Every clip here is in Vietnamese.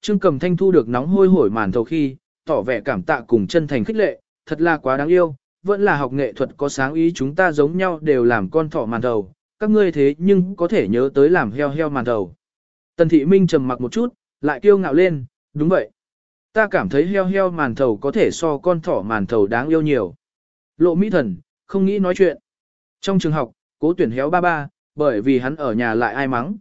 Trương Cầm Thanh thu được nóng hôi hổi màn thầu khi, tỏ vẻ cảm tạ cùng chân thành khích lệ, thật là quá đáng yêu, vẫn là học nghệ thuật có sáng ý chúng ta giống nhau đều làm con thỏ màn thầu, các ngươi thế nhưng có thể nhớ tới làm heo heo màn thầu. Tần Thị Minh trầm mặc một chút, lại kiêu ngạo lên, đúng vậy. Ta cảm thấy heo heo màn thầu có thể so con thỏ màn thầu đáng yêu nhiều. Lộ Mỹ Thần, không nghĩ nói chuyện. Trong trường học, cố tuyển héo ba ba, bởi vì hắn ở nhà lại ai mắng.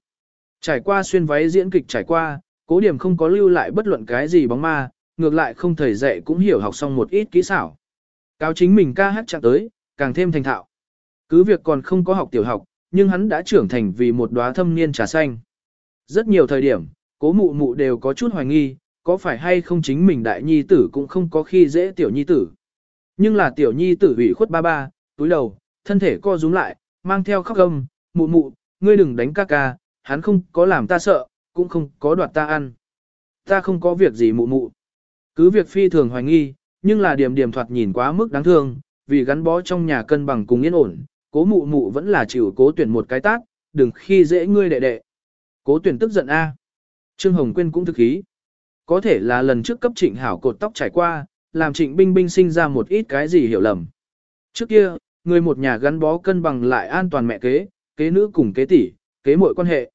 Trải qua xuyên váy diễn kịch trải qua, cố điểm không có lưu lại bất luận cái gì bóng ma, ngược lại không thầy dạy cũng hiểu học xong một ít kỹ xảo. Cáo chính mình ca hát chạm tới, càng thêm thành thạo. Cứ việc còn không có học tiểu học, nhưng hắn đã trưởng thành vì một đóa thâm niên trà xanh. Rất nhiều thời điểm, cố mụ mụ đều có chút hoài nghi, có phải hay không chính mình đại nhi tử cũng không có khi dễ tiểu nhi tử. Nhưng là tiểu nhi tử ủy khuất ba ba, túi đầu, thân thể co rúm lại, mang theo khóc gâm, mụ mụ, ngươi đừng đánh ca ca, hắn không có làm ta sợ, cũng không có đoạt ta ăn. Ta không có việc gì mụ mụ. Cứ việc phi thường hoài nghi, nhưng là điểm điểm thoạt nhìn quá mức đáng thương, vì gắn bó trong nhà cân bằng cùng yên ổn, cố mụ mụ vẫn là chịu cố tuyển một cái tác, đừng khi dễ ngươi đệ đệ. Cố tuyển tức giận A. Trương Hồng Quyên cũng thực ý. Có thể là lần trước cấp trịnh hảo cột tóc trải qua, làm trịnh binh binh sinh ra một ít cái gì hiểu lầm. Trước kia, người một nhà gắn bó cân bằng lại an toàn mẹ kế, kế nữ cùng kế tỷ, kế mọi quan hệ.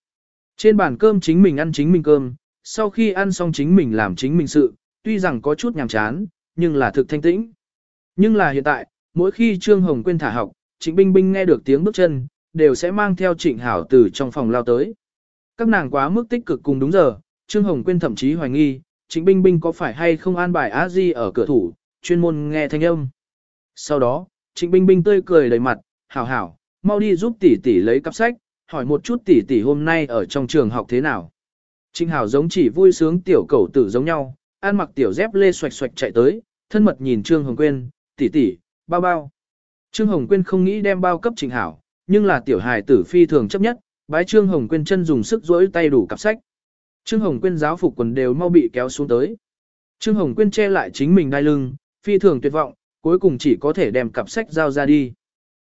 Trên bàn cơm chính mình ăn chính mình cơm, sau khi ăn xong chính mình làm chính mình sự, tuy rằng có chút nhàm chán, nhưng là thực thanh tĩnh. Nhưng là hiện tại, mỗi khi Trương Hồng Quyên thả học, Trịnh Binh Binh nghe được tiếng bước chân, đều sẽ mang theo Trịnh Hảo từ trong phòng lao tới. Các nàng quá mức tích cực cùng đúng giờ, Trương Hồng Quyên thậm chí hoài nghi, Trịnh Binh Binh có phải hay không an bài a di ở cửa thủ, chuyên môn nghe thanh âm. Sau đó, Trịnh Binh Binh tươi cười đầy mặt, hảo hảo, mau đi giúp tỷ tỷ lấy cặp sách, hỏi một chút tỷ tỷ hôm nay ở trong trường học thế nào. Trinh Hảo giống chỉ vui sướng tiểu cầu tử giống nhau, ăn mặc tiểu dép lê xoạch xoạch chạy tới, thân mật nhìn Trương Hồng Quyên, tỷ tỷ, bao bao. Trương Hồng Quyên không nghĩ đem bao cấp Trịnh Hảo, nhưng là tiểu hài tử phi thường chấp nhất, bái Trương Hồng Quyên chân dùng sức duỗi tay đủ cặp sách. Trương Hồng Quyên giáo phục quần đều mau bị kéo xuống tới. Trương Hồng Quyên che lại chính mình đai lưng, phi thường tuyệt vọng, cuối cùng chỉ có thể đem cặp sách giao ra đi.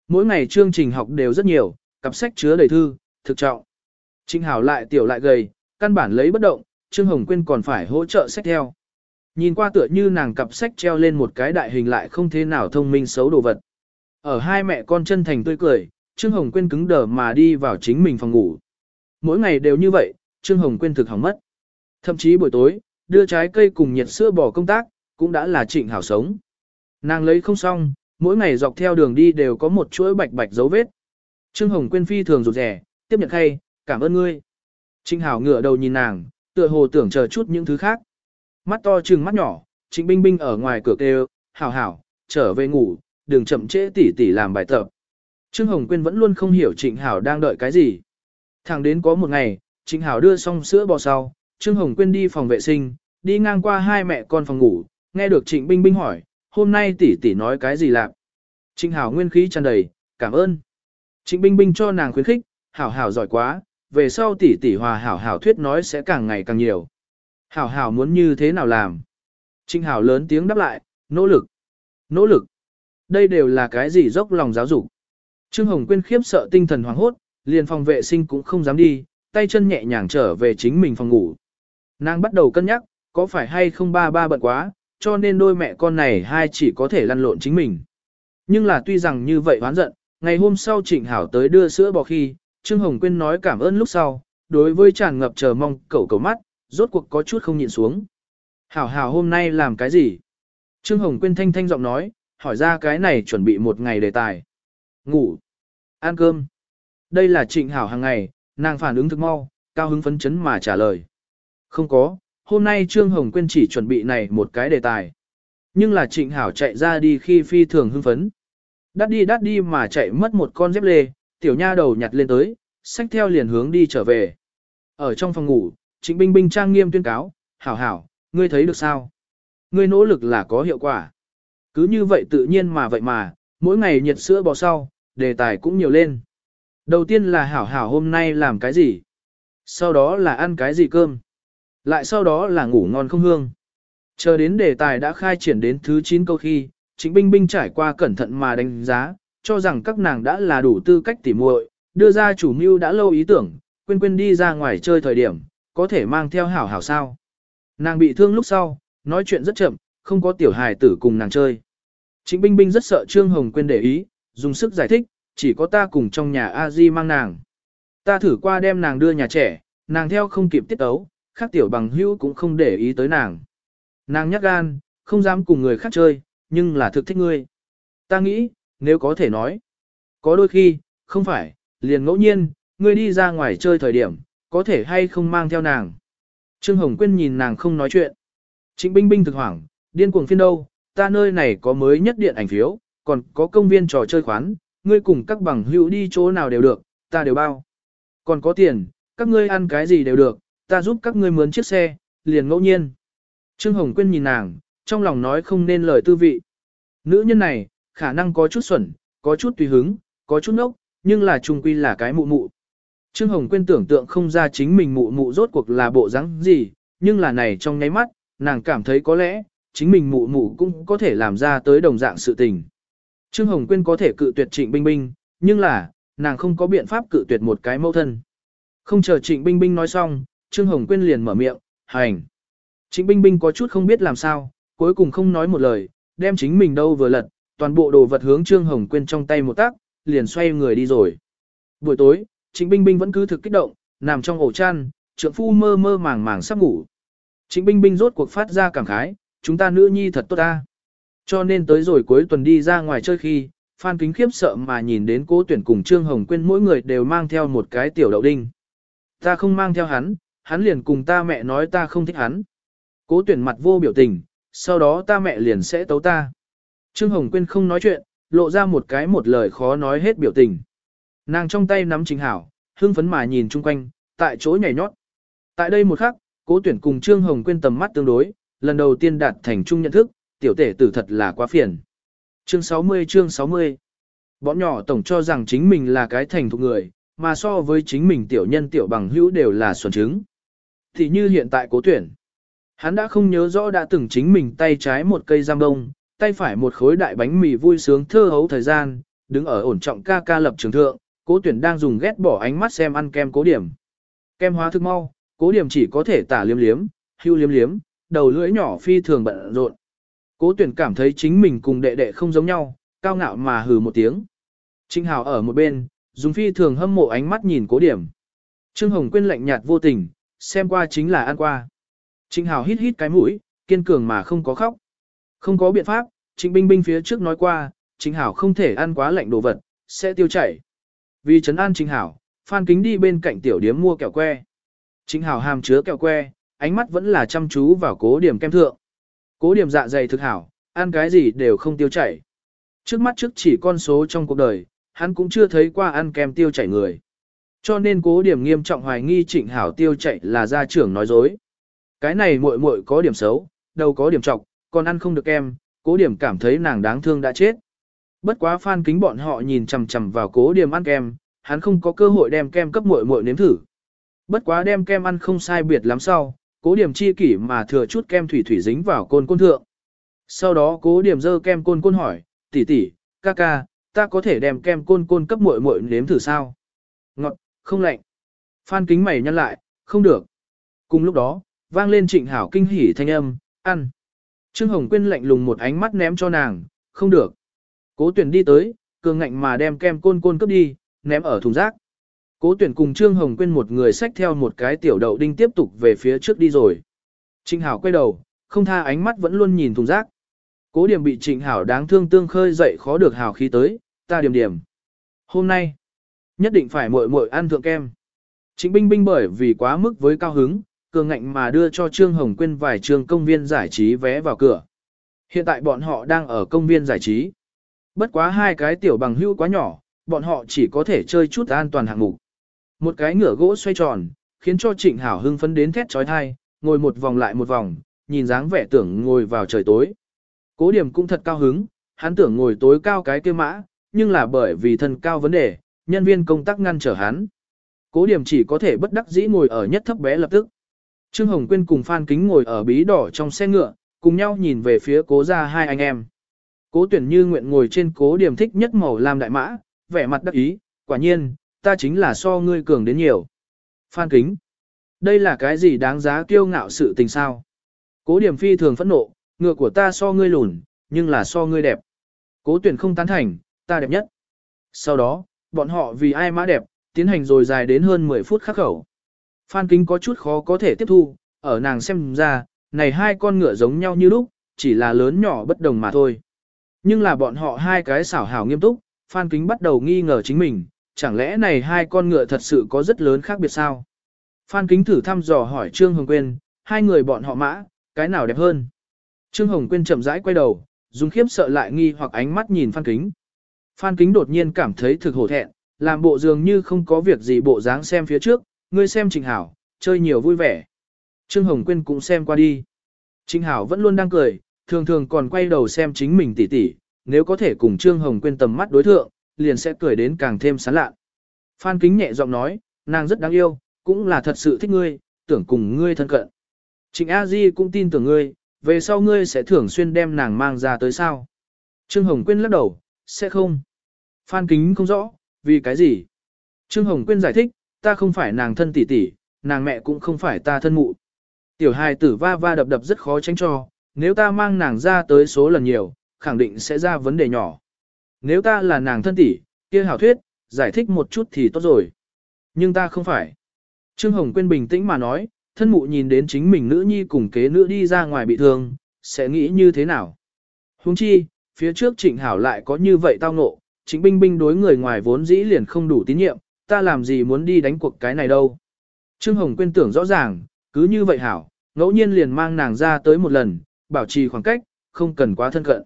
Mỗi ngày chương trình học đều rất nhiều, cặp sách chứa đầy thư, thực trọng. Trịnh Hảo lại tiểu lại gầy, căn bản lấy bất động, Trương Hồng Quyên còn phải hỗ trợ sách theo. Nhìn qua tựa như nàng cặp sách treo lên một cái đại hình lại không thế nào thông minh xấu đồ vật. Ở hai mẹ con chân thành tươi cười, Trương Hồng Quyên cứng đờ mà đi vào chính mình phòng ngủ. Mỗi ngày đều như vậy, Trương Hồng Quyên thực hỏng mất. Thậm chí buổi tối, đưa trái cây cùng nhiệt sữa bỏ công tác, cũng đã là trịnh hảo sống. Nàng lấy không xong, mỗi ngày dọc theo đường đi đều có một chuỗi bạch bạch dấu vết. Trương Hồng Quyên phi thường rụt rẻ, tiếp nhận khay, cảm ơn ngươi. Trịnh hảo ngửa đầu nhìn nàng, tựa hồ tưởng chờ chút những thứ khác. Mắt to trừng mắt nhỏ, trịnh binh binh ở ngoài cửa kêu, hảo hảo, trở về ngủ, đừng chậm trễ tỉ tỉ làm bài tập. Trương Hồng Quyên vẫn luôn không hiểu Trịnh Hảo đang đợi cái gì. Thẳng đến có một ngày, Trịnh Hảo đưa xong sữa bò sau, Trương Hồng Quyên đi phòng vệ sinh, đi ngang qua hai mẹ con phòng ngủ, nghe được Trịnh Binh Binh hỏi, hôm nay tỷ tỷ nói cái gì lạc. Trịnh Hảo nguyên khí tràn đầy, cảm ơn. Trịnh Binh Binh cho nàng khuyến khích, Hảo Hảo giỏi quá, về sau tỷ tỷ hòa Hảo Hảo thuyết nói sẽ càng ngày càng nhiều. Hảo Hảo muốn như thế nào làm? Trịnh Hảo lớn tiếng đáp lại, nỗ lực, nỗ lực. Đây đều là cái gì dốc lòng giáo dục. Trương Hồng Quyên khiếp sợ tinh thần hoảng hốt, liền phòng vệ sinh cũng không dám đi, tay chân nhẹ nhàng trở về chính mình phòng ngủ. Nàng bắt đầu cân nhắc, có phải hay không ba ba bận quá, cho nên đôi mẹ con này hai chỉ có thể lăn lộn chính mình. Nhưng là tuy rằng như vậy hoán giận, ngày hôm sau Trịnh Hảo tới đưa sữa bò khi, Trương Hồng Quyên nói cảm ơn lúc sau, đối với tràn ngập chờ mong cậu cầu mắt, rốt cuộc có chút không nhịn xuống. Hảo Hảo hôm nay làm cái gì? Trương Hồng Quyên thanh thanh giọng nói, hỏi ra cái này chuẩn bị một ngày đề tài. Ngủ. Ăn cơm. Đây là trịnh hảo hàng ngày, nàng phản ứng thực mau, cao hứng phấn chấn mà trả lời. Không có, hôm nay Trương Hồng Quyên chỉ chuẩn bị này một cái đề tài. Nhưng là trịnh hảo chạy ra đi khi phi thường hưng phấn. Đắt đi đắt đi mà chạy mất một con dép lê, tiểu nha đầu nhặt lên tới, xách theo liền hướng đi trở về. Ở trong phòng ngủ, trịnh binh binh trang nghiêm tuyên cáo, hảo hảo, ngươi thấy được sao? Ngươi nỗ lực là có hiệu quả. Cứ như vậy tự nhiên mà vậy mà, mỗi ngày nhiệt sữa bò sau, đề tài cũng nhiều lên. Đầu tiên là hảo hảo hôm nay làm cái gì? Sau đó là ăn cái gì cơm? Lại sau đó là ngủ ngon không hương. Chờ đến đề tài đã khai triển đến thứ 9 câu khi, chính binh binh trải qua cẩn thận mà đánh giá, cho rằng các nàng đã là đủ tư cách tỉ muội, đưa ra chủ mưu đã lâu ý tưởng, quên quên đi ra ngoài chơi thời điểm, có thể mang theo hảo hảo sao. Nàng bị thương lúc sau, nói chuyện rất chậm, không có tiểu hài tử cùng nàng chơi. Trịnh Binh Binh rất sợ Trương Hồng Quyên để ý, dùng sức giải thích, chỉ có ta cùng trong nhà a di mang nàng. Ta thử qua đem nàng đưa nhà trẻ, nàng theo không kịp tiết ấu, khác tiểu bằng hữu cũng không để ý tới nàng. Nàng nhắc gan, không dám cùng người khác chơi, nhưng là thực thích ngươi. Ta nghĩ, nếu có thể nói. Có đôi khi, không phải, liền ngẫu nhiên, ngươi đi ra ngoài chơi thời điểm, có thể hay không mang theo nàng. Trương Hồng Quyên nhìn nàng không nói chuyện. Trịnh Binh Binh thực hoảng, điên cuồng phiên đâu, ta nơi này có mới nhất điện ảnh phiếu, còn có công viên trò chơi khoán, ngươi cùng các bằng hữu đi chỗ nào đều được, ta đều bao. Còn có tiền, các ngươi ăn cái gì đều được, ta giúp các ngươi mướn chiếc xe, liền ngẫu nhiên. Trương Hồng Quyên nhìn nàng, trong lòng nói không nên lời tư vị. Nữ nhân này, khả năng có chút xuẩn, có chút tùy hứng, có chút nốc, nhưng là trung quy là cái mụ mụ. Trương Hồng Quyên tưởng tượng không ra chính mình mụ mụ rốt cuộc là bộ dáng gì, nhưng là này trong nháy mắt, nàng cảm thấy có lẽ, chính mình mụ mụ cũng có thể làm ra tới đồng dạng sự tình. Trương Hồng Quyên có thể cự tuyệt Trịnh Binh Binh, nhưng là, nàng không có biện pháp cự tuyệt một cái mẫu thân. Không chờ Trịnh Binh Binh nói xong, Trương Hồng Quyên liền mở miệng, hành. Trịnh Binh Binh có chút không biết làm sao, cuối cùng không nói một lời, đem chính mình đâu vừa lật, toàn bộ đồ vật hướng Trương Hồng Quyên trong tay một tác, liền xoay người đi rồi. Buổi tối, Trịnh Binh Binh vẫn cứ thực kích động, nằm trong ổ chăn, trượng phu mơ mơ màng màng sắp ngủ. Trịnh Binh Binh rốt cuộc phát ra cảm khái, chúng ta nữ nhi thật tốt ta. Cho nên tới rồi cuối tuần đi ra ngoài chơi khi, Phan Kính khiếp sợ mà nhìn đến cố tuyển cùng Trương Hồng Quyên mỗi người đều mang theo một cái tiểu đậu đinh. Ta không mang theo hắn, hắn liền cùng ta mẹ nói ta không thích hắn. Cố tuyển mặt vô biểu tình, sau đó ta mẹ liền sẽ tấu ta. Trương Hồng Quyên không nói chuyện, lộ ra một cái một lời khó nói hết biểu tình. Nàng trong tay nắm trình hảo, hưng phấn mà nhìn chung quanh, tại chỗ nhảy nhót. Tại đây một khắc, cố tuyển cùng Trương Hồng Quyên tầm mắt tương đối, lần đầu tiên đạt thành chung nhận thức, tiểu tể tử thật là quá phiền. Chương 60 chương 60 Bọn nhỏ tổng cho rằng chính mình là cái thành thục người, mà so với chính mình tiểu nhân tiểu bằng hữu đều là xuẩn trứng. Thì như hiện tại cố tuyển. Hắn đã không nhớ rõ đã từng chính mình tay trái một cây giam đông, tay phải một khối đại bánh mì vui sướng thơ hấu thời gian, đứng ở ổn trọng ca ca lập trường thượng, cố tuyển đang dùng ghét bỏ ánh mắt xem ăn kem cố điểm. Kem hóa thức mau, cố điểm chỉ có thể tả liếm liếm, hưu liếm liếm, đầu lưỡi nhỏ phi thường bận rộn. Cố tuyển cảm thấy chính mình cùng đệ đệ không giống nhau, cao ngạo mà hừ một tiếng. Trinh Hào ở một bên, dùng phi thường hâm mộ ánh mắt nhìn cố điểm. Trương Hồng Quyên lạnh nhạt vô tình, xem qua chính là ăn qua. Trịnh Hào hít hít cái mũi, kiên cường mà không có khóc. Không có biện pháp, Trịnh Binh Binh phía trước nói qua, Trịnh Hảo không thể ăn quá lạnh đồ vật, sẽ tiêu chảy. Vì trấn an Trịnh Hảo, Phan Kính đi bên cạnh tiểu điếm mua kẹo que. Trịnh Hảo hàm chứa kẹo que, ánh mắt vẫn là chăm chú vào cố điểm kem thượng. Cố điểm dạ dày thực hảo, ăn cái gì đều không tiêu chảy. Trước mắt trước chỉ con số trong cuộc đời, hắn cũng chưa thấy qua ăn kem tiêu chảy người. Cho nên cố điểm nghiêm trọng hoài nghi trịnh hảo tiêu chảy là gia trưởng nói dối. Cái này muội muội có điểm xấu, đầu có điểm trọng, còn ăn không được kem, cố điểm cảm thấy nàng đáng thương đã chết. Bất quá phan kính bọn họ nhìn chằm chằm vào cố điểm ăn kem, hắn không có cơ hội đem kem cấp muội muội nếm thử. Bất quá đem kem ăn không sai biệt lắm sau, cố điểm chi kỷ mà thừa chút kem thủy thủy dính vào côn côn thượng. Sau đó cố điểm dơ kem côn côn hỏi, tỷ tỷ, ca ca, ta có thể đem kem côn côn cấp muội muội nếm thử sao? Ngọt, không lạnh. Phan kính mày nhăn lại, không được. Cùng lúc đó, vang lên trịnh hảo kinh hỉ thanh âm, ăn. Trương Hồng Quyên lạnh lùng một ánh mắt ném cho nàng, không được. Cố tuyển đi tới, cường ngạnh mà đem kem côn côn cướp đi, ném ở thùng rác. Cố tuyển cùng Trương Hồng Quyên một người xách theo một cái tiểu đậu đinh tiếp tục về phía trước đi rồi. Trịnh Hảo quay đầu, không tha ánh mắt vẫn luôn nhìn thùng rác. Cố điểm bị Trịnh Hảo đáng thương tương khơi dậy khó được hào khí tới, ta điểm điểm. Hôm nay, nhất định phải muội muội ăn thượng kem. Trịnh Binh Binh bởi vì quá mức với cao hứng, cường ngạnh mà đưa cho Trương Hồng Quyên vài trường công viên giải trí vé vào cửa. Hiện tại bọn họ đang ở công viên giải trí. Bất quá hai cái tiểu bằng hữu quá nhỏ, bọn họ chỉ có thể chơi chút an toàn hạng mục. Một cái ngựa gỗ xoay tròn, khiến cho Trịnh Hảo hưng phấn đến thét trói thai, ngồi một vòng lại một vòng, nhìn dáng vẻ tưởng ngồi vào trời tối. Cố điểm cũng thật cao hứng, hắn tưởng ngồi tối cao cái kia mã, nhưng là bởi vì thân cao vấn đề, nhân viên công tác ngăn trở hắn. Cố điểm chỉ có thể bất đắc dĩ ngồi ở nhất thấp bé lập tức. Trương Hồng Quyên cùng Phan Kính ngồi ở bí đỏ trong xe ngựa, cùng nhau nhìn về phía cố gia hai anh em. Cố tuyển như nguyện ngồi trên cố điểm thích nhất màu lam đại mã, vẻ mặt đắc ý, quả nhiên, ta chính là so ngươi cường đến nhiều. Phan Kính, đây là cái gì đáng giá kiêu ngạo sự tình sao? Cố điểm phi thường phẫn nộ, ngựa của ta so ngươi lùn, nhưng là so ngươi đẹp. Cố tuyển không tán thành, ta đẹp nhất. Sau đó, bọn họ vì ai mã đẹp, tiến hành rồi dài đến hơn 10 phút khắc khẩu. Phan Kính có chút khó có thể tiếp thu, ở nàng xem ra, này hai con ngựa giống nhau như lúc, chỉ là lớn nhỏ bất đồng mà thôi. Nhưng là bọn họ hai cái xảo hảo nghiêm túc, Phan Kính bắt đầu nghi ngờ chính mình, chẳng lẽ này hai con ngựa thật sự có rất lớn khác biệt sao? Phan Kính thử thăm dò hỏi Trương Hồng Quyên, hai người bọn họ mã, cái nào đẹp hơn? Trương Hồng Quyên chậm rãi quay đầu, dùng khiếp sợ lại nghi hoặc ánh mắt nhìn Phan Kính. Phan Kính đột nhiên cảm thấy thực hổ thẹn, làm bộ dường như không có việc gì bộ dáng xem phía trước, ngươi xem Trịnh Hảo, chơi nhiều vui vẻ. Trương Hồng Quyên cũng xem qua đi. Trịnh Hảo vẫn luôn đang cười, thường thường còn quay đầu xem chính mình tỉ tỉ, nếu có thể cùng Trương Hồng Quyên tầm mắt đối thượng, liền sẽ cười đến càng thêm sán lạ. Phan Kính nhẹ giọng nói, nàng rất đáng yêu, cũng là thật sự thích ngươi, tưởng cùng ngươi thân cận. Trịnh A Di cũng tin tưởng ngươi, về sau ngươi sẽ thường xuyên đem nàng mang ra tới sao. Trương Hồng Quyên lắc đầu, sẽ không. Phan Kính không rõ, vì cái gì? Trương Hồng Quyên giải thích, ta không phải nàng thân tỷ tỷ, nàng mẹ cũng không phải ta thân mụ. Tiểu hài tử va va đập đập rất khó tránh cho, nếu ta mang nàng ra tới số lần nhiều, khẳng định sẽ ra vấn đề nhỏ. Nếu ta là nàng thân tỷ, kia hảo thuyết, giải thích một chút thì tốt rồi. Nhưng ta không phải. Trương Hồng Quyên bình tĩnh mà nói, thân mụ nhìn đến chính mình nữ nhi cùng kế nữ đi ra ngoài bị thương, sẽ nghĩ như thế nào? Huống chi, phía trước trịnh hảo lại có như vậy tao ngộ, trịnh binh binh đối người ngoài vốn dĩ liền không đủ tín nhiệm, ta làm gì muốn đi đánh cuộc cái này đâu. Trương Hồng Quyên tưởng rõ ràng, cứ như vậy hảo, ngẫu nhiên liền mang nàng ra tới một lần, bảo trì khoảng cách, không cần quá thân cận.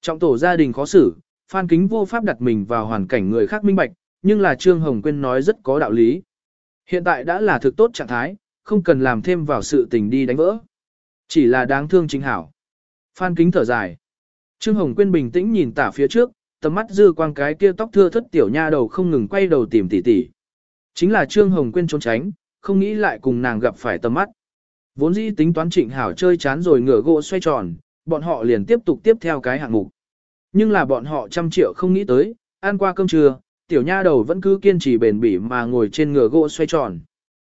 Trọng tổ gia đình khó xử, Phan Kính vô pháp đặt mình vào hoàn cảnh người khác minh bạch, nhưng là Trương Hồng Quyên nói rất có đạo lý. Hiện tại đã là thực tốt trạng thái, không cần làm thêm vào sự tình đi đánh vỡ. Chỉ là đáng thương chính hảo. Phan Kính thở dài. Trương Hồng Quyên bình tĩnh nhìn tả phía trước, tầm mắt dư quang cái kia tóc thưa thất tiểu nha đầu không ngừng quay đầu tìm tỉ tỉ. Chính là Trương Hồng Quyên trốn tránh, không nghĩ lại cùng nàng gặp phải tầm mắt. Vốn dĩ tính toán trịnh hảo chơi chán rồi ngửa gỗ xoay tròn, bọn họ liền tiếp tục tiếp theo cái hạng mục. Nhưng là bọn họ trăm triệu không nghĩ tới, ăn qua cơm trưa, tiểu nha đầu vẫn cứ kiên trì bền bỉ mà ngồi trên ngựa gỗ xoay tròn.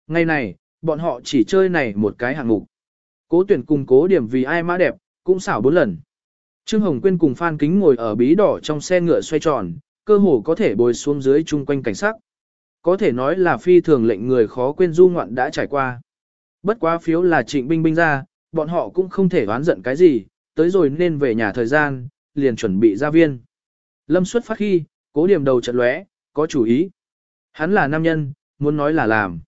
Ngày này, bọn họ chỉ chơi này một cái hạng mục. Cố tuyển cùng cố điểm vì ai mã đẹp, cũng xảo bốn lần. Trương Hồng Quyên cùng Phan Kính ngồi ở bí đỏ trong xe ngựa xoay tròn, cơ hồ có thể bồi xuống dưới chung quanh cảnh sắc. Có thể nói là phi thường lệnh người khó quên du ngoạn đã trải qua. Bất quá phiếu là trịnh binh binh ra, bọn họ cũng không thể oán giận cái gì, tới rồi nên về nhà thời gian, liền chuẩn bị ra viên. Lâm xuất phát khi, cố điểm đầu trận lóe, có chủ ý. Hắn là nam nhân, muốn nói là làm.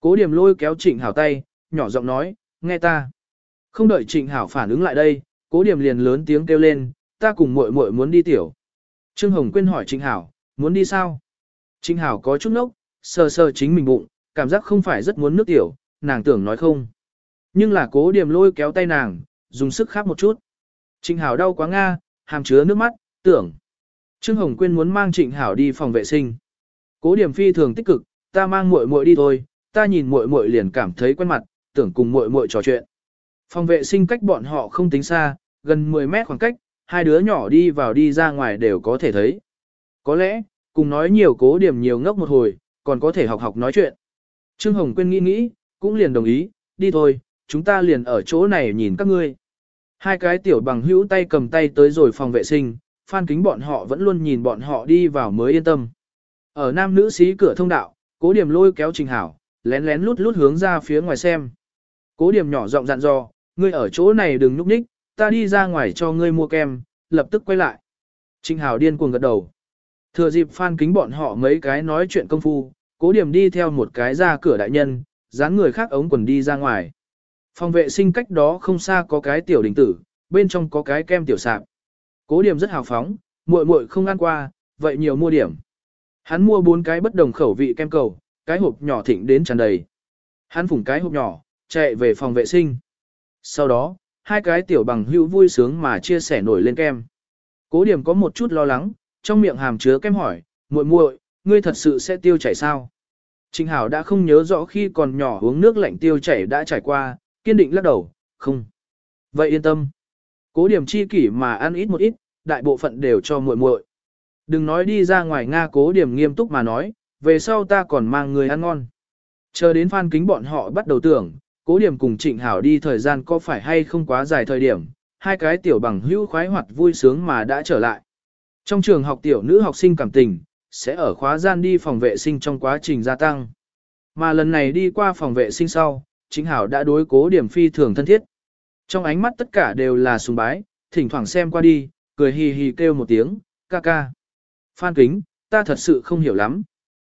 Cố điểm lôi kéo trịnh hảo tay, nhỏ giọng nói, nghe ta. Không đợi trịnh hảo phản ứng lại đây, cố điểm liền lớn tiếng kêu lên, ta cùng muội muội muốn đi tiểu. Trương Hồng Quyên hỏi trịnh hảo, muốn đi sao? Trịnh hảo có chút nốc, sờ sờ chính mình bụng, cảm giác không phải rất muốn nước tiểu, nàng tưởng nói không. Nhưng là cố điểm lôi kéo tay nàng, dùng sức khắp một chút. Trịnh hảo đau quá nga, hàm chứa nước mắt, tưởng. Trương Hồng Quyên muốn mang Trịnh Hảo đi phòng vệ sinh. Cố điểm phi thường tích cực, ta mang muội muội đi thôi, ta nhìn muội muội liền cảm thấy quen mặt, tưởng cùng muội muội trò chuyện. Phòng vệ sinh cách bọn họ không tính xa, gần 10 mét khoảng cách, hai đứa nhỏ đi vào đi ra ngoài đều có thể thấy. Có lẽ, cùng nói nhiều cố điểm nhiều ngốc một hồi, còn có thể học học nói chuyện. Trương Hồng Quyên nghĩ nghĩ, cũng liền đồng ý, đi thôi, chúng ta liền ở chỗ này nhìn các ngươi. Hai cái tiểu bằng hữu tay cầm tay tới rồi phòng vệ sinh, phan kính bọn họ vẫn luôn nhìn bọn họ đi vào mới yên tâm. Ở nam nữ sĩ cửa thông đạo, cố điểm lôi kéo trình hảo, lén lén lút lút hướng ra phía ngoài xem. Cố điểm nhỏ giọng dặn dò, ngươi ở chỗ này đừng núp ních, ta đi ra ngoài cho ngươi mua kem, lập tức quay lại. Trình hảo điên cuồng gật đầu. Thừa dịp phan kính bọn họ mấy cái nói chuyện công phu, cố điểm đi theo một cái ra cửa đại nhân, dán người khác ống quần đi ra ngoài. Phòng vệ sinh cách đó không xa có cái tiểu đình tử, bên trong có cái kem tiểu sạp. Cố điểm rất hào phóng, muội muội không ăn qua, vậy nhiều mua điểm. Hắn mua bốn cái bất đồng khẩu vị kem cầu, cái hộp nhỏ thịnh đến tràn đầy. Hắn phủng cái hộp nhỏ, chạy về phòng vệ sinh. Sau đó, hai cái tiểu bằng hữu vui sướng mà chia sẻ nổi lên kem. Cố điểm có một chút lo lắng, trong miệng hàm chứa kem hỏi, muội muội, ngươi thật sự sẽ tiêu chảy sao? Trình Hảo đã không nhớ rõ khi còn nhỏ uống nước lạnh tiêu chảy đã trải qua, kiên định lắc đầu, không. Vậy yên tâm. Cố điểm chi kỷ mà ăn ít một ít, đại bộ phận đều cho muội muội. Đừng nói đi ra ngoài Nga cố điểm nghiêm túc mà nói, về sau ta còn mang người ăn ngon. Chờ đến phan kính bọn họ bắt đầu tưởng, cố điểm cùng trịnh hảo đi thời gian có phải hay không quá dài thời điểm, hai cái tiểu bằng hữu khoái hoạt vui sướng mà đã trở lại. Trong trường học tiểu nữ học sinh cảm tình, sẽ ở khóa gian đi phòng vệ sinh trong quá trình gia tăng. Mà lần này đi qua phòng vệ sinh sau, chính hảo đã đối cố điểm phi thường thân thiết. Trong ánh mắt tất cả đều là sùng bái, thỉnh thoảng xem qua đi, cười hì hì kêu một tiếng, ca ca. Phan kính, ta thật sự không hiểu lắm.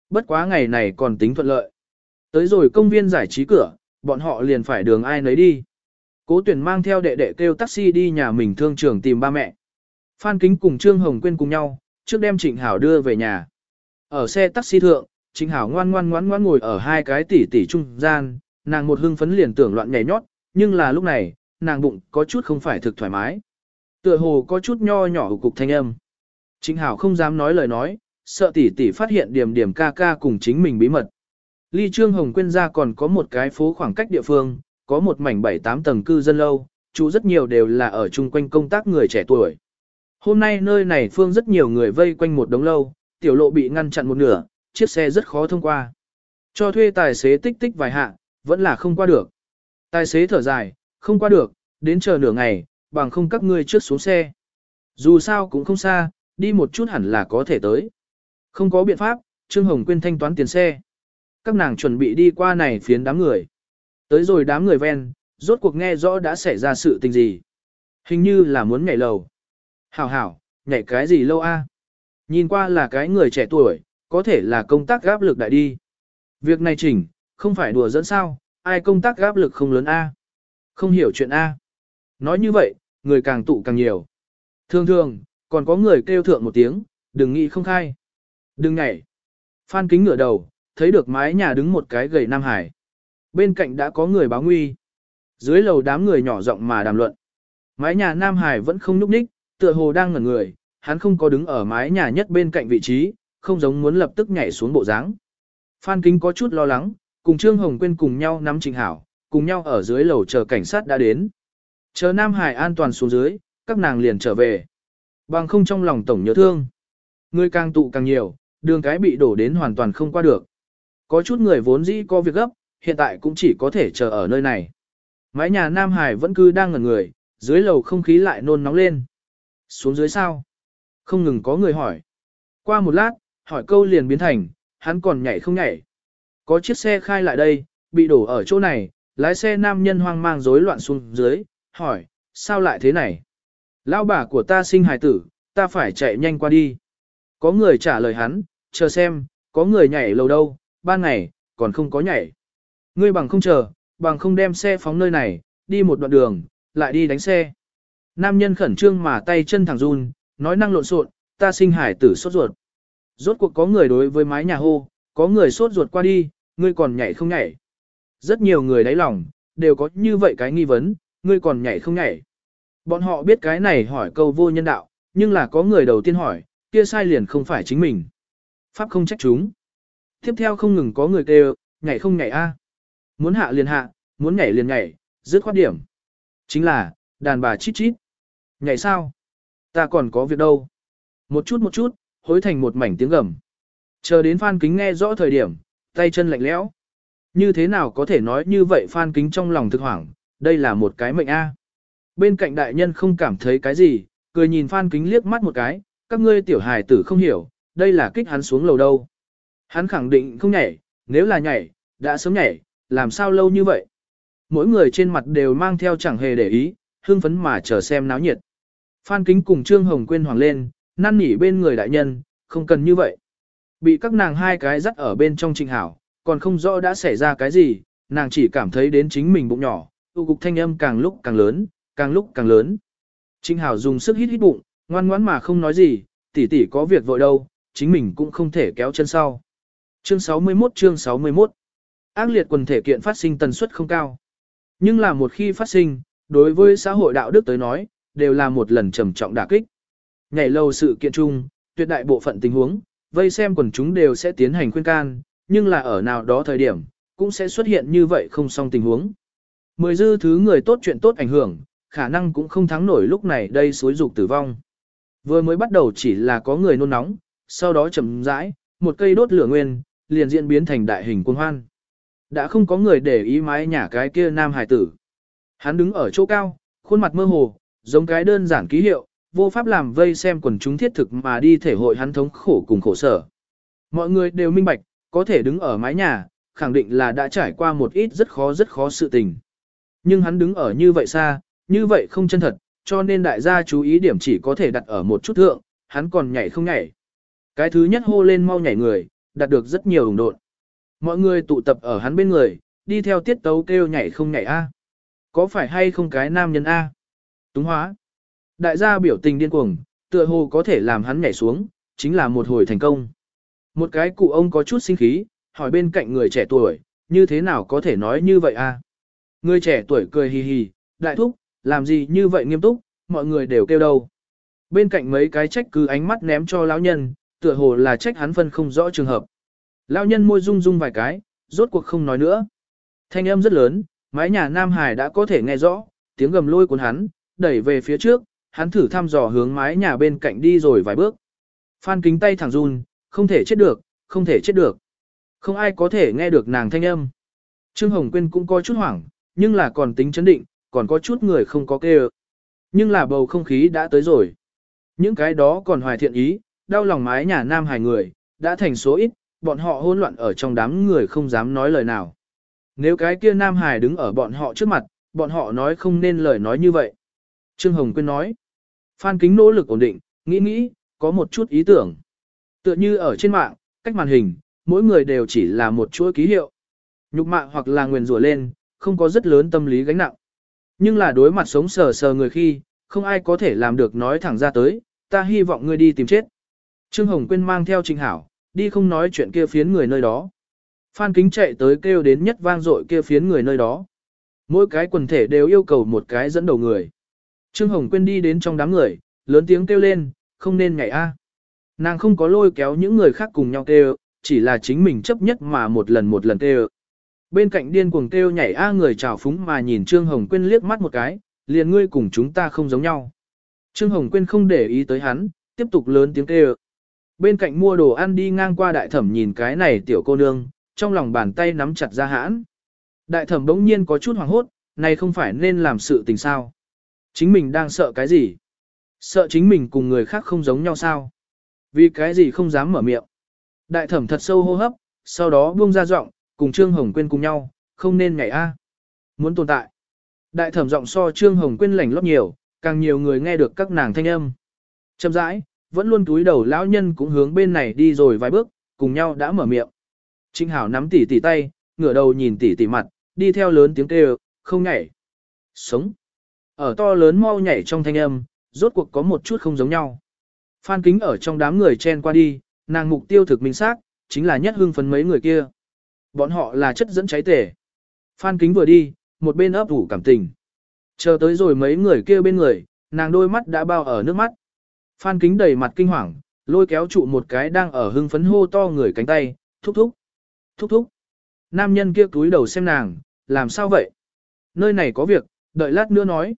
Bất quá ngày này còn tính thuận lợi. Tới rồi công viên giải trí cửa, bọn họ liền phải đường ai nấy đi. Cố tuyển mang theo đệ đệ kêu taxi đi nhà mình thương trường tìm ba mẹ. Phan Kính cùng Trương Hồng Quyên cùng nhau, trước đem Trịnh Hảo đưa về nhà. Ở xe taxi thượng, Trịnh Hảo ngoan ngoan ngoan ngoan ngồi ở hai cái tỉ tỉ trung gian, nàng một hưng phấn liền tưởng loạn nhảy nhót, nhưng là lúc này, nàng bụng có chút không phải thực thoải mái. Tựa hồ có chút nho nhỏ cục thanh âm. Trịnh Hảo không dám nói lời nói, sợ tỷ tỷ phát hiện điểm điểm ca ca cùng chính mình bí mật. Ly Trương Hồng Quyên ra còn có một cái phố khoảng cách địa phương, có một mảnh 7-8 tầng cư dân lâu, chú rất nhiều đều là ở chung quanh công tác người trẻ tuổi. Hôm nay nơi này phương rất nhiều người vây quanh một đống lâu, tiểu lộ bị ngăn chặn một nửa, chiếc xe rất khó thông qua. Cho thuê tài xế tích tích vài hạ, vẫn là không qua được. Tài xế thở dài, không qua được, đến chờ nửa ngày, bằng không các ngươi trước xuống xe. Dù sao cũng không xa, đi một chút hẳn là có thể tới. Không có biện pháp, Trương Hồng Quyên thanh toán tiền xe. Các nàng chuẩn bị đi qua này phiến đám người. Tới rồi đám người ven, rốt cuộc nghe rõ đã xảy ra sự tình gì. Hình như là muốn nhảy lầu. Hảo hảo, nhảy cái gì lâu a? Nhìn qua là cái người trẻ tuổi, có thể là công tác gáp lực đại đi. Việc này chỉnh, không phải đùa dẫn sao, ai công tác gáp lực không lớn a? Không hiểu chuyện a. Nói như vậy, người càng tụ càng nhiều. Thường thường, còn có người kêu thượng một tiếng, đừng nghĩ không khai. Đừng nhảy. Phan kính ngửa đầu, thấy được mái nhà đứng một cái gầy Nam Hải. Bên cạnh đã có người báo nguy. Dưới lầu đám người nhỏ giọng mà đàm luận. Mái nhà Nam Hải vẫn không nhúc nhích, tựa hồ đang ngẩn người, hắn không có đứng ở mái nhà nhất bên cạnh vị trí, không giống muốn lập tức nhảy xuống bộ dáng. Phan Kính có chút lo lắng, cùng Trương Hồng Quyên cùng nhau nắm Trình Hảo, cùng nhau ở dưới lầu chờ cảnh sát đã đến. Chờ Nam Hải an toàn xuống dưới, các nàng liền trở về. Bằng không trong lòng tổng nhớ thương. Người càng tụ càng nhiều, đường cái bị đổ đến hoàn toàn không qua được. Có chút người vốn dĩ có việc gấp, hiện tại cũng chỉ có thể chờ ở nơi này. Mái nhà Nam Hải vẫn cứ đang ngẩn người, dưới lầu không khí lại nôn nóng lên. Xuống dưới sao? Không ngừng có người hỏi. Qua một lát, hỏi câu liền biến thành, hắn còn nhảy không nhảy. Có chiếc xe khai lại đây, bị đổ ở chỗ này, lái xe nam nhân hoang mang rối loạn xuống dưới, hỏi, sao lại thế này? Lão bà của ta sinh hài tử, ta phải chạy nhanh qua đi. Có người trả lời hắn, chờ xem, có người nhảy lầu đâu, ban ngày, còn không có nhảy. Ngươi bằng không chờ, bằng không đem xe phóng nơi này, đi một đoạn đường, lại đi đánh xe. Nam nhân khẩn trương mà tay chân thẳng run, nói năng lộn xộn, ta sinh hải tử sốt ruột. Rốt cuộc có người đối với mái nhà hô, có người sốt ruột qua đi, ngươi còn nhảy không nhảy. Rất nhiều người đáy lòng, đều có như vậy cái nghi vấn, ngươi còn nhảy không nhảy. Bọn họ biết cái này hỏi câu vô nhân đạo, nhưng là có người đầu tiên hỏi, kia sai liền không phải chính mình. Pháp không trách chúng. Tiếp theo không ngừng có người kêu, nhảy không nhảy a, Muốn hạ liền hạ, muốn nhảy liền nhảy, dứt khoát điểm. Chính là, đàn bà chít chít. Nhảy sao? Ta còn có việc đâu. Một chút một chút, hối thành một mảnh tiếng gầm. Chờ đến Phan Kính nghe rõ thời điểm, tay chân lạnh lẽo. Như thế nào có thể nói như vậy Phan Kính trong lòng thực hoảng, đây là một cái mệnh A. Bên cạnh đại nhân không cảm thấy cái gì, cười nhìn Phan Kính liếc mắt một cái, các ngươi tiểu hài tử không hiểu, đây là kích hắn xuống lầu đâu. Hắn khẳng định không nhảy, nếu là nhảy, đã sớm nhảy, làm sao lâu như vậy. Mỗi người trên mặt đều mang theo chẳng hề để ý, hương phấn mà chờ xem náo nhiệt. Phan Kính cùng Trương Hồng quyên hoàng lên, năn nỉ bên người đại nhân, không cần như vậy. Bị các nàng hai cái dắt ở bên trong trình hảo, còn không rõ đã xảy ra cái gì, nàng chỉ cảm thấy đến chính mình bụng nhỏ, tu cục thanh âm càng lúc càng lớn, càng lúc càng lớn. Trịnh hảo dùng sức hít hít bụng, ngoan ngoãn mà không nói gì, tỷ tỷ có việc vội đâu, chính mình cũng không thể kéo chân sau. Chương 61 chương 61 Ác liệt quần thể kiện phát sinh tần suất không cao. Nhưng là một khi phát sinh, đối với xã hội đạo đức tới nói, đều là một lần trầm trọng đả kích. Nhảy lâu sự kiện chung, tuyệt đại bộ phận tình huống, vây xem quần chúng đều sẽ tiến hành khuyên can, nhưng là ở nào đó thời điểm, cũng sẽ xuất hiện như vậy không xong tình huống. Mười dư thứ người tốt chuyện tốt ảnh hưởng, khả năng cũng không thắng nổi lúc này đây suối dục tử vong. Vừa mới bắt đầu chỉ là có người nôn nóng, sau đó chậm rãi, một cây đốt lửa nguyên, liền diễn biến thành đại hình quân hoan. Đã không có người để ý mái nhà cái kia nam hải tử. Hắn đứng ở chỗ cao, khuôn mặt mơ hồ, giống cái đơn giản ký hiệu, vô pháp làm vây xem quần chúng thiết thực mà đi thể hội hắn thống khổ cùng khổ sở. Mọi người đều minh bạch, có thể đứng ở mái nhà, khẳng định là đã trải qua một ít rất khó rất khó sự tình. Nhưng hắn đứng ở như vậy xa, như vậy không chân thật, cho nên đại gia chú ý điểm chỉ có thể đặt ở một chút thượng, hắn còn nhảy không nhảy. Cái thứ nhất hô lên mau nhảy người, đạt được rất nhiều ủng độn. Mọi người tụ tập ở hắn bên người, đi theo tiết tấu kêu nhảy không nhảy a. Có phải hay không cái nam nhân a? Túng hóa. Đại gia biểu tình điên cuồng, tựa hồ có thể làm hắn nhảy xuống, chính là một hồi thành công. Một cái cụ ông có chút sinh khí, hỏi bên cạnh người trẻ tuổi, như thế nào có thể nói như vậy a? Người trẻ tuổi cười hì hì, đại thúc, làm gì như vậy nghiêm túc, mọi người đều kêu đâu. Bên cạnh mấy cái trách cứ ánh mắt ném cho lão nhân, tựa hồ là trách hắn phân không rõ trường hợp. Lão nhân môi rung rung vài cái, rốt cuộc không nói nữa. Thanh âm rất lớn, mái nhà Nam Hải đã có thể nghe rõ, tiếng gầm lôi cuốn hắn, đẩy về phía trước, hắn thử thăm dò hướng mái nhà bên cạnh đi rồi vài bước. Phan kính tay thẳng run, không thể chết được, không thể chết được. Không ai có thể nghe được nàng thanh âm. Trương Hồng Quyên cũng có chút hoảng, nhưng là còn tính chấn định, còn có chút người không có kêu. Nhưng là bầu không khí đã tới rồi. Những cái đó còn hoài thiện ý, đau lòng mái nhà nam hài người, đã thành số ít, bọn họ hỗn loạn ở trong đám người không dám nói lời nào. Nếu cái kia nam hài đứng ở bọn họ trước mặt, bọn họ nói không nên lời nói như vậy. Trương Hồng Quyên nói. Phan Kính nỗ lực ổn định, nghĩ nghĩ, có một chút ý tưởng. Tựa như ở trên mạng, cách màn hình, mỗi người đều chỉ là một chuỗi ký hiệu. Nhục mạ hoặc là nguyền rủa lên, không có rất lớn tâm lý gánh nặng. Nhưng là đối mặt sống sờ sờ người khi, không ai có thể làm được nói thẳng ra tới, ta hy vọng ngươi đi tìm chết. Trương Hồng Quyên mang theo Trình Hảo, đi không nói chuyện kia phiến người nơi đó. Phan Kính chạy tới kêu đến nhất vang dội kia phiến người nơi đó. Mỗi cái quần thể đều yêu cầu một cái dẫn đầu người. Trương Hồng Quyên đi đến trong đám người, lớn tiếng kêu lên, không nên nhảy a. Nàng không có lôi kéo những người khác cùng nhau kêu, chỉ là chính mình chấp nhất mà một lần một lần kêu. Bên cạnh điên cuồng kêu nhảy a người chào phúng mà nhìn Trương Hồng Quyên liếc mắt một cái, liền ngươi cùng chúng ta không giống nhau. Trương Hồng Quyên không để ý tới hắn, tiếp tục lớn tiếng kêu. Bên cạnh mua đồ ăn đi ngang qua đại thẩm nhìn cái này tiểu cô nương, trong lòng bàn tay nắm chặt ra hãn. Đại thẩm bỗng nhiên có chút hoảng hốt, này không phải nên làm sự tình sao. Chính mình đang sợ cái gì? Sợ chính mình cùng người khác không giống nhau sao? Vì cái gì không dám mở miệng? Đại thẩm thật sâu hô hấp, sau đó buông ra giọng, cùng Trương Hồng Quyên cùng nhau, không nên nhảy a. Muốn tồn tại. Đại thẩm giọng so Trương Hồng Quyên lành lót nhiều, càng nhiều người nghe được các nàng thanh âm. Chậm rãi, vẫn luôn túi đầu lão nhân cũng hướng bên này đi rồi vài bước, cùng nhau đã mở miệng. Trinh Hảo nắm tỉ tỉ tay, ngửa đầu nhìn tỉ tỉ mặt, đi theo lớn tiếng kêu, không nhảy. Sống. Ở to lớn mau nhảy trong thanh âm, rốt cuộc có một chút không giống nhau. Phan kính ở trong đám người chen qua đi, nàng mục tiêu thực minh xác, chính là nhất hưng phấn mấy người kia. Bọn họ là chất dẫn cháy tể. Phan kính vừa đi, một bên ấp ủ cảm tình. Chờ tới rồi mấy người kia bên người, nàng đôi mắt đã bao ở nước mắt. Phan kính đầy mặt kinh hoàng, lôi kéo trụ một cái đang ở hưng phấn hô to người cánh tay, thúc thúc, thúc thúc. Nam nhân kia cúi đầu xem nàng, làm sao vậy? Nơi này có việc, đợi lát nữa nói.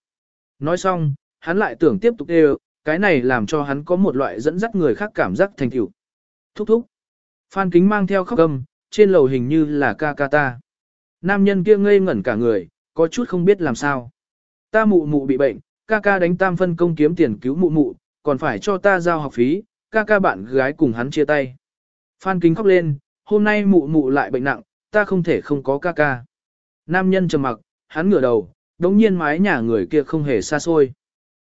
Nói xong, hắn lại tưởng tiếp tục đều, cái này làm cho hắn có một loại dẫn dắt người khác cảm giác thành tựu. Thúc thúc. Phan kính mang theo khóc âm, trên lầu hình như là ca ca ta. Nam nhân kia ngây ngẩn cả người, có chút không biết làm sao. Ta mụ mụ bị bệnh, ca ca đánh tam phân công kiếm tiền cứu mụ mụ, còn phải cho ta giao học phí, ca ca bạn gái cùng hắn chia tay. Phan kính khóc lên, hôm nay mụ mụ lại bệnh nặng, ta không thể không có ca ca. Nam nhân trầm mặc, hắn ngửa đầu, đống nhiên mái nhà người kia không hề xa xôi.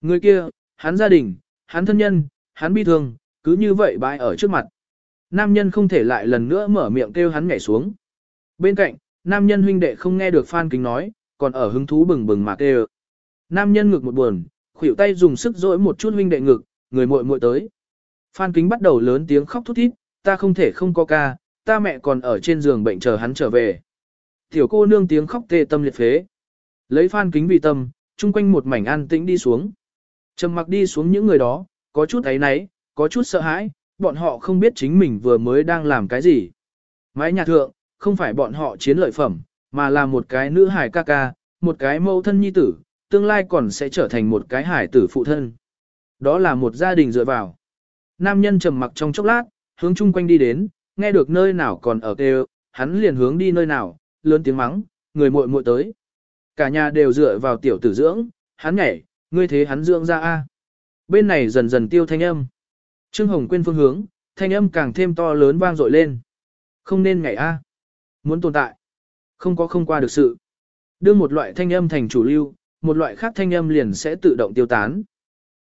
Người kia, hắn gia đình, hắn thân nhân, hắn bi thương, cứ như vậy bãi ở trước mặt. Nam nhân không thể lại lần nữa mở miệng kêu hắn nhảy xuống. Bên cạnh, nam nhân huynh đệ không nghe được Phan Kính nói, còn ở hứng thú bừng bừng mà kêu. Nam nhân ngực một buồn, khuỷu tay dùng sức dỗi một chút huynh đệ ngực, người muội muội tới. Phan Kính bắt đầu lớn tiếng khóc thút thít, ta không thể không có ca, ta mẹ còn ở trên giường bệnh chờ hắn trở về. Tiểu cô nương tiếng khóc tê tâm liệt phế. Lấy Phan Kính vì tâm, chung quanh một mảnh an tĩnh đi xuống. Trầm mặc đi xuống những người đó, có chút ấy náy, có chút sợ hãi, bọn họ không biết chính mình vừa mới đang làm cái gì. Mái nhà thượng, không phải bọn họ chiến lợi phẩm, mà là một cái nữ hải ca ca, một cái mẫu thân nhi tử, tương lai còn sẽ trở thành một cái hải tử phụ thân. Đó là một gia đình dựa vào. Nam nhân trầm mặc trong chốc lát, hướng chung quanh đi đến, nghe được nơi nào còn ở kêu, hắn liền hướng đi nơi nào, lớn tiếng mắng, người muội muội tới. Cả nhà đều dựa vào tiểu tử dưỡng, hắn nhảy, ngươi thế hắn dưỡng ra a. Bên này dần dần tiêu thanh âm. Trương Hồng quên phương hướng, thanh âm càng thêm to lớn vang dội lên. Không nên nhảy a. Muốn tồn tại. Không có không qua được sự. Đưa một loại thanh âm thành chủ lưu, một loại khác thanh âm liền sẽ tự động tiêu tán.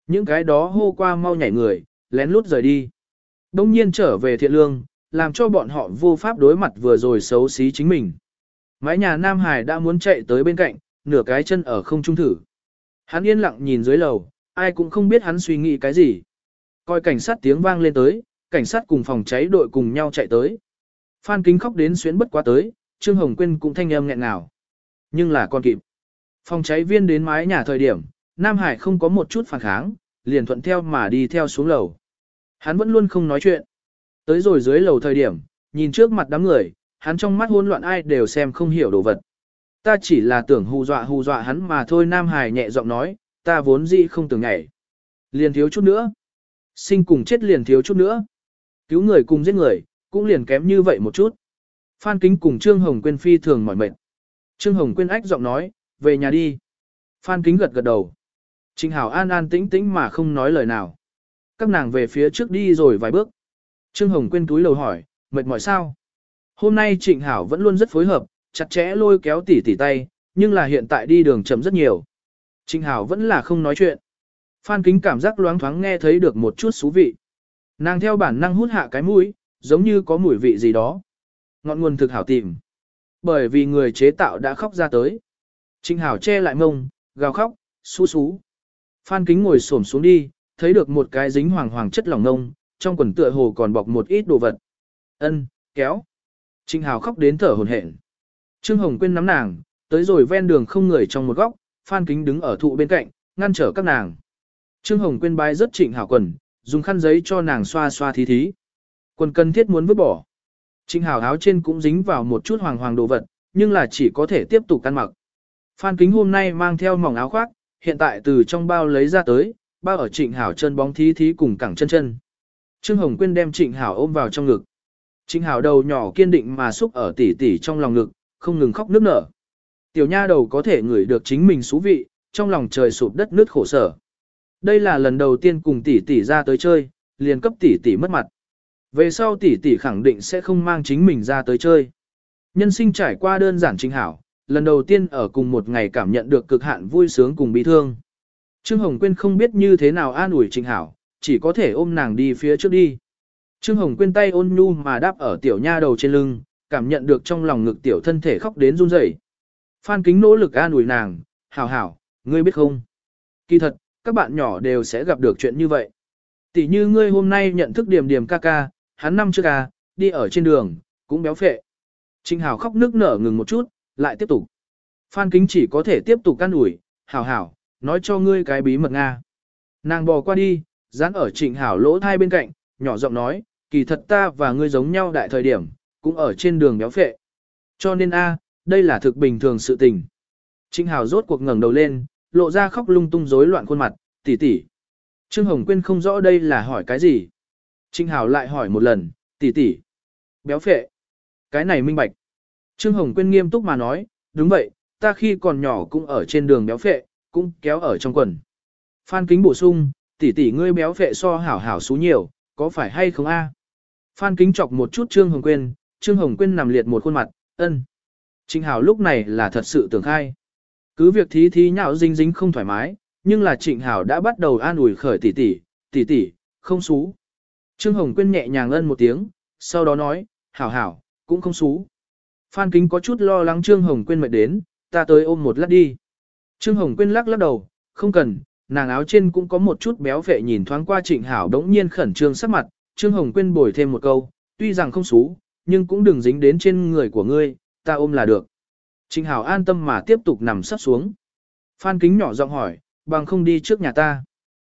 Những cái đó hô qua mau nhảy người, lén lút rời đi. Đông nhiên trở về thiện lương, làm cho bọn họ vô pháp đối mặt vừa rồi xấu xí chính mình. Mái nhà Nam Hải đã muốn chạy tới bên cạnh, nửa cái chân ở không trung thử. Hắn yên lặng nhìn dưới lầu, ai cũng không biết hắn suy nghĩ cái gì. Coi cảnh sát tiếng vang lên tới, cảnh sát cùng phòng cháy đội cùng nhau chạy tới. Phan Kính khóc đến xuyến bất quá tới, Trương Hồng Quyên cũng thanh âm nghẹn ngào. Nhưng là con kịp. Phòng cháy viên đến mái nhà thời điểm, Nam Hải không có một chút phản kháng, liền thuận theo mà đi theo xuống lầu. Hắn vẫn luôn không nói chuyện. Tới rồi dưới lầu thời điểm, nhìn trước mặt đám người, hắn trong mắt hỗn loạn ai đều xem không hiểu đồ vật. Ta chỉ là tưởng hù dọa hù dọa hắn mà thôi Nam Hải nhẹ giọng nói, ta vốn dĩ không tưởng nhảy. Liền thiếu chút nữa. Sinh cùng chết liền thiếu chút nữa. Cứu người cùng giết người, cũng liền kém như vậy một chút. Phan Kính cùng Trương Hồng Quyên phi thường mỏi mệt. Trương Hồng Quyên ách giọng nói, về nhà đi. Phan Kính gật gật đầu. Trình Hảo an an tĩnh tĩnh mà không nói lời nào. Các nàng về phía trước đi rồi vài bước. Trương Hồng quên túi lầu hỏi, mệt mỏi sao? Hôm nay Trịnh Hảo vẫn luôn rất phối hợp, chặt chẽ lôi kéo tỉ tỉ tay, nhưng là hiện tại đi đường chậm rất nhiều. Trịnh Hảo vẫn là không nói chuyện. Phan Kính cảm giác loáng thoáng nghe thấy được một chút xú vị. Nàng theo bản năng hút hạ cái mũi, giống như có mùi vị gì đó. Ngọn nguồn thực hảo tìm. Bởi vì người chế tạo đã khóc ra tới. Trinh Hảo che lại mông, gào khóc, xú xú. Phan Kính ngồi xổm xuống đi, thấy được một cái dính hoàng hoàng chất lỏng nông, trong quần tựa hồ còn bọc một ít đồ vật. Ân, kéo. Trinh Hảo khóc đến thở hổn hển. Trương Hồng quên nắm nàng, tới rồi ven đường không người trong một góc, Phan Kính đứng ở thụ bên cạnh, ngăn trở các nàng. Trương Hồng quên bái rất Trịnh Hảo quần, dùng khăn giấy cho nàng xoa xoa thí thí. Quần cần thiết muốn vứt bỏ. Trịnh Hảo áo trên cũng dính vào một chút hoàng hoàng đồ vật, nhưng là chỉ có thể tiếp tục ăn mặc. Phan Kính hôm nay mang theo mỏng áo khoác, hiện tại từ trong bao lấy ra tới, bao ở Trịnh Hảo chân bóng thí thí cùng cẳng chân chân. Trương Hồng Quyên đem Trịnh Hảo ôm vào trong ngực. Trịnh Hảo đầu nhỏ kiên định mà xúc ở tỉ tỉ trong lòng ngực, không ngừng khóc nức nở. Tiểu nha đầu có thể ngửi được chính mình xú vị, trong lòng trời sụp đất nứt khổ sở. Đây là lần đầu tiên cùng tỷ tỷ ra tới chơi, liền cấp tỷ tỷ mất mặt. Về sau tỷ tỷ khẳng định sẽ không mang chính mình ra tới chơi. Nhân sinh trải qua đơn giản chính hảo, lần đầu tiên ở cùng một ngày cảm nhận được cực hạn vui sướng cùng bi thương. Trương Hồng Quyên không biết như thế nào an ủi Trịnh Hảo, chỉ có thể ôm nàng đi phía trước đi. Trương Hồng Quyên tay ôn nhu mà đáp ở tiểu nha đầu trên lưng, cảm nhận được trong lòng ngực tiểu thân thể khóc đến run rẩy. Phan Kính nỗ lực an ủi nàng, hảo hảo, ngươi biết không? Kỳ thật, các bạn nhỏ đều sẽ gặp được chuyện như vậy. Tỷ như ngươi hôm nay nhận thức điểm điểm ca ca, hắn năm trước ca, đi ở trên đường, cũng béo phệ. trịnh Hảo khóc nước nở ngừng một chút, lại tiếp tục. Phan Kính chỉ có thể tiếp tục can ủi, hảo hảo, nói cho ngươi cái bí mật Nga. Nàng bò qua đi, dán ở trịnh hảo lỗ thai bên cạnh, nhỏ giọng nói, kỳ thật ta và ngươi giống nhau đại thời điểm, cũng ở trên đường béo phệ. Cho nên a, đây là thực bình thường sự tình. Trịnh hảo rốt cuộc ngẩng đầu lên, lộ ra khóc lung tung rối loạn khuôn mặt, tỷ tỷ. Trương Hồng Quyên không rõ đây là hỏi cái gì. Trịnh hảo lại hỏi một lần, tỷ tỷ. Béo phệ. Cái này minh bạch. Trương Hồng Quyên nghiêm túc mà nói, đúng vậy, ta khi còn nhỏ cũng ở trên đường béo phệ, cũng kéo ở trong quần. Phan Kính bổ sung, tỷ tỷ ngươi béo phệ so hảo hảo xú nhiều, có phải hay không a? Phan Kính chọc một chút Trương Hồng Quyên, Trương Hồng Quyên nằm liệt một khuôn mặt, ân. Trịnh Hảo lúc này là thật sự tưởng khai. Cứ việc thí thí nhạo dính dính không thoải mái, nhưng là Trịnh Hảo đã bắt đầu an ủi khởi tỷ tỷ, tỷ tỷ, không xú. Trương Hồng Quyên nhẹ nhàng ân một tiếng, sau đó nói, hảo hảo, cũng không xú. Phan Kính có chút lo lắng Trương Hồng Quyên mệt đến, ta tới ôm một lát đi. Trương Hồng Quyên lắc lắc đầu, không cần, nàng áo trên cũng có một chút béo vệ nhìn thoáng qua Trịnh Hảo đống nhiên khẩn trương sắc mặt, Trương Hồng Quyên bồi thêm một câu, tuy rằng không xú, nhưng cũng đừng dính đến trên người của ngươi, ta ôm là được. Trịnh Hảo an tâm mà tiếp tục nằm sắp xuống. Phan Kính nhỏ giọng hỏi, bằng không đi trước nhà ta.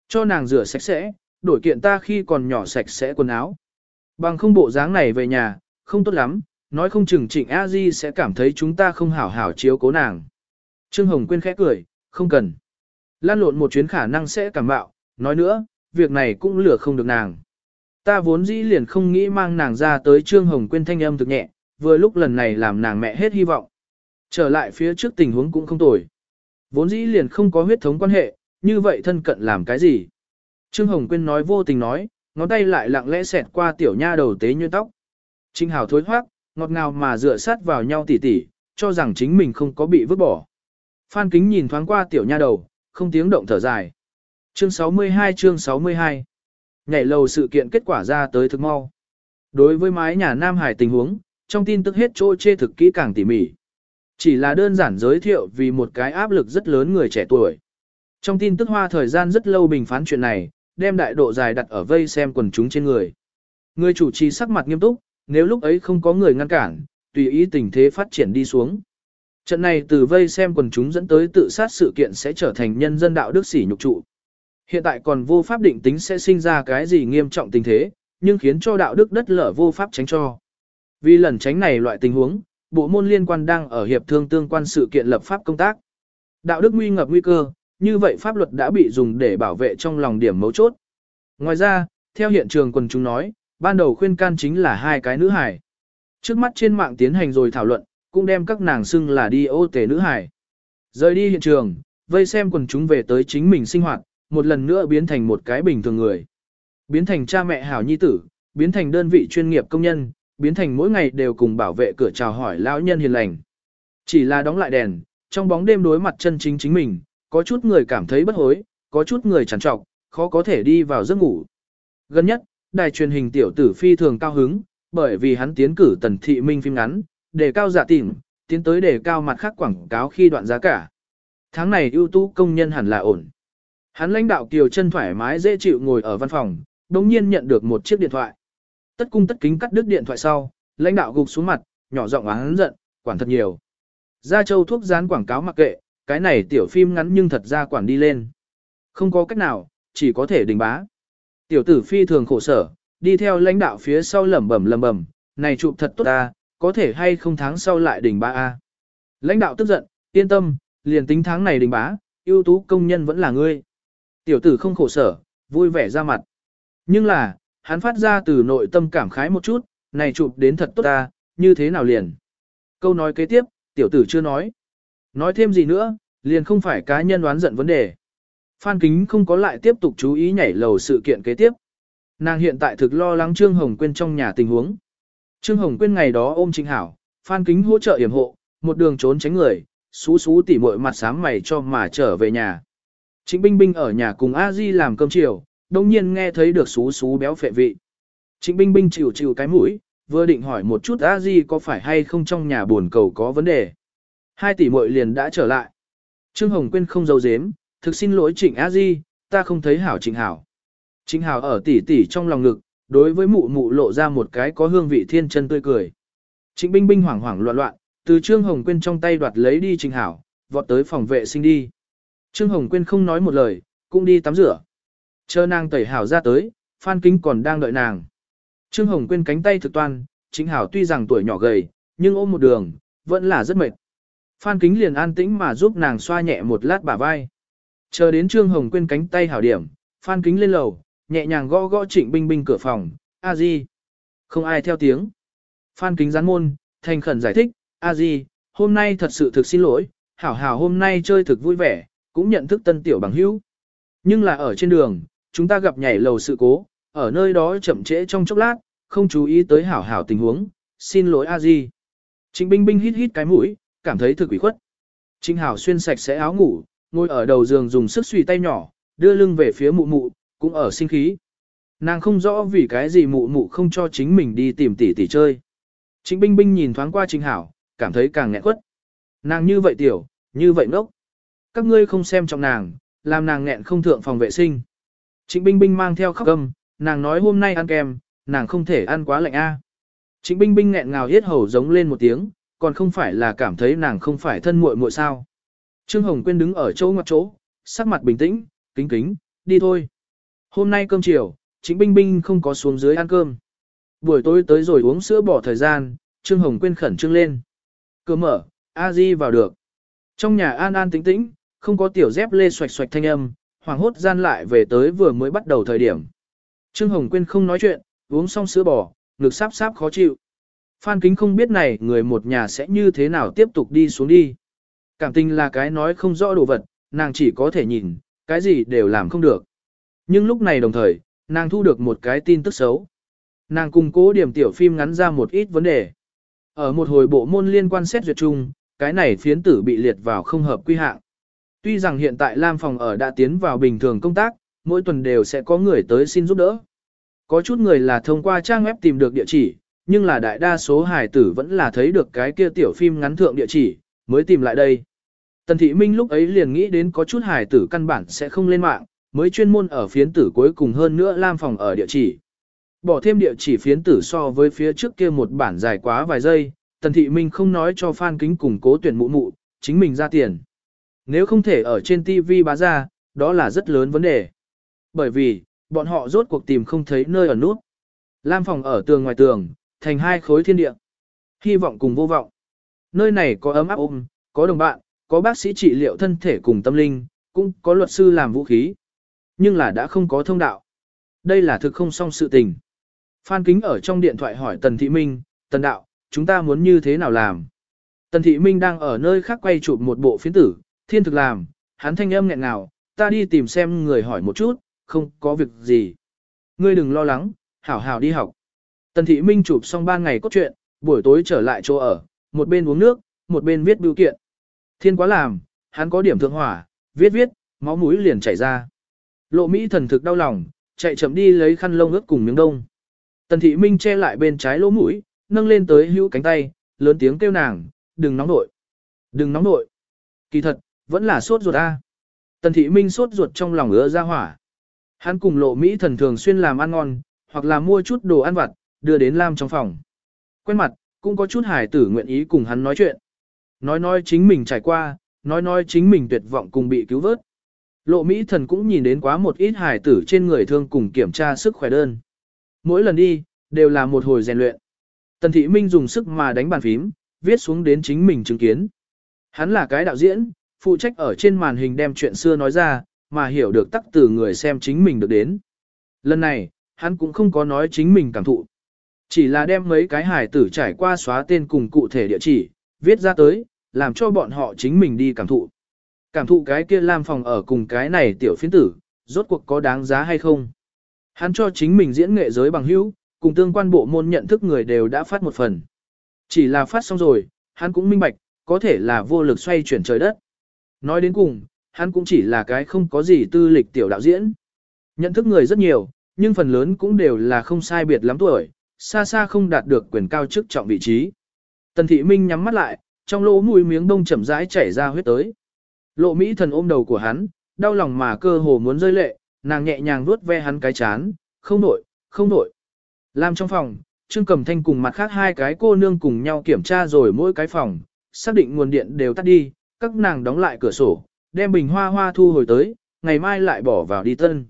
Cho nàng rửa sạch sẽ, đổi kiện ta khi còn nhỏ sạch sẽ quần áo. Bằng không bộ dáng này về nhà, không tốt lắm, nói không chừng trịnh a di sẽ cảm thấy chúng ta không hảo hảo chiếu cố nàng. Trương Hồng Quyên khẽ cười, không cần. Lan lộn một chuyến khả năng sẽ cảm bạo, nói nữa, việc này cũng lừa không được nàng. Ta vốn dĩ liền không nghĩ mang nàng ra tới Trương Hồng Quyên thanh âm thực nhẹ, vừa lúc lần này làm nàng mẹ hết hy vọng. Trở lại phía trước tình huống cũng không tồi. Vốn dĩ liền không có huyết thống quan hệ, như vậy thân cận làm cái gì? Trương Hồng Quyên nói vô tình nói, ngón tay lại lặng lẽ xẹt qua tiểu nha đầu tế như tóc. Trinh Hào thối thoát, ngọt ngào mà dựa sát vào nhau tỉ tỉ, cho rằng chính mình không có bị vứt bỏ. Phan Kính nhìn thoáng qua tiểu nha đầu, không tiếng động thở dài. Chương 62 chương 62 Nhảy lầu sự kiện kết quả ra tới thực mau. Đối với mái nhà Nam Hải tình huống, trong tin tức hết chỗ chê thực kỹ càng tỉ mỉ. Chỉ là đơn giản giới thiệu vì một cái áp lực rất lớn người trẻ tuổi. Trong tin tức hoa thời gian rất lâu bình phán chuyện này, đem đại độ dài đặt ở vây xem quần chúng trên người. Người chủ trì sắc mặt nghiêm túc, nếu lúc ấy không có người ngăn cản, tùy ý tình thế phát triển đi xuống. Trận này từ vây xem quần chúng dẫn tới tự sát sự kiện sẽ trở thành nhân dân đạo đức sỉ nhục trụ. Hiện tại còn vô pháp định tính sẽ sinh ra cái gì nghiêm trọng tình thế, nhưng khiến cho đạo đức đất lở vô pháp tránh cho. Vì lần tránh này loại tình huống, bộ môn liên quan đang ở hiệp thương tương quan sự kiện lập pháp công tác. Đạo đức nguy ngập nguy cơ, như vậy pháp luật đã bị dùng để bảo vệ trong lòng điểm mấu chốt. Ngoài ra, theo hiện trường quần chúng nói, ban đầu khuyên can chính là hai cái nữ hải. Trước mắt trên mạng tiến hành rồi thảo luận, cũng đem các nàng xưng là đi ô tể nữ hải. Rời đi hiện trường, vây xem quần chúng về tới chính mình sinh hoạt, một lần nữa biến thành một cái bình thường người. Biến thành cha mẹ hảo nhi tử, biến thành đơn vị chuyên nghiệp công nhân, biến thành mỗi ngày đều cùng bảo vệ cửa chào hỏi lão nhân hiền lành. Chỉ là đóng lại đèn, trong bóng đêm đối mặt chân chính chính mình, có chút người cảm thấy bất hối, có chút người chẳng trọc, khó có thể đi vào giấc ngủ. Gần nhất, đài truyền hình tiểu tử phi thường cao hứng, bởi vì hắn tiến cử tần thị minh phim ngắn, đề cao giả tỉnh, tiến tới đề cao mặt khác quảng cáo khi đoạn giá cả. Tháng này ưu tú công nhân hẳn là ổn. Hắn lãnh đạo Kiều chân thoải mái dễ chịu ngồi ở văn phòng, đồng nhiên nhận được một chiếc điện thoại. Tất cung tất kính cắt đứt điện thoại sau, lãnh đạo gục xuống mặt, nhỏ giọng hắn giận, quản thật nhiều. Gia châu thuốc dán quảng cáo mặc kệ, cái này tiểu phim ngắn nhưng thật ra quản đi lên. Không có cách nào, chỉ có thể đình bá. Tiểu tử phi thường khổ sở, đi theo lãnh đạo phía sau lẩm bẩm lẩm bẩm, này chụp thật tốt ta, có thể hay không tháng sau lại đỉnh bá a. Lãnh đạo tức giận, yên tâm, liền tính tháng này đỉnh bá, ưu tú công nhân vẫn là ngươi. Tiểu tử không khổ sở, vui vẻ ra mặt. Nhưng là, hắn phát ra từ nội tâm cảm khái một chút, này chụp đến thật tốt ta, như thế nào liền. Câu nói kế tiếp, tiểu tử chưa nói. Nói thêm gì nữa, liền không phải cá nhân đoán giận vấn đề. Phan Kính không có lại tiếp tục chú ý nhảy lầu sự kiện kế tiếp. Nàng hiện tại thực lo lắng Trương Hồng Quyên trong nhà tình huống. Trương Hồng Quyên ngày đó ôm Trịnh Hảo, Phan Kính hỗ trợ yểm hộ, một đường trốn tránh người, xú xú tỉ muội mặt sáng mày cho mà trở về nhà. Trịnh Binh Binh ở nhà cùng A Di làm cơm chiều, đồng nhiên nghe thấy được xú xú béo phệ vị. Trịnh Binh Binh chịu chịu cái mũi, vừa định hỏi một chút A Di có phải hay không trong nhà buồn cầu có vấn đề. Hai tỷ muội liền đã trở lại. Trương Hồng Quyên không giấu giếm, thực xin lỗi Trịnh A Di, ta không thấy hảo Trịnh Hảo. Trịnh Hảo ở tỷ tỷ trong lòng ngực, đối với mụ mụ lộ ra một cái có hương vị thiên chân tươi cười. Trịnh Binh Binh hoảng hoảng loạn loạn, từ Trương Hồng Quyên trong tay đoạt lấy đi Trịnh Hảo, vọt tới phòng vệ sinh đi. Trương Hồng Quyên không nói một lời, cũng đi tắm rửa. Chờ nàng tẩy hảo ra tới, Phan Kính còn đang đợi nàng. Trương Hồng Quyên cánh tay thực toan, Trịnh Hảo tuy rằng tuổi nhỏ gầy, nhưng ôm một đường, vẫn là rất mệt. Phan Kính liền an tĩnh mà giúp nàng xoa nhẹ một lát bả vai. Chờ đến Trương Hồng Quyên cánh tay hảo điểm, Phan Kính lên lầu, nhẹ nhàng gõ gõ Trịnh Binh Binh cửa phòng, "A Di." Không ai theo tiếng. Phan Kính gián môn, thành khẩn giải thích, "A Di, hôm nay thật sự thực xin lỗi, hảo hảo hôm nay chơi thực vui vẻ, cũng nhận thức tân tiểu bằng hữu. Nhưng là ở trên đường, chúng ta gặp nhảy lầu sự cố, ở nơi đó chậm trễ trong chốc lát, không chú ý tới hảo hảo tình huống, xin lỗi A Di." Trịnh Binh Binh hít hít cái mũi, cảm thấy thực ủy khuất. Trịnh Hảo xuyên sạch sẽ áo ngủ, ngồi ở đầu giường dùng sức suy tay nhỏ, đưa lưng về phía mụ mụ, cũng ở sinh khí. Nàng không rõ vì cái gì mụ mụ không cho chính mình đi tìm tỷ tỷ chơi. Trịnh Binh Binh nhìn thoáng qua Trịnh Hảo, cảm thấy càng nghẹn quất. Nàng như vậy tiểu, như vậy ngốc. Các ngươi không xem trọng nàng, làm nàng nghẹn không thượng phòng vệ sinh. Trịnh Binh Binh mang theo khóc gầm, nàng nói hôm nay ăn kem, nàng không thể ăn quá lạnh a. Trịnh Binh Binh nghẹn ngào hiết hầu giống lên một tiếng, còn không phải là cảm thấy nàng không phải thân muội muội sao. Trương Hồng Quyên đứng ở chỗ ngoặt chỗ, sắc mặt bình tĩnh, kính kính, đi thôi. Hôm nay cơm chiều, chính binh binh không có xuống dưới ăn cơm. Buổi tối tới rồi uống sữa bỏ thời gian, Trương Hồng Quyên khẩn trương lên. Cửa mở, a di vào được. Trong nhà an an tĩnh tĩnh, không có tiểu dép lê xoạch xoạch thanh âm, hoàng hốt gian lại về tới vừa mới bắt đầu thời điểm. Trương Hồng Quyên không nói chuyện, uống xong sữa bò, ngực sáp sáp khó chịu. Phan Kính không biết này người một nhà sẽ như thế nào tiếp tục đi xuống đi. Cảm tình là cái nói không rõ đồ vật, nàng chỉ có thể nhìn, cái gì đều làm không được. Nhưng lúc này đồng thời, nàng thu được một cái tin tức xấu. Nàng cùng cố điểm tiểu phim ngắn ra một ít vấn đề. Ở một hồi bộ môn liên quan xét duyệt chung, cái này phiến tử bị liệt vào không hợp quy hạng. Tuy rằng hiện tại Lam Phòng ở đã tiến vào bình thường công tác, mỗi tuần đều sẽ có người tới xin giúp đỡ. Có chút người là thông qua trang web tìm được địa chỉ, nhưng là đại đa số hải tử vẫn là thấy được cái kia tiểu phim ngắn thượng địa chỉ, mới tìm lại đây. Tần Thị Minh lúc ấy liền nghĩ đến có chút hài tử căn bản sẽ không lên mạng, mới chuyên môn ở phiến tử cuối cùng hơn nữa Lam Phòng ở địa chỉ. Bỏ thêm địa chỉ phiến tử so với phía trước kia một bản dài quá vài giây, Tần Thị Minh không nói cho Phan Kính cùng cố tuyển mụ mụ, chính mình ra tiền. Nếu không thể ở trên TV bá ra, đó là rất lớn vấn đề. Bởi vì, bọn họ rốt cuộc tìm không thấy nơi ở nút. Lam phòng ở tường ngoài tường, thành hai khối thiên địa. Hy vọng cùng vô vọng. Nơi này có ấm áp ôm, có đồng bạn, có bác sĩ trị liệu thân thể cùng tâm linh, cũng có luật sư làm vũ khí. Nhưng là đã không có thông đạo. Đây là thực không song sự tình. Phan Kính ở trong điện thoại hỏi Tần Thị Minh, Tần Đạo, chúng ta muốn như thế nào làm? Tần Thị Minh đang ở nơi khác quay chụp một bộ phiến tử, thiên thực làm, hắn thanh âm nghẹn ngào, ta đi tìm xem người hỏi một chút, không có việc gì. Ngươi đừng lo lắng, hảo hảo đi học. Tần Thị Minh chụp xong ba ngày cốt truyện, buổi tối trở lại chỗ ở, một bên uống nước, một bên viết biểu kiện. Thiên quá làm, hắn có điểm thượng hỏa, viết viết, máu mũi liền chảy ra. Lộ Mỹ thần thực đau lòng, chạy chậm đi lấy khăn lông ướt cùng miếng đông. Tần Thị Minh che lại bên trái lỗ mũi, nâng lên tới hữu cánh tay, lớn tiếng kêu nàng, đừng nóng nội. Đừng nóng nội. Kỳ thật, vẫn là sốt ruột a. Tần Thị Minh sốt ruột trong lòng ứa ra hỏa. Hắn cùng lộ Mỹ thần thường xuyên làm ăn ngon, hoặc là mua chút đồ ăn vặt, đưa đến Lam trong phòng. Quen mặt, cũng có chút hài tử nguyện ý cùng hắn nói chuyện. Nói nói chính mình trải qua, nói nói chính mình tuyệt vọng cùng bị cứu vớt. Lộ Mỹ thần cũng nhìn đến quá một ít hài tử trên người thương cùng kiểm tra sức khỏe đơn. Mỗi lần đi, đều là một hồi rèn luyện. Tần Thị Minh dùng sức mà đánh bàn phím, viết xuống đến chính mình chứng kiến. Hắn là cái đạo diễn, phụ trách ở trên màn hình đem chuyện xưa nói ra, mà hiểu được tắc từ người xem chính mình được đến. Lần này, hắn cũng không có nói chính mình cảm thụ. Chỉ là đem mấy cái hài tử trải qua xóa tên cùng cụ thể địa chỉ, viết ra tới, làm cho bọn họ chính mình đi cảm thụ. Cảm thụ cái kia làm phòng ở cùng cái này tiểu phiến tử, rốt cuộc có đáng giá hay không. Hắn cho chính mình diễn nghệ giới bằng hữu, cùng tương quan bộ môn nhận thức người đều đã phát một phần. Chỉ là phát xong rồi, hắn cũng minh bạch, có thể là vô lực xoay chuyển trời đất. Nói đến cùng, hắn cũng chỉ là cái không có gì tư lịch tiểu đạo diễn. Nhận thức người rất nhiều, nhưng phần lớn cũng đều là không sai biệt lắm tuổi, xa xa không đạt được quyền cao chức trọng vị trí. Tần thị minh nhắm mắt lại, trong lỗ mũi miếng đông chậm rãi chảy ra huyết tới. Lộ Mỹ thần ôm đầu của hắn, đau lòng mà cơ hồ muốn rơi lệ, nàng nhẹ nhàng vuốt ve hắn cái chán, không nổi, không nổi. Làm trong phòng, Trương Cẩm Thanh cùng mặt khác hai cái cô nương cùng nhau kiểm tra rồi mỗi cái phòng, xác định nguồn điện đều tắt đi, các nàng đóng lại cửa sổ, đem bình hoa hoa thu hồi tới, ngày mai lại bỏ vào đi tân.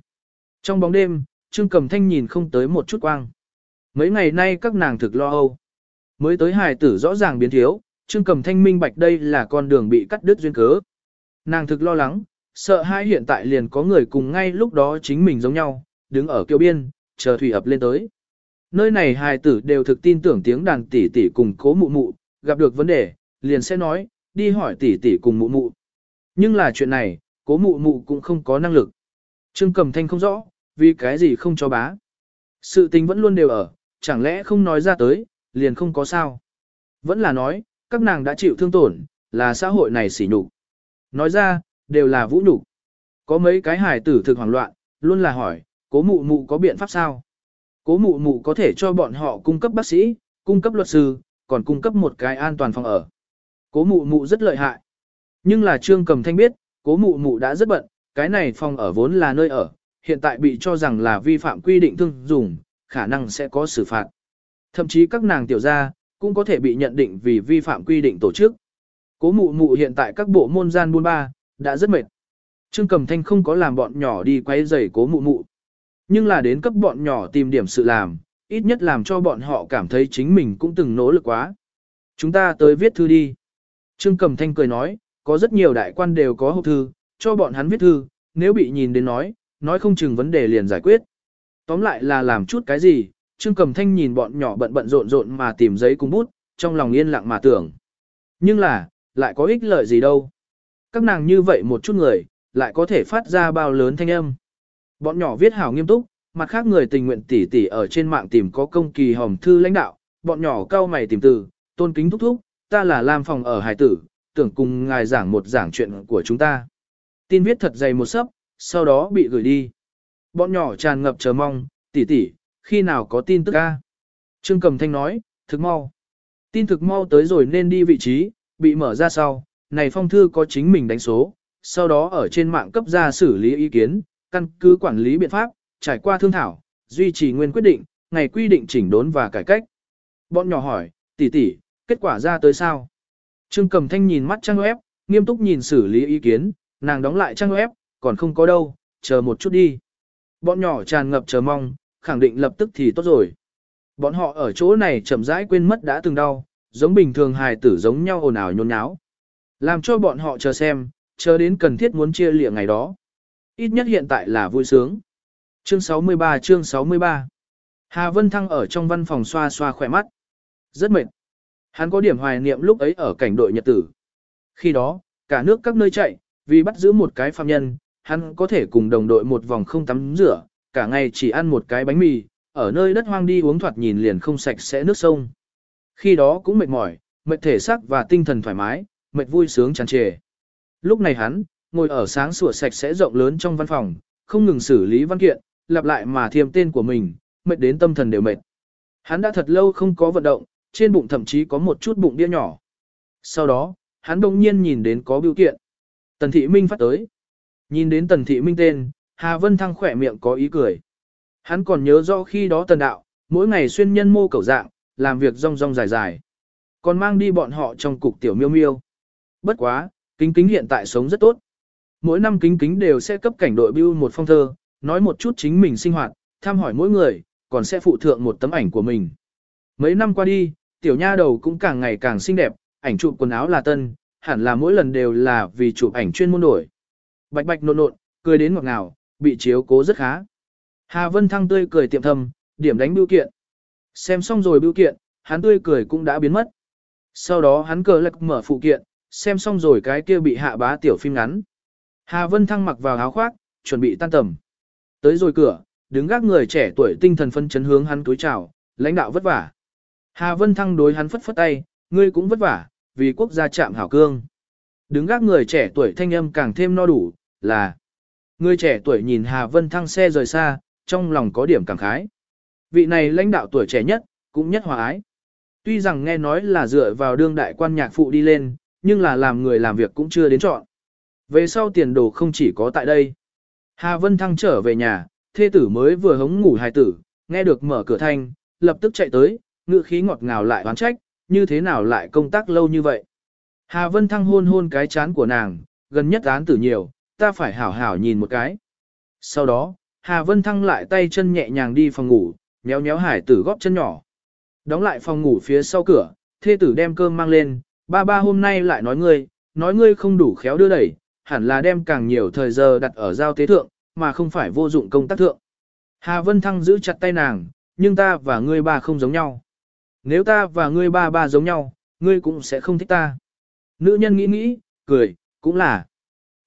Trong bóng đêm, Trương Cẩm Thanh nhìn không tới một chút quang. Mấy ngày nay các nàng thực lo âu. Mới tới hài tử rõ ràng biến thiếu, Trương Cẩm Thanh minh bạch đây là con đường bị cắt đứt duyên cớ. Nàng thực lo lắng, sợ hai hiện tại liền có người cùng ngay lúc đó chính mình giống nhau, đứng ở kiều biên, chờ thủy ập lên tới. Nơi này hài tử đều thực tin tưởng tiếng đàn tỷ tỷ cùng cố mụ mụ, gặp được vấn đề, liền sẽ nói, đi hỏi tỷ tỷ cùng mụ mụ. Nhưng là chuyện này, cố mụ mụ cũng không có năng lực. Trương Cẩm Thanh không rõ, vì cái gì không cho bá. Sự tình vẫn luôn đều ở, chẳng lẽ không nói ra tới, liền không có sao. Vẫn là nói, các nàng đã chịu thương tổn, là xã hội này xỉ nhục. Nói ra, đều là vũ nhục. Có mấy cái hài tử thực hoảng loạn, luôn là hỏi, cố mụ mụ có biện pháp sao? Cố mụ mụ có thể cho bọn họ cung cấp bác sĩ, cung cấp luật sư, còn cung cấp một cái an toàn phòng ở. Cố mụ mụ rất lợi hại. Nhưng là Trương Cầm Thanh biết, cố mụ mụ đã rất bận, cái này phòng ở vốn là nơi ở, hiện tại bị cho rằng là vi phạm quy định thương dùng, khả năng sẽ có xử phạt. Thậm chí các nàng tiểu gia cũng có thể bị nhận định vì vi phạm quy định tổ chức. Cố mụ mụ hiện tại các bộ môn gian buôn ba, đã rất mệt. Trương Cầm Thanh không có làm bọn nhỏ đi quay giày cố mụ mụ. Nhưng là đến cấp bọn nhỏ tìm điểm sự làm, ít nhất làm cho bọn họ cảm thấy chính mình cũng từng nỗ lực quá. Chúng ta tới viết thư đi. Trương Cầm Thanh cười nói, có rất nhiều đại quan đều có hộp thư, cho bọn hắn viết thư, nếu bị nhìn đến nói, nói không chừng vấn đề liền giải quyết. Tóm lại là làm chút cái gì, Trương Cầm Thanh nhìn bọn nhỏ bận bận rộn rộn mà tìm giấy cùng bút, trong lòng yên lặng mà tưởng. Nhưng là, lại có ích lợi gì đâu. Các nàng như vậy một chút người, lại có thể phát ra bao lớn thanh âm. Bọn nhỏ viết hảo nghiêm túc, mặt khác người tình nguyện tỉ tỉ ở trên mạng tìm có công kỳ hòm thư lãnh đạo, bọn nhỏ cao mày tìm từ, tôn kính thúc thúc, ta là Lam Phòng ở Hải Tử, tưởng cùng ngài giảng một giảng chuyện của chúng ta. Tin viết thật dày một sấp, sau đó bị gửi đi. Bọn nhỏ tràn ngập chờ mong, tỉ tỉ, khi nào có tin tức ca. Trương Cầm Thanh nói, thực mau. Tin thực mau tới rồi nên đi vị trí, bị mở ra sau, này phong thư có chính mình đánh số, sau đó ở trên mạng cấp ra xử lý ý kiến, căn cứ quản lý biện pháp, trải qua thương thảo, duy trì nguyên quyết định, ngày quy định chỉnh đốn và cải cách. Bọn nhỏ hỏi, tỷ tỷ, kết quả ra tới sao? Trương Cầm Thanh nhìn mắt trang web, nghiêm túc nhìn xử lý ý kiến, nàng đóng lại trang web, còn không có đâu, chờ một chút đi. Bọn nhỏ tràn ngập chờ mong, khẳng định lập tức thì tốt rồi. Bọn họ ở chỗ này chậm rãi quên mất đã từng đau, giống bình thường hài tử giống nhau ồn ào nhôn nháo. Làm cho bọn họ chờ xem, chờ đến cần thiết muốn chia lịa ngày đó. Ít nhất hiện tại là vui sướng. Chương 63 chương 63 Hà Vân Thăng ở trong văn phòng xoa xoa khỏe mắt. Rất mệt. Hắn có điểm hoài niệm lúc ấy ở cảnh đội nhật tử. Khi đó, cả nước các nơi chạy, vì bắt giữ một cái phạm nhân, hắn có thể cùng đồng đội một vòng không tắm rửa, cả ngày chỉ ăn một cái bánh mì, ở nơi đất hoang đi uống thoạt nhìn liền không sạch sẽ nước sông. Khi đó cũng mệt mỏi, mệt thể xác và tinh thần thoải mái, mệt vui sướng tràn trề. Lúc này hắn, ngồi ở sáng sủa sạch sẽ rộng lớn trong văn phòng, không ngừng xử lý văn kiện, lặp lại mà thiêm tên của mình, mệt đến tâm thần đều mệt. Hắn đã thật lâu không có vận động, trên bụng thậm chí có một chút bụng đĩa nhỏ. Sau đó, hắn đông nhiên nhìn đến có biểu kiện. Tần Thị Minh phát tới. Nhìn đến Tần Thị Minh tên, Hà Vân Thăng khỏe miệng có ý cười. Hắn còn nhớ rõ khi đó Tần Đạo, mỗi ngày xuyên nhân mô cầu dạng, làm việc rong rong dài dài. Còn mang đi bọn họ trong cục tiểu miêu miêu. Bất quá, kính kính hiện tại sống rất tốt. Mỗi năm kính kính đều sẽ cấp cảnh đội bưu một phong thơ, nói một chút chính mình sinh hoạt, thăm hỏi mỗi người, còn sẽ phụ thượng một tấm ảnh của mình. Mấy năm qua đi, tiểu nha đầu cũng càng ngày càng xinh đẹp, ảnh chụp quần áo là tân, hẳn là mỗi lần đều là vì chụp ảnh chuyên môn đổi. Bạch bạch nộn nộn, cười đến ngọt ngào, bị chiếu cố rất khá. Hà Vân Thăng tươi cười tiệm thầm, điểm đánh bưu kiện. Xem xong rồi bưu kiện, hắn tươi cười cũng đã biến mất. Sau đó hắn cờ lạc mở phụ kiện, xem xong rồi cái kia bị hạ bá tiểu phim ngắn. Hà Vân Thăng mặc vào áo khoác, chuẩn bị tan tầm. Tới rồi cửa, đứng gác người trẻ tuổi tinh thần phân chấn hướng hắn túi chào, lãnh đạo vất vả. Hà Vân Thăng đối hắn phất phất tay, ngươi cũng vất vả, vì quốc gia chạm hảo cương. Đứng gác người trẻ tuổi thanh âm càng thêm no đủ, là Người trẻ tuổi nhìn Hà Vân Thăng xe rời xa, trong lòng có điểm cảm khái. Vị này lãnh đạo tuổi trẻ nhất, cũng nhất hòa ái. Tuy rằng nghe nói là dựa vào đương đại quan nhạc phụ đi lên, nhưng là làm người làm việc cũng chưa đến chọn. Về sau tiền đồ không chỉ có tại đây. Hà Vân Thăng trở về nhà, thê tử mới vừa hống ngủ hài tử, nghe được mở cửa thanh, lập tức chạy tới, ngựa khí ngọt ngào lại oán trách, như thế nào lại công tác lâu như vậy. Hà Vân Thăng hôn hôn cái chán của nàng, gần nhất án tử nhiều, ta phải hảo hảo nhìn một cái. Sau đó, Hà Vân Thăng lại tay chân nhẹ nhàng đi phòng ngủ, nhéo nhéo hải tử góp chân nhỏ. Đóng lại phòng ngủ phía sau cửa, thê tử đem cơm mang lên, ba ba hôm nay lại nói ngươi, nói ngươi không đủ khéo đưa đẩy, hẳn là đem càng nhiều thời giờ đặt ở giao tế thượng, mà không phải vô dụng công tác thượng. Hà Vân Thăng giữ chặt tay nàng, nhưng ta và ngươi ba không giống nhau. Nếu ta và ngươi ba ba giống nhau, ngươi cũng sẽ không thích ta. Nữ nhân nghĩ nghĩ, cười, cũng là.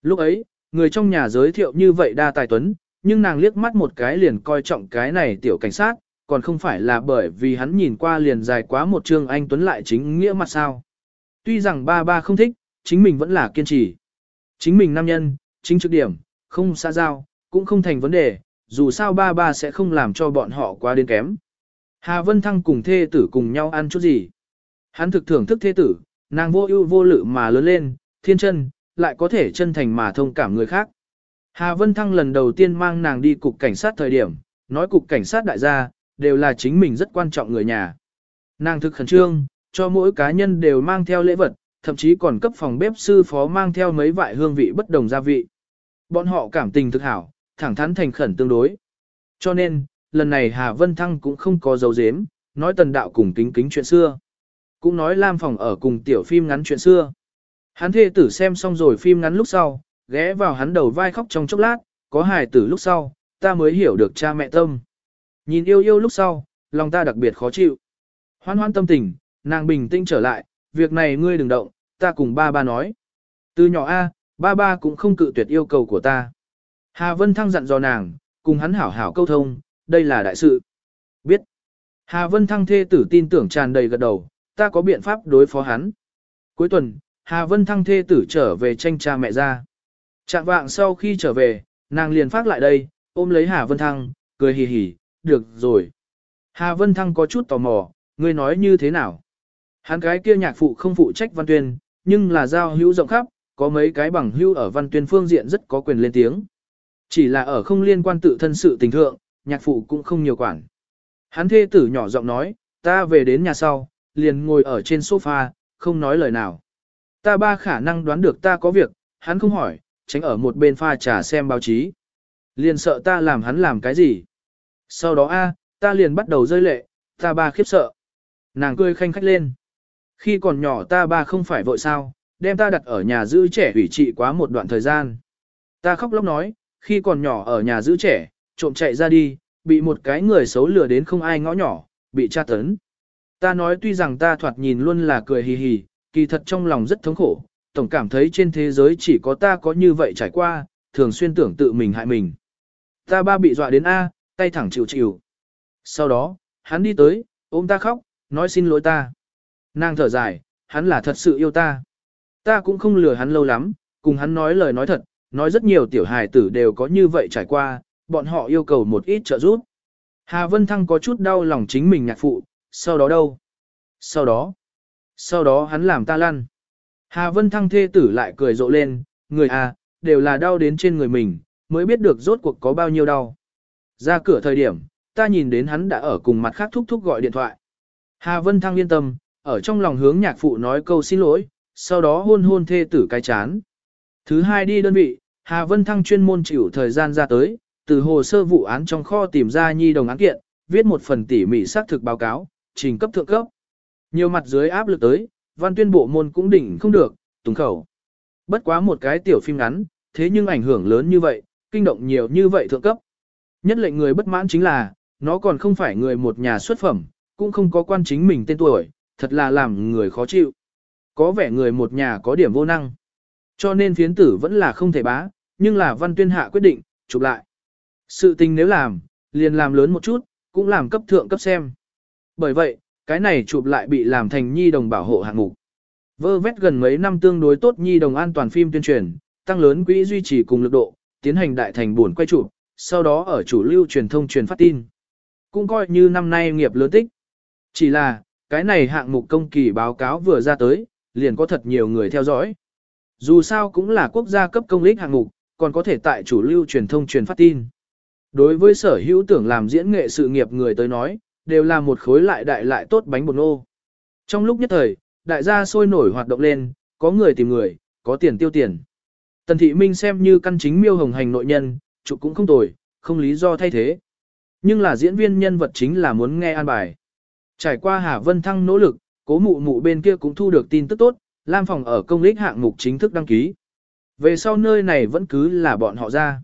Lúc ấy, người trong nhà giới thiệu như vậy đa tài tuấn, nhưng nàng liếc mắt một cái liền coi trọng cái này tiểu cảnh sát, còn không phải là bởi vì hắn nhìn qua liền dài quá một chương anh tuấn lại chính nghĩa mặt sao. Tuy rằng ba ba không thích, chính mình vẫn là kiên trì. Chính mình nam nhân, chính trực điểm, không xa giao, cũng không thành vấn đề, dù sao ba ba sẽ không làm cho bọn họ quá đến kém. Hà Vân Thăng cùng thê tử cùng nhau ăn chút gì. Hắn thực thưởng thức thê tử, nàng vô ưu vô lự mà lớn lên, thiên chân, lại có thể chân thành mà thông cảm người khác. Hà Vân Thăng lần đầu tiên mang nàng đi cục cảnh sát thời điểm, nói cục cảnh sát đại gia, đều là chính mình rất quan trọng người nhà. Nàng thực khẩn trương, cho mỗi cá nhân đều mang theo lễ vật, thậm chí còn cấp phòng bếp sư phó mang theo mấy vại hương vị bất đồng gia vị. Bọn họ cảm tình thực hảo, thẳng thắn thành khẩn tương đối. Cho nên, lần này Hà Vân Thăng cũng không có dấu dếm, nói tần đạo cùng kính kính chuyện xưa. Cũng nói Lam phòng ở cùng tiểu phim ngắn chuyện xưa. Hắn thê tử xem xong rồi phim ngắn lúc sau, ghé vào hắn đầu vai khóc trong chốc lát, có hài tử lúc sau, ta mới hiểu được cha mẹ tâm. Nhìn yêu yêu lúc sau, lòng ta đặc biệt khó chịu. Hoan hoan tâm tình, nàng bình tĩnh trở lại, việc này ngươi đừng động, ta cùng ba ba nói. Từ nhỏ A, ba ba cũng không cự tuyệt yêu cầu của ta. Hà Vân Thăng dặn dò nàng, cùng hắn hảo hảo câu thông, đây là đại sự. Biết. Hà Vân Thăng thê tử tin tưởng tràn đầy gật đầu, ta có biện pháp đối phó hắn. Cuối tuần, Hà Vân Thăng thê tử trở về tranh cha mẹ ra. Trạng vạng sau khi trở về, nàng liền phát lại đây, ôm lấy Hà Vân Thăng, cười hì hì, được rồi. Hà Vân Thăng có chút tò mò, ngươi nói như thế nào? Hắn cái kia nhạc phụ không phụ trách văn tuyên, nhưng là giao hữu rộng khắp, có mấy cái bằng hữu ở văn tuyên phương diện rất có quyền lên tiếng. Chỉ là ở không liên quan tự thân sự tình thượng, nhạc phụ cũng không nhiều quản. Hắn thê tử nhỏ giọng nói, ta về đến nhà sau, liền ngồi ở trên sofa, không nói lời nào. Ta ba khả năng đoán được ta có việc, hắn không hỏi, tránh ở một bên pha trà xem báo chí. Liền sợ ta làm hắn làm cái gì. Sau đó a, ta liền bắt đầu rơi lệ, ta ba khiếp sợ. Nàng cười khanh khách lên. Khi còn nhỏ ta ba không phải vội sao, đem ta đặt ở nhà giữ trẻ ủy trị quá một đoạn thời gian. Ta khóc lóc nói, khi còn nhỏ ở nhà giữ trẻ, trộm chạy ra đi, bị một cái người xấu lừa đến không ai ngõ nhỏ, bị tra tấn. Ta nói tuy rằng ta thoạt nhìn luôn là cười hì hì, kỳ thật trong lòng rất thống khổ, tổng cảm thấy trên thế giới chỉ có ta có như vậy trải qua, thường xuyên tưởng tự mình hại mình. Ta ba bị dọa đến A, tay thẳng chịu chịu. Sau đó, hắn đi tới, ôm ta khóc, nói xin lỗi ta. Nàng thở dài, hắn là thật sự yêu ta. Ta cũng không lừa hắn lâu lắm, cùng hắn nói lời nói thật, nói rất nhiều tiểu hài tử đều có như vậy trải qua, bọn họ yêu cầu một ít trợ giúp. Hà Vân Thăng có chút đau lòng chính mình nhạc phụ, sau đó đâu? Sau đó, sau đó hắn làm ta lăn. Hà Vân Thăng thê tử lại cười rộ lên, người à, đều là đau đến trên người mình, mới biết được rốt cuộc có bao nhiêu đau. Ra cửa thời điểm, ta nhìn đến hắn đã ở cùng mặt khác thúc thúc gọi điện thoại. Hà Vân Thăng yên tâm, ở trong lòng hướng nhạc phụ nói câu xin lỗi, sau đó hôn hôn thê tử cái chán. Thứ hai đi đơn vị, Hà Vân Thăng chuyên môn chịu thời gian ra tới, từ hồ sơ vụ án trong kho tìm ra nhi đồng án kiện, viết một phần tỉ mỉ xác thực báo cáo, trình cấp thượng cấp. Nhiều mặt dưới áp lực tới, văn tuyên bộ môn cũng đỉnh không được, tùng khẩu. Bất quá một cái tiểu phim ngắn, thế nhưng ảnh hưởng lớn như vậy, kinh động nhiều như vậy thượng cấp. Nhất lệnh người bất mãn chính là, nó còn không phải người một nhà xuất phẩm, cũng không có quan chính mình tên tuổi, thật là làm người khó chịu. Có vẻ người một nhà có điểm vô năng. Cho nên phiến tử vẫn là không thể bá, nhưng là văn tuyên hạ quyết định, chụp lại. Sự tình nếu làm, liền làm lớn một chút, cũng làm cấp thượng cấp xem. Bởi vậy, cái này chụp lại bị làm thành nhi đồng bảo hộ hạng mục. Vơ vét gần mấy năm tương đối tốt nhi đồng an toàn phim tuyên truyền, tăng lớn quỹ duy trì cùng lực độ, tiến hành đại thành buồn quay chụp, sau đó ở chủ lưu truyền thông truyền phát tin. Cũng coi như năm nay nghiệp lớn tích. Chỉ là, cái này hạng mục công kỳ báo cáo vừa ra tới, liền có thật nhiều người theo dõi. Dù sao cũng là quốc gia cấp công lý hạng mục, còn có thể tại chủ lưu truyền thông truyền phát tin. Đối với sở hữu tưởng làm diễn nghệ sự nghiệp người tới nói, đều là một khối lại đại lại tốt bánh bột nô. Trong lúc nhất thời, đại gia sôi nổi hoạt động lên, có người tìm người, có tiền tiêu tiền. Tần thị minh xem như căn chính miêu hồng hành nội nhân, chụp cũng không tồi, không lý do thay thế. Nhưng là diễn viên nhân vật chính là muốn nghe an bài. Trải qua Hà Vân Thăng nỗ lực, cố mụ mụ bên kia cũng thu được tin tức tốt, Lam phòng ở công lích hạng mục chính thức đăng ký. Về sau nơi này vẫn cứ là bọn họ ra.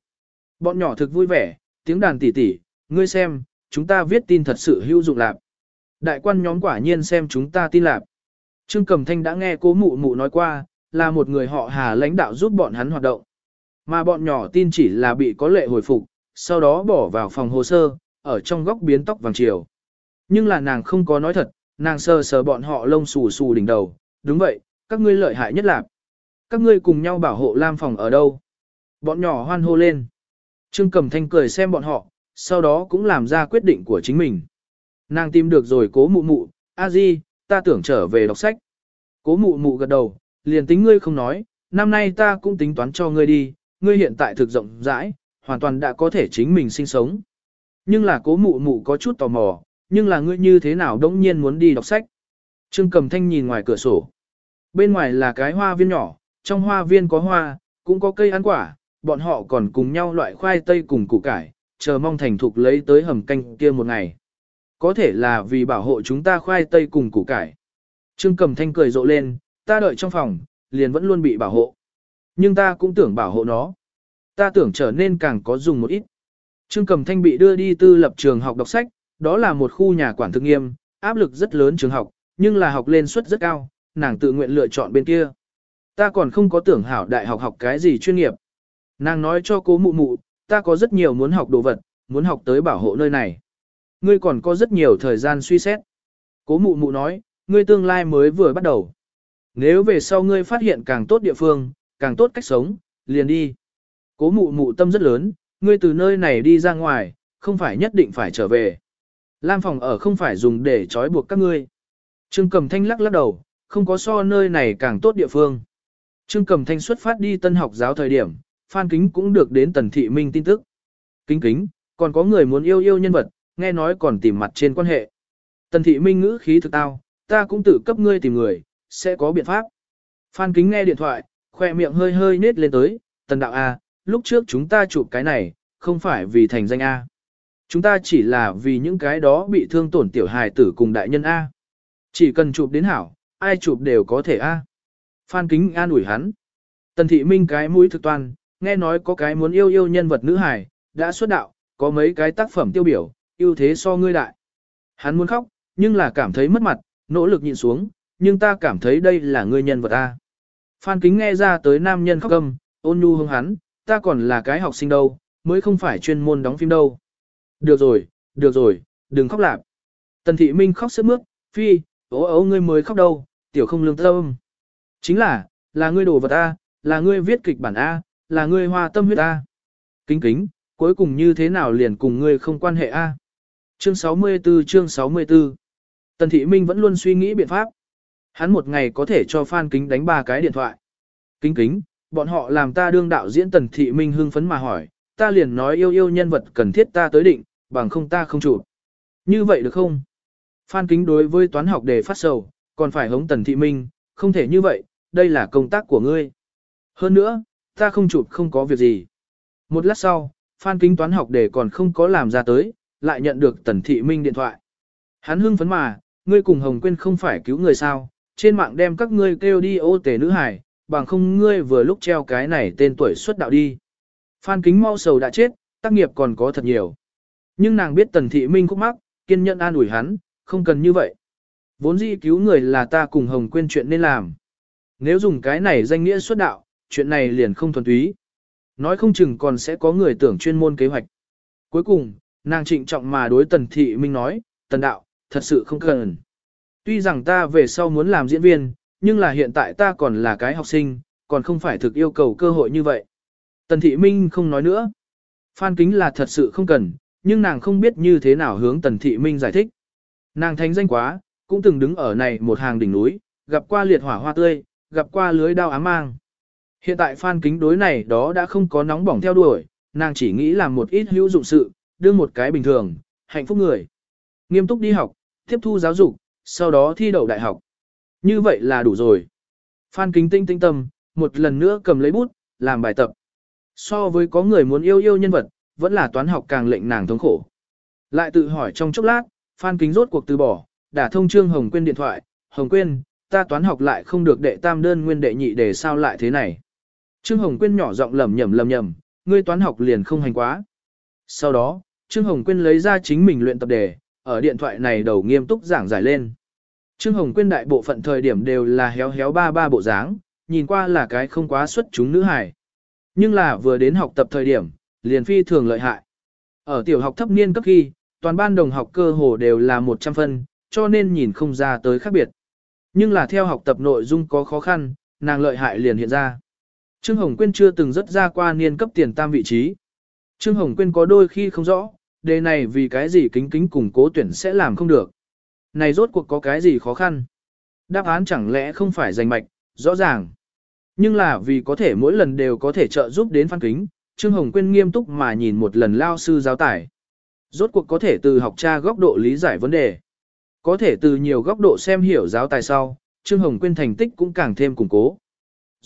Bọn nhỏ thực vui vẻ, tiếng đàn tỉ tỉ, ngươi xem, chúng ta viết tin thật sự hữu dụng lạc. Đại quan nhóm quả nhiên xem chúng ta tin lạc. Trương Cẩm Thanh đã nghe cố mụ mụ nói qua, là một người họ hà lãnh đạo giúp bọn hắn hoạt động. Mà bọn nhỏ tin chỉ là bị có lệ hồi phục, sau đó bỏ vào phòng hồ sơ, ở trong góc biến tóc vàng chiều. Nhưng là nàng không có nói thật, nàng sờ sờ bọn họ lông xù xù đỉnh đầu, đúng vậy, các ngươi lợi hại nhất lạc. Các ngươi cùng nhau bảo hộ Lam phòng ở đâu? Bọn nhỏ hoan hô lên. Trương Cẩm Thanh cười xem bọn họ, sau đó cũng làm ra quyết định của chính mình. Nàng tìm được rồi cố mụ mụ, a di, ta tưởng trở về đọc sách. Cố mụ mụ gật đầu, liền tính ngươi không nói, năm nay ta cũng tính toán cho ngươi đi, ngươi hiện tại thực rộng rãi, hoàn toàn đã có thể chính mình sinh sống. Nhưng là cố mụ mụ có chút tò mò, nhưng là ngươi như thế nào đống nhiên muốn đi đọc sách. Trương Cầm Thanh nhìn ngoài cửa sổ. Bên ngoài là cái hoa viên nhỏ, trong hoa viên có hoa, cũng có cây ăn quả, bọn họ còn cùng nhau loại khoai tây cùng củ cải, chờ mong thành thục lấy tới hầm canh kia một ngày. Có thể là vì bảo hộ chúng ta khoai tây cùng củ cải. Trương Cầm Thanh cười rộ lên, ta đợi trong phòng, liền vẫn luôn bị bảo hộ. Nhưng ta cũng tưởng bảo hộ nó. Ta tưởng trở nên càng có dùng một ít. Trương Cầm Thanh bị đưa đi tư lập trường học đọc sách, đó là một khu nhà quản thực nghiêm, áp lực rất lớn trường học, nhưng là học lên suất rất cao, nàng tự nguyện lựa chọn bên kia. Ta còn không có tưởng hảo đại học học cái gì chuyên nghiệp. Nàng nói cho cố mụ mụ, ta có rất nhiều muốn học đồ vật, muốn học tới bảo hộ nơi này. Ngươi còn có rất nhiều thời gian suy xét. Cố mụ mụ nói, ngươi tương lai mới vừa bắt đầu. Nếu về sau ngươi phát hiện càng tốt địa phương, càng tốt cách sống, liền đi. Cố mụ mụ tâm rất lớn, ngươi từ nơi này đi ra ngoài, không phải nhất định phải trở về. Lam phòng ở không phải dùng để trói buộc các ngươi. Trương Cầm Thanh lắc lắc đầu, không có so nơi này càng tốt địa phương. Trương Cầm Thanh xuất phát đi tân học giáo thời điểm, Phan Kính cũng được đến Tần Thị Minh tin tức. Kính kính, còn có người muốn yêu yêu nhân vật, nghe nói còn tìm mặt trên quan hệ. Tần Thị Minh ngữ khí thực tao, ta cũng tự cấp ngươi tìm người, sẽ có biện pháp. Phan Kính nghe điện thoại, khoe miệng hơi hơi nết lên tới, Tần Đạo A, lúc trước chúng ta chụp cái này, không phải vì thành danh A. Chúng ta chỉ là vì những cái đó bị thương tổn tiểu hài tử cùng đại nhân A. Chỉ cần chụp đến hảo, ai chụp đều có thể A. Phan Kính an ủi hắn. Tần Thị Minh cái mũi thực toàn, nghe nói có cái muốn yêu yêu nhân vật nữ hài, đã xuất đạo, có mấy cái tác phẩm tiêu biểu, ưu thế so ngươi đại. Hắn muốn khóc, nhưng là cảm thấy mất mặt, nỗ lực nhịn xuống, nhưng ta cảm thấy đây là ngươi nhân vật ta. Phan Kính nghe ra tới nam nhân khóc gầm, ôn nhu hướng hắn, ta còn là cái học sinh đâu, mới không phải chuyên môn đóng phim đâu. Được rồi, được rồi, đừng khóc lạp. Tần Thị Minh khóc sức mướt, phi, ố ố ngươi mới khóc đâu, tiểu không lương tâm. Chính là, là ngươi đồ vật A, là ngươi viết kịch bản A, là ngươi hoa tâm huyết A. Kính kính, cuối cùng như thế nào liền cùng ngươi không quan hệ A. Chương 64 chương 64 Tần Thị Minh vẫn luôn suy nghĩ biện pháp. Hắn một ngày có thể cho Phan Kính đánh ba cái điện thoại. Kính kính, bọn họ làm ta đương đạo diễn Tần Thị Minh hưng phấn mà hỏi, ta liền nói yêu yêu nhân vật cần thiết ta tới định, bằng không ta không chụp. Như vậy được không? Phan Kính đối với toán học đề phát sầu, còn phải hống Tần Thị Minh, không thể như vậy, đây là công tác của ngươi. Hơn nữa, ta không chụp không có việc gì. Một lát sau, Phan Kính toán học đề còn không có làm ra tới, lại nhận được Tần Thị Minh điện thoại. Hắn hưng phấn mà, ngươi cùng Hồng Quyên không phải cứu người sao, trên mạng đem các ngươi kêu đi ô tề nữ hải, bằng không ngươi vừa lúc treo cái này tên tuổi xuất đạo đi. Phan Kính mau sầu đã chết, tác nghiệp còn có thật nhiều. Nhưng nàng biết Tần Thị Minh khúc mắc, kiên nhẫn an ủi hắn, không cần như vậy. Vốn dĩ cứu người là ta cùng Hồng Quyên chuyện nên làm. Nếu dùng cái này danh nghĩa xuất đạo, chuyện này liền không thuần túy. Nói không chừng còn sẽ có người tưởng chuyên môn kế hoạch. Cuối cùng, nàng trịnh trọng mà đối Tần Thị Minh nói, Tần Đạo, thật sự không cần. Tuy rằng ta về sau muốn làm diễn viên, nhưng là hiện tại ta còn là cái học sinh, còn không phải thực yêu cầu cơ hội như vậy. Tần Thị Minh không nói nữa. Phan Kính là thật sự không cần, nhưng nàng không biết như thế nào hướng Tần Thị Minh giải thích. Nàng thanh danh quá, cũng từng đứng ở này một hàng đỉnh núi, gặp qua liệt hỏa hoa tươi, gặp qua lưới đao ám mang. Hiện tại Phan Kính đối này đó đã không có nóng bỏng theo đuổi, nàng chỉ nghĩ làm một ít hữu dụng sự, đưa một cái bình thường, hạnh phúc người. Nghiêm túc đi học, tiếp thu giáo dục, sau đó thi đậu đại học. Như vậy là đủ rồi. Phan Kính tinh tinh tâm, một lần nữa cầm lấy bút, làm bài tập. So với có người muốn yêu yêu nhân vật, vẫn là toán học càng lệnh nàng thống khổ. Lại tự hỏi trong chốc lát, Phan Kính rốt cuộc từ bỏ, đã thông trương Hồng Quyên điện thoại, Hồng Quyên, ta toán học lại không được đệ tam đơn nguyên đệ nhị để sao lại thế này. Trương Hồng Quyên nhỏ giọng lẩm nhẩm lẩm nhẩm. ngươi toán học liền không hành quá. Sau đó, Trương Hồng Quyên lấy ra chính mình luyện tập đề, ở điện thoại này đầu nghiêm túc giảng giải lên. Trương Hồng Quyên đại bộ phận thời điểm đều là héo héo ba ba bộ dáng, nhìn qua là cái không quá xuất chúng nữ hài. Nhưng là vừa đến học tập thời điểm, liền phi thường lợi hại. Ở tiểu học thấp niên cấp khi, toàn ban đồng học cơ hồ đều là 100 phân, cho nên nhìn không ra tới khác biệt. Nhưng là theo học tập nội dung có khó khăn, nàng lợi hại liền hiện ra. Trương Hồng Quyên chưa từng rất ra qua niên cấp tiền tam vị trí. Trương Hồng Quyên có đôi khi không rõ, đề này vì cái gì kính kính cùng cố tuyển sẽ làm không được. Này rốt cuộc có cái gì khó khăn? Đáp án chẳng lẽ không phải giành mạch, rõ ràng. Nhưng là vì có thể mỗi lần đều có thể trợ giúp đến phan kính, Trương Hồng Quyên nghiêm túc mà nhìn một lần lao sư giáo tải. Rốt cuộc có thể từ học tra góc độ lý giải vấn đề. Có thể từ nhiều góc độ xem hiểu giáo tài sau, Trương Hồng Quyên thành tích cũng càng thêm củng cố.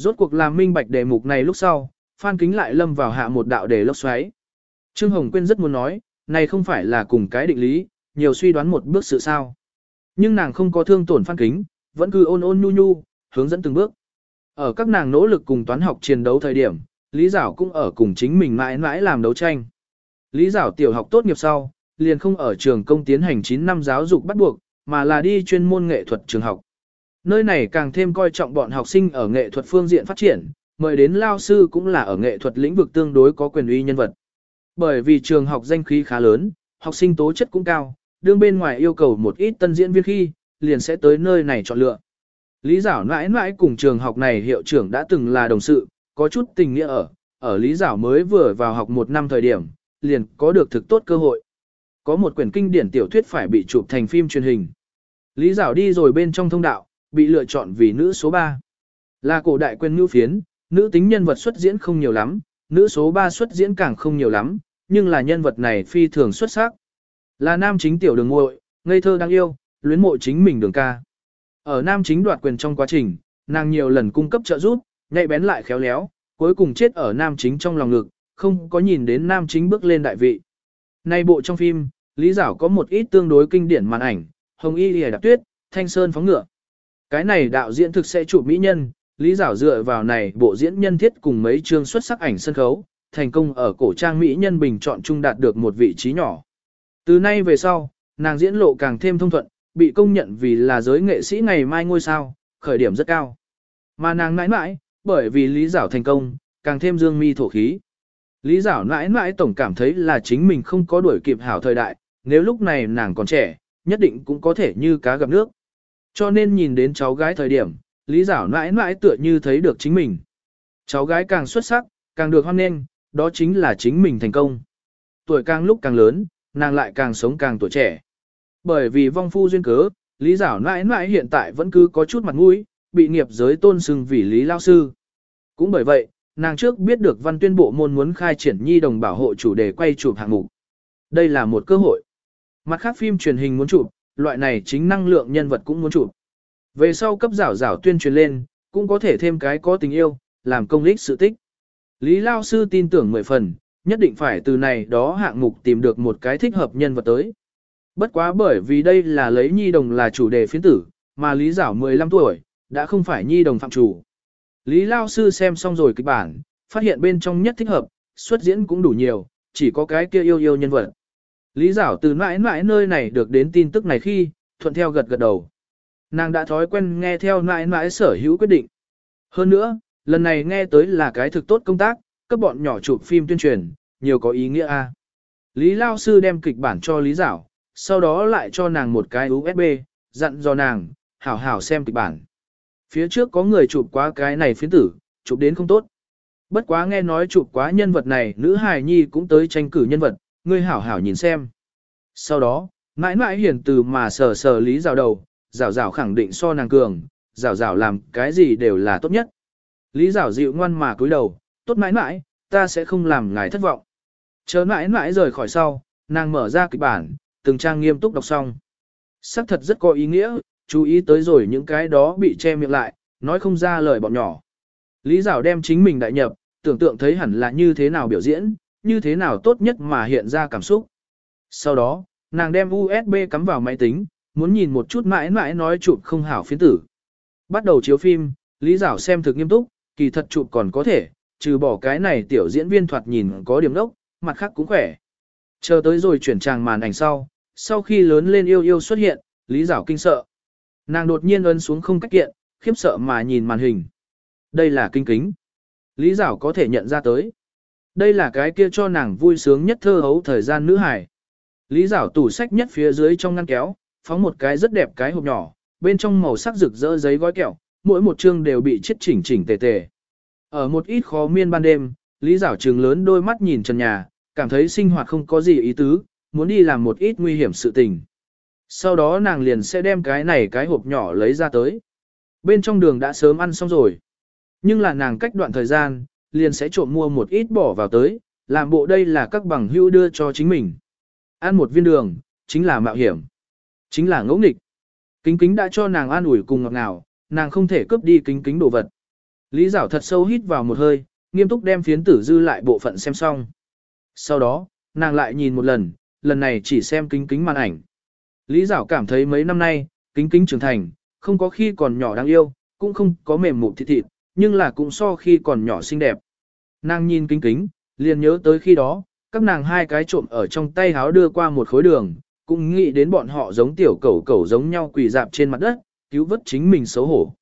Rốt cuộc làm minh bạch đề mục này lúc sau, Phan Kính lại lâm vào hạ một đạo đề lốc xoáy. Trương Hồng Quyên rất muốn nói, này không phải là cùng cái định lý, nhiều suy đoán một bước sự sao. Nhưng nàng không có thương tổn Phan Kính, vẫn cứ ôn ôn nhu nhu, hướng dẫn từng bước. Ở các nàng nỗ lực cùng toán học chiến đấu thời điểm, Lý Giảo cũng ở cùng chính mình mãi mãi làm đấu tranh. Lý Giảo tiểu học tốt nghiệp sau, liền không ở trường công tiến hành 9 năm giáo dục bắt buộc, mà là đi chuyên môn nghệ thuật trường học. Nơi này càng thêm coi trọng bọn học sinh ở nghệ thuật phương diện phát triển, mời đến lao sư cũng là ở nghệ thuật lĩnh vực tương đối có quyền uy nhân vật. Bởi vì trường học danh khí khá lớn, học sinh tố chất cũng cao, đương bên ngoài yêu cầu một ít tân diễn viên khi, liền sẽ tới nơi này chọn lựa. Lý Giảo mãi mãi cùng trường học này hiệu trưởng đã từng là đồng sự, có chút tình nghĩa ở, ở Lý Giảo mới vừa vào học một năm thời điểm, liền có được thực tốt cơ hội. Có một quyển kinh điển tiểu thuyết phải bị chụp thành phim truyền hình. Lý Giảo đi rồi bên trong thông đạo, bị lựa chọn vì nữ số 3. Là cổ đại quên nữ phiến, nữ tính nhân vật xuất diễn không nhiều lắm, nữ số 3 xuất diễn càng không nhiều lắm, nhưng là nhân vật này phi thường xuất sắc. Là nam chính tiểu đường muội, ngây thơ đáng yêu, luyến mộ chính mình đường ca. Ở nam chính đoạt quyền trong quá trình, nàng nhiều lần cung cấp trợ giúp, nhạy bén lại khéo léo, cuối cùng chết ở nam chính trong lòng ngực, không có nhìn đến nam chính bước lên đại vị. Nay bộ trong phim, Lý Giảo có một ít tương đối kinh điển màn ảnh, Hồng Y Lìa Đạp Tuyết, Thanh Sơn phóng ngựa. Cái này đạo diễn thực sẽ chụp mỹ nhân, Lý Giảo dựa vào này bộ diễn nhân thiết cùng mấy chương xuất sắc ảnh sân khấu, thành công ở cổ trang mỹ nhân bình chọn chung đạt được một vị trí nhỏ. Từ nay về sau, nàng diễn lộ càng thêm thông thuận, bị công nhận vì là giới nghệ sĩ ngày mai ngôi sao, khởi điểm rất cao. Mà nàng mãi mãi, bởi vì Lý Giảo thành công, càng thêm dương mi thổ khí. Lý Giảo mãi mãi tổng cảm thấy là chính mình không có đuổi kịp hảo thời đại, nếu lúc này nàng còn trẻ, nhất định cũng có thể như cá gặp nước. Cho nên nhìn đến cháu gái thời điểm, Lý Giảo mãi mãi tựa như thấy được chính mình. Cháu gái càng xuất sắc, càng được hoan nghênh, đó chính là chính mình thành công. Tuổi càng lúc càng lớn, nàng lại càng sống càng tuổi trẻ. Bởi vì vong phu duyên cớ, Lý Giảo mãi mãi hiện tại vẫn cứ có chút mặt mũi, bị nghiệp giới tôn sưng vì Lý Lao Sư. Cũng bởi vậy, nàng trước biết được văn tuyên bộ môn muốn khai triển nhi đồng bảo hộ chủ đề quay chụp hạng mục. Đây là một cơ hội. Mặt khác phim truyền hình muốn chụp, loại này chính năng lượng nhân vật cũng muốn chụp. Về sau cấp giảo giảo tuyên truyền lên, cũng có thể thêm cái có tình yêu, làm công lích sự tích. Lý Lao Sư tin tưởng mười phần, nhất định phải từ này đó hạng mục tìm được một cái thích hợp nhân vật tới. Bất quá bởi vì đây là lấy nhi đồng là chủ đề phiến tử, mà Lý Giảo 15 tuổi, đã không phải nhi đồng phạm chủ. Lý Lao Sư xem xong rồi kịch bản, phát hiện bên trong nhất thích hợp, xuất diễn cũng đủ nhiều, chỉ có cái kia yêu yêu nhân vật. Lý Giảo từ mãi mãi nơi này được đến tin tức này khi, thuận theo gật gật đầu. Nàng đã thói quen nghe theo mãi mãi sở hữu quyết định. Hơn nữa, lần này nghe tới là cái thực tốt công tác, các bọn nhỏ chụp phim tuyên truyền, nhiều có ý nghĩa a. Lý Lao Sư đem kịch bản cho Lý Giảo, sau đó lại cho nàng một cái USB, dặn dò nàng, hảo hảo xem kịch bản. Phía trước có người chụp quá cái này phiến tử, chụp đến không tốt. Bất quá nghe nói chụp quá nhân vật này, nữ hài nhi cũng tới tranh cử nhân vật, ngươi hảo hảo nhìn xem. Sau đó, mãi mãi hiền từ mà sờ sờ lý rào đầu, rào rào khẳng định so nàng cường, rào rào làm cái gì đều là tốt nhất. Lý rào dịu ngoan mà cúi đầu, tốt mãi mãi, ta sẽ không làm ngài thất vọng. Chờ mãi mãi rời khỏi sau, nàng mở ra kịch bản, từng trang nghiêm túc đọc xong. Sắc thật rất có ý nghĩa, chú ý tới rồi những cái đó bị che miệng lại, nói không ra lời bọn nhỏ. Lý rào đem chính mình đại nhập, tưởng tượng thấy hẳn là như thế nào biểu diễn, như thế nào tốt nhất mà hiện ra cảm xúc. Sau đó, nàng đem USB cắm vào máy tính, muốn nhìn một chút mãi mãi nói chụp không hảo phiến tử. Bắt đầu chiếu phim, Lý Giảo xem thực nghiêm túc, kỳ thật chụp còn có thể, trừ bỏ cái này tiểu diễn viên thoạt nhìn có điểm đốc, mặt khác cũng khỏe. Chờ tới rồi chuyển tràng màn ảnh sau, sau khi lớn lên yêu yêu xuất hiện, Lý Giảo kinh sợ. Nàng đột nhiên ấn xuống không cách kiện, khiếp sợ mà nhìn màn hình. Đây là kinh kính. Lý Giảo có thể nhận ra tới. Đây là cái kia cho nàng vui sướng nhất thơ hấu thời gian nữ hải. Lý Giảo tủ sách nhất phía dưới trong ngăn kéo, phóng một cái rất đẹp cái hộp nhỏ, bên trong màu sắc rực rỡ giấy gói kẹo, mỗi một chương đều bị chết chỉnh chỉnh tề tề. Ở một ít khó miên ban đêm, Lý Giảo trừng lớn đôi mắt nhìn trần nhà, cảm thấy sinh hoạt không có gì ý tứ, muốn đi làm một ít nguy hiểm sự tình. Sau đó nàng liền sẽ đem cái này cái hộp nhỏ lấy ra tới. Bên trong đường đã sớm ăn xong rồi. Nhưng là nàng cách đoạn thời gian, liền sẽ trộm mua một ít bỏ vào tới, làm bộ đây là các bằng hữu đưa cho chính mình. Ăn một viên đường, chính là mạo hiểm. Chính là ngẫu nghịch. Kính kính đã cho nàng an ủi cùng ngọt ngào, nàng không thể cướp đi kính kính đồ vật. Lý giảo thật sâu hít vào một hơi, nghiêm túc đem phiến tử dư lại bộ phận xem xong. Sau đó, nàng lại nhìn một lần, lần này chỉ xem kính kính màn ảnh. Lý giảo cảm thấy mấy năm nay, kính kính trưởng thành, không có khi còn nhỏ đáng yêu, cũng không có mềm mụn thịt thịt, nhưng là cũng so khi còn nhỏ xinh đẹp. Nàng nhìn kính kính, liền nhớ tới khi đó, các nàng hai cái trộm ở trong tay háo đưa qua một khối đường, cũng nghĩ đến bọn họ giống tiểu cẩu cẩu giống nhau quỳ dạp trên mặt đất, cứu vớt chính mình xấu hổ.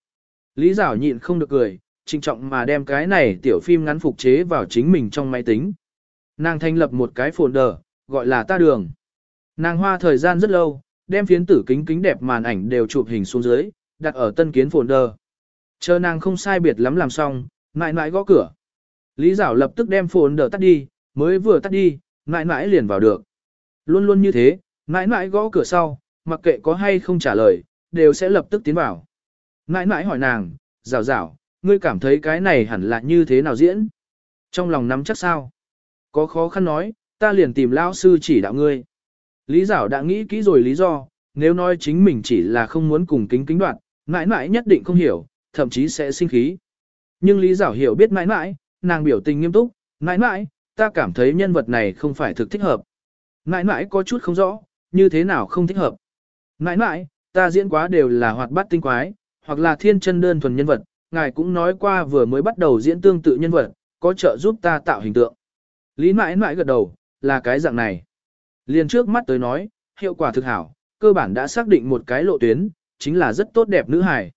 Lý Giảo nhịn không được cười, trinh trọng mà đem cái này tiểu phim ngắn phục chế vào chính mình trong máy tính. Nàng thành lập một cái folder, gọi là ta đường. Nàng hoa thời gian rất lâu, đem phiến tử kính kính đẹp màn ảnh đều chụp hình xuống dưới, đặt ở tân kiến folder. Chờ nàng không sai biệt lắm làm xong, mãi mãi gõ cửa. Lý Giảo lập tức đem folder tắt đi, mới vừa tắt đi, mãi mãi liền vào được. Luôn luôn như thế, mãi mãi gõ cửa sau, mặc kệ có hay không trả lời, đều sẽ lập tức tiến vào. Mãi mãi hỏi nàng, rào rào, ngươi cảm thấy cái này hẳn là như thế nào diễn? Trong lòng nắm chắc sao? Có khó khăn nói, ta liền tìm lão sư chỉ đạo ngươi. Lý Giảo đã nghĩ kỹ rồi lý do, nếu nói chính mình chỉ là không muốn cùng kính kính đoạn, mãi mãi nhất định không hiểu, thậm chí sẽ sinh khí. Nhưng Lý Giảo hiểu biết mãi mãi, nàng biểu tình nghiêm túc, mãi mãi, ta cảm thấy nhân vật này không phải thực thích hợp. Mãi mãi có chút không rõ, như thế nào không thích hợp. Mãi mãi, ta diễn quá đều là hoạt bát tinh quái, hoặc là thiên chân đơn thuần nhân vật, ngài cũng nói qua vừa mới bắt đầu diễn tương tự nhân vật, có trợ giúp ta tạo hình tượng. Lý mãi mãi gật đầu, là cái dạng này. Liền trước mắt tới nói, hiệu quả thực hảo, cơ bản đã xác định một cái lộ tuyến, chính là rất tốt đẹp nữ hài.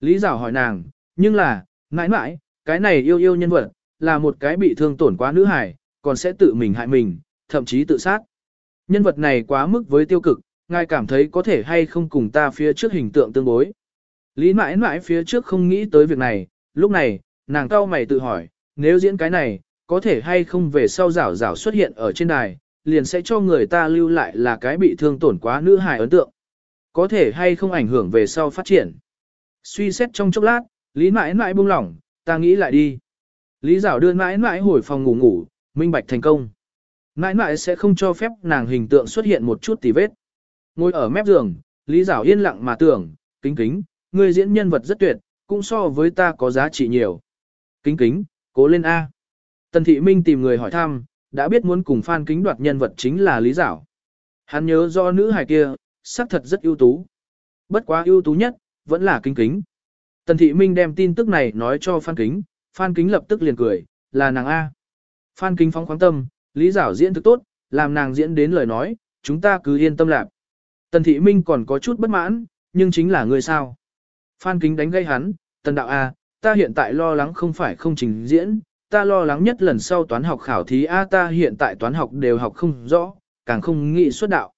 Lý Giảo hỏi nàng, nhưng là, mãi mãi, cái này yêu yêu nhân vật, là một cái bị thương tổn quá nữ hải, còn sẽ tự mình hại mình, thậm chí tự sát. Nhân vật này quá mức với tiêu cực, ngài cảm thấy có thể hay không cùng ta phía trước hình tượng tương bối. Lý mãi mãi phía trước không nghĩ tới việc này, lúc này, nàng cao mày tự hỏi, nếu diễn cái này, có thể hay không về sau rảo rảo xuất hiện ở trên đài, liền sẽ cho người ta lưu lại là cái bị thương tổn quá nữ hài ấn tượng. Có thể hay không ảnh hưởng về sau phát triển. Suy xét trong chốc lát, Lý mãi mãi buông lỏng, ta nghĩ lại đi. Lý giảo đưa mãi mãi hồi phòng ngủ ngủ, minh bạch thành công. Mãi mãi sẽ không cho phép nàng hình tượng xuất hiện một chút tì vết. Ngồi ở mép giường, Lý giảo yên lặng mà tưởng, kính kính, ngươi diễn nhân vật rất tuyệt, cũng so với ta có giá trị nhiều. Kính kính, cố lên A. Tần thị minh tìm người hỏi thăm, đã biết muốn cùng Phan Kính đoạt nhân vật chính là Lý Giảo. Hắn nhớ do nữ hài kia, xác thật rất ưu tú. Bất quá ưu tú nhất, vẫn là kính kính. Tần thị minh đem tin tức này nói cho Phan Kính, Phan Kính lập tức liền cười, là nàng A. Phan Kính phóng khoáng tâm, Lý Giảo diễn thực tốt, làm nàng diễn đến lời nói, chúng ta cứ yên tâm lạc. Tần thị minh còn có chút bất mãn, nhưng chính là người sao. Phan Kính đánh gây hắn, Tần đạo A, ta hiện tại lo lắng không phải không trình diễn, ta lo lắng nhất lần sau toán học khảo thí A ta hiện tại toán học đều học không rõ, càng không nghĩ xuất đạo.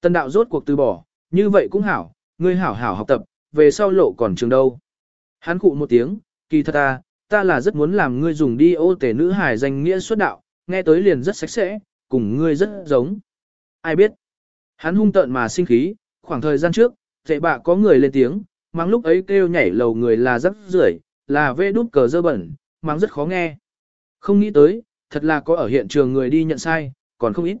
Tần đạo rốt cuộc từ bỏ, như vậy cũng hảo, ngươi hảo hảo học tập, về sau lộ còn trường đâu. Hắn cụ một tiếng, kỳ thật ta, ta là rất muốn làm ngươi dùng đi ô tể nữ hài danh nghĩa xuất đạo, nghe tới liền rất sạch sẽ, cùng ngươi rất giống. Ai biết? Hắn hung tợn mà sinh khí, khoảng thời gian trước, dạy bạ có người lên tiếng, mang lúc ấy kêu nhảy lầu người là rất rưởi, là vê đút cờ dơ bẩn, mang rất khó nghe. Không nghĩ tới, thật là có ở hiện trường người đi nhận sai, còn không ít.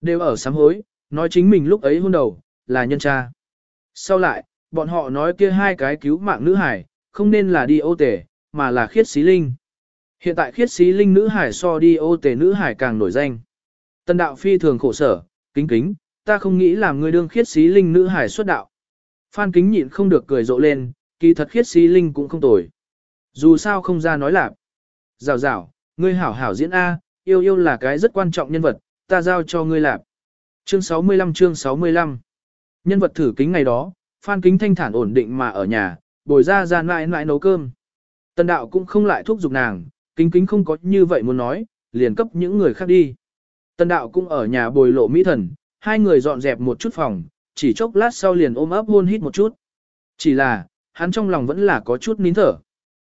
Đều ở sám hối, nói chính mình lúc ấy hôn đầu, là nhân cha. Sau lại, bọn họ nói kia hai cái cứu mạng nữ hải, không nên là đi ô tể, mà là khiết xí linh. Hiện tại khiết xí linh nữ hải so đi ô tể nữ hải càng nổi danh. Tân đạo phi thường khổ sở, kính kính, ta không nghĩ làm người đương khiết xí linh nữ hải xuất đạo. Phan kính nhịn không được cười rộ lên, kỳ thật khiết xí linh cũng không tồi. Dù sao không ra nói lạc. Rào rào, ngươi hảo hảo diễn A, yêu yêu là cái rất quan trọng nhân vật, ta giao cho ngươi lạp. Chương 65 chương 65 Nhân vật thử kính ngày đó, Phan Kính thanh thản ổn định mà ở nhà, bồi ra ra mãi mãi nấu cơm. Tần đạo cũng không lại thúc giục nàng, kính kính không có như vậy muốn nói, liền cấp những người khác đi. Tần đạo cũng ở nhà bồi lộ mỹ thần, hai người dọn dẹp một chút phòng, chỉ chốc lát sau liền ôm ấp hôn hít một chút. Chỉ là, hắn trong lòng vẫn là có chút nín thở.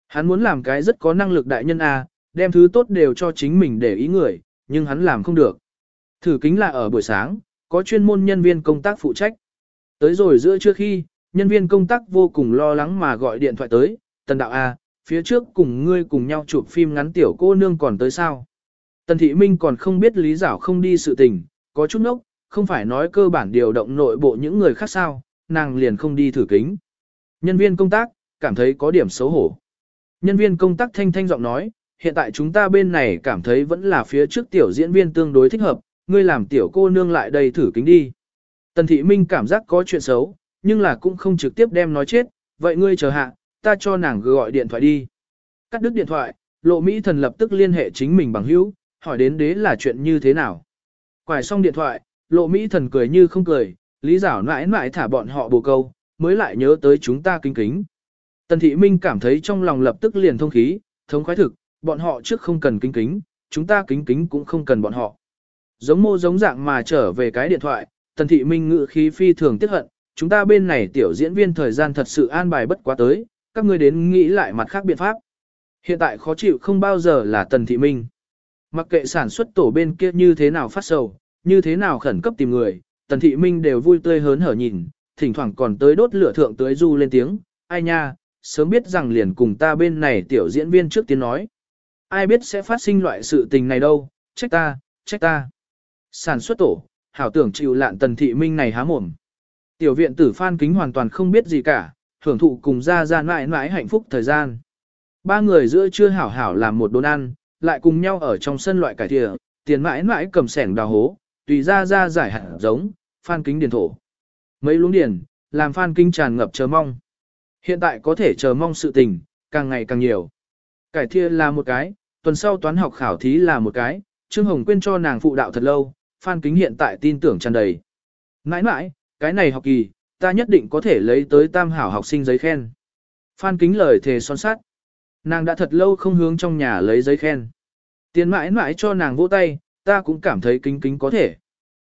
Hắn muốn làm cái rất có năng lực đại nhân A, đem thứ tốt đều cho chính mình để ý người, nhưng hắn làm không được. Thử kính là ở buổi sáng, có chuyên môn nhân viên công tác phụ trách. Tới rồi giữa trưa khi, nhân viên công tác vô cùng lo lắng mà gọi điện thoại tới, tần đạo A, phía trước cùng ngươi cùng nhau chụp phim ngắn tiểu cô nương còn tới sao. Tần thị minh còn không biết lý giảo không đi sự tình, có chút nốc, không phải nói cơ bản điều động nội bộ những người khác sao, nàng liền không đi thử kính. Nhân viên công tác, cảm thấy có điểm xấu hổ. Nhân viên công tác thanh thanh giọng nói, hiện tại chúng ta bên này cảm thấy vẫn là phía trước tiểu diễn viên tương đối thích hợp, ngươi làm tiểu cô nương lại đây thử kính đi. Tần thị minh cảm giác có chuyện xấu, nhưng là cũng không trực tiếp đem nói chết, vậy ngươi chờ hạ, ta cho nàng gọi điện thoại đi. Cắt đứt điện thoại, lộ Mỹ thần lập tức liên hệ chính mình bằng hữu, hỏi đến đế là chuyện như thế nào. Quải xong điện thoại, lộ Mỹ thần cười như không cười, lý giảo mãi mãi thả bọn họ bồ câu, mới lại nhớ tới chúng ta kinh kính. Tần thị minh cảm thấy trong lòng lập tức liền thông khí, thống khoái thực, bọn họ trước không cần kính kính, chúng ta kính kính cũng không cần bọn họ. Giống mô giống dạng mà trở về cái điện thoại, tần thị minh ngự khí phi thường tiếc hận, chúng ta bên này tiểu diễn viên thời gian thật sự an bài bất quá tới, các ngươi đến nghĩ lại mặt khác biện pháp. Hiện tại khó chịu không bao giờ là tần thị minh. Mặc kệ sản xuất tổ bên kia như thế nào phát sầu, như thế nào khẩn cấp tìm người, tần thị minh đều vui tươi hớn hở nhìn, thỉnh thoảng còn tới đốt lửa thượng tới du lên tiếng, ai nha, sớm biết rằng liền cùng ta bên này tiểu diễn viên trước tiên nói. Ai biết sẽ phát sinh loại sự tình này đâu, trách ta, trách ta. Sản xuất tổ, hảo tưởng chịu lạn tần thị minh này há mồm. Tiểu viện tử Phan Kính hoàn toàn không biết gì cả, hưởng thụ cùng ra ra mãi mãi hạnh phúc thời gian. Ba người giữa chưa hảo hảo làm một đốn ăn, lại cùng nhau ở trong sân loại cải thịa, tiền mãi mãi cầm sẻng đào hố, tùy ra ra giải hạt giống, Phan Kính điền thổ. Mấy luống điền, làm Phan Kính tràn ngập chờ mong. Hiện tại có thể chờ mong sự tình, càng ngày càng nhiều. Cải thịa là một cái, tuần sau toán học khảo thí là một cái, Trương Hồng quên cho nàng phụ đạo thật lâu, Phan Kính hiện tại tin tưởng tràn đầy. Mãi mãi, cái này học kỳ, ta nhất định có thể lấy tới tam hảo học sinh giấy khen. Phan kính lời thề son sát. Nàng đã thật lâu không hướng trong nhà lấy giấy khen. Tiền mãi mãi cho nàng vỗ tay, ta cũng cảm thấy kính kính có thể.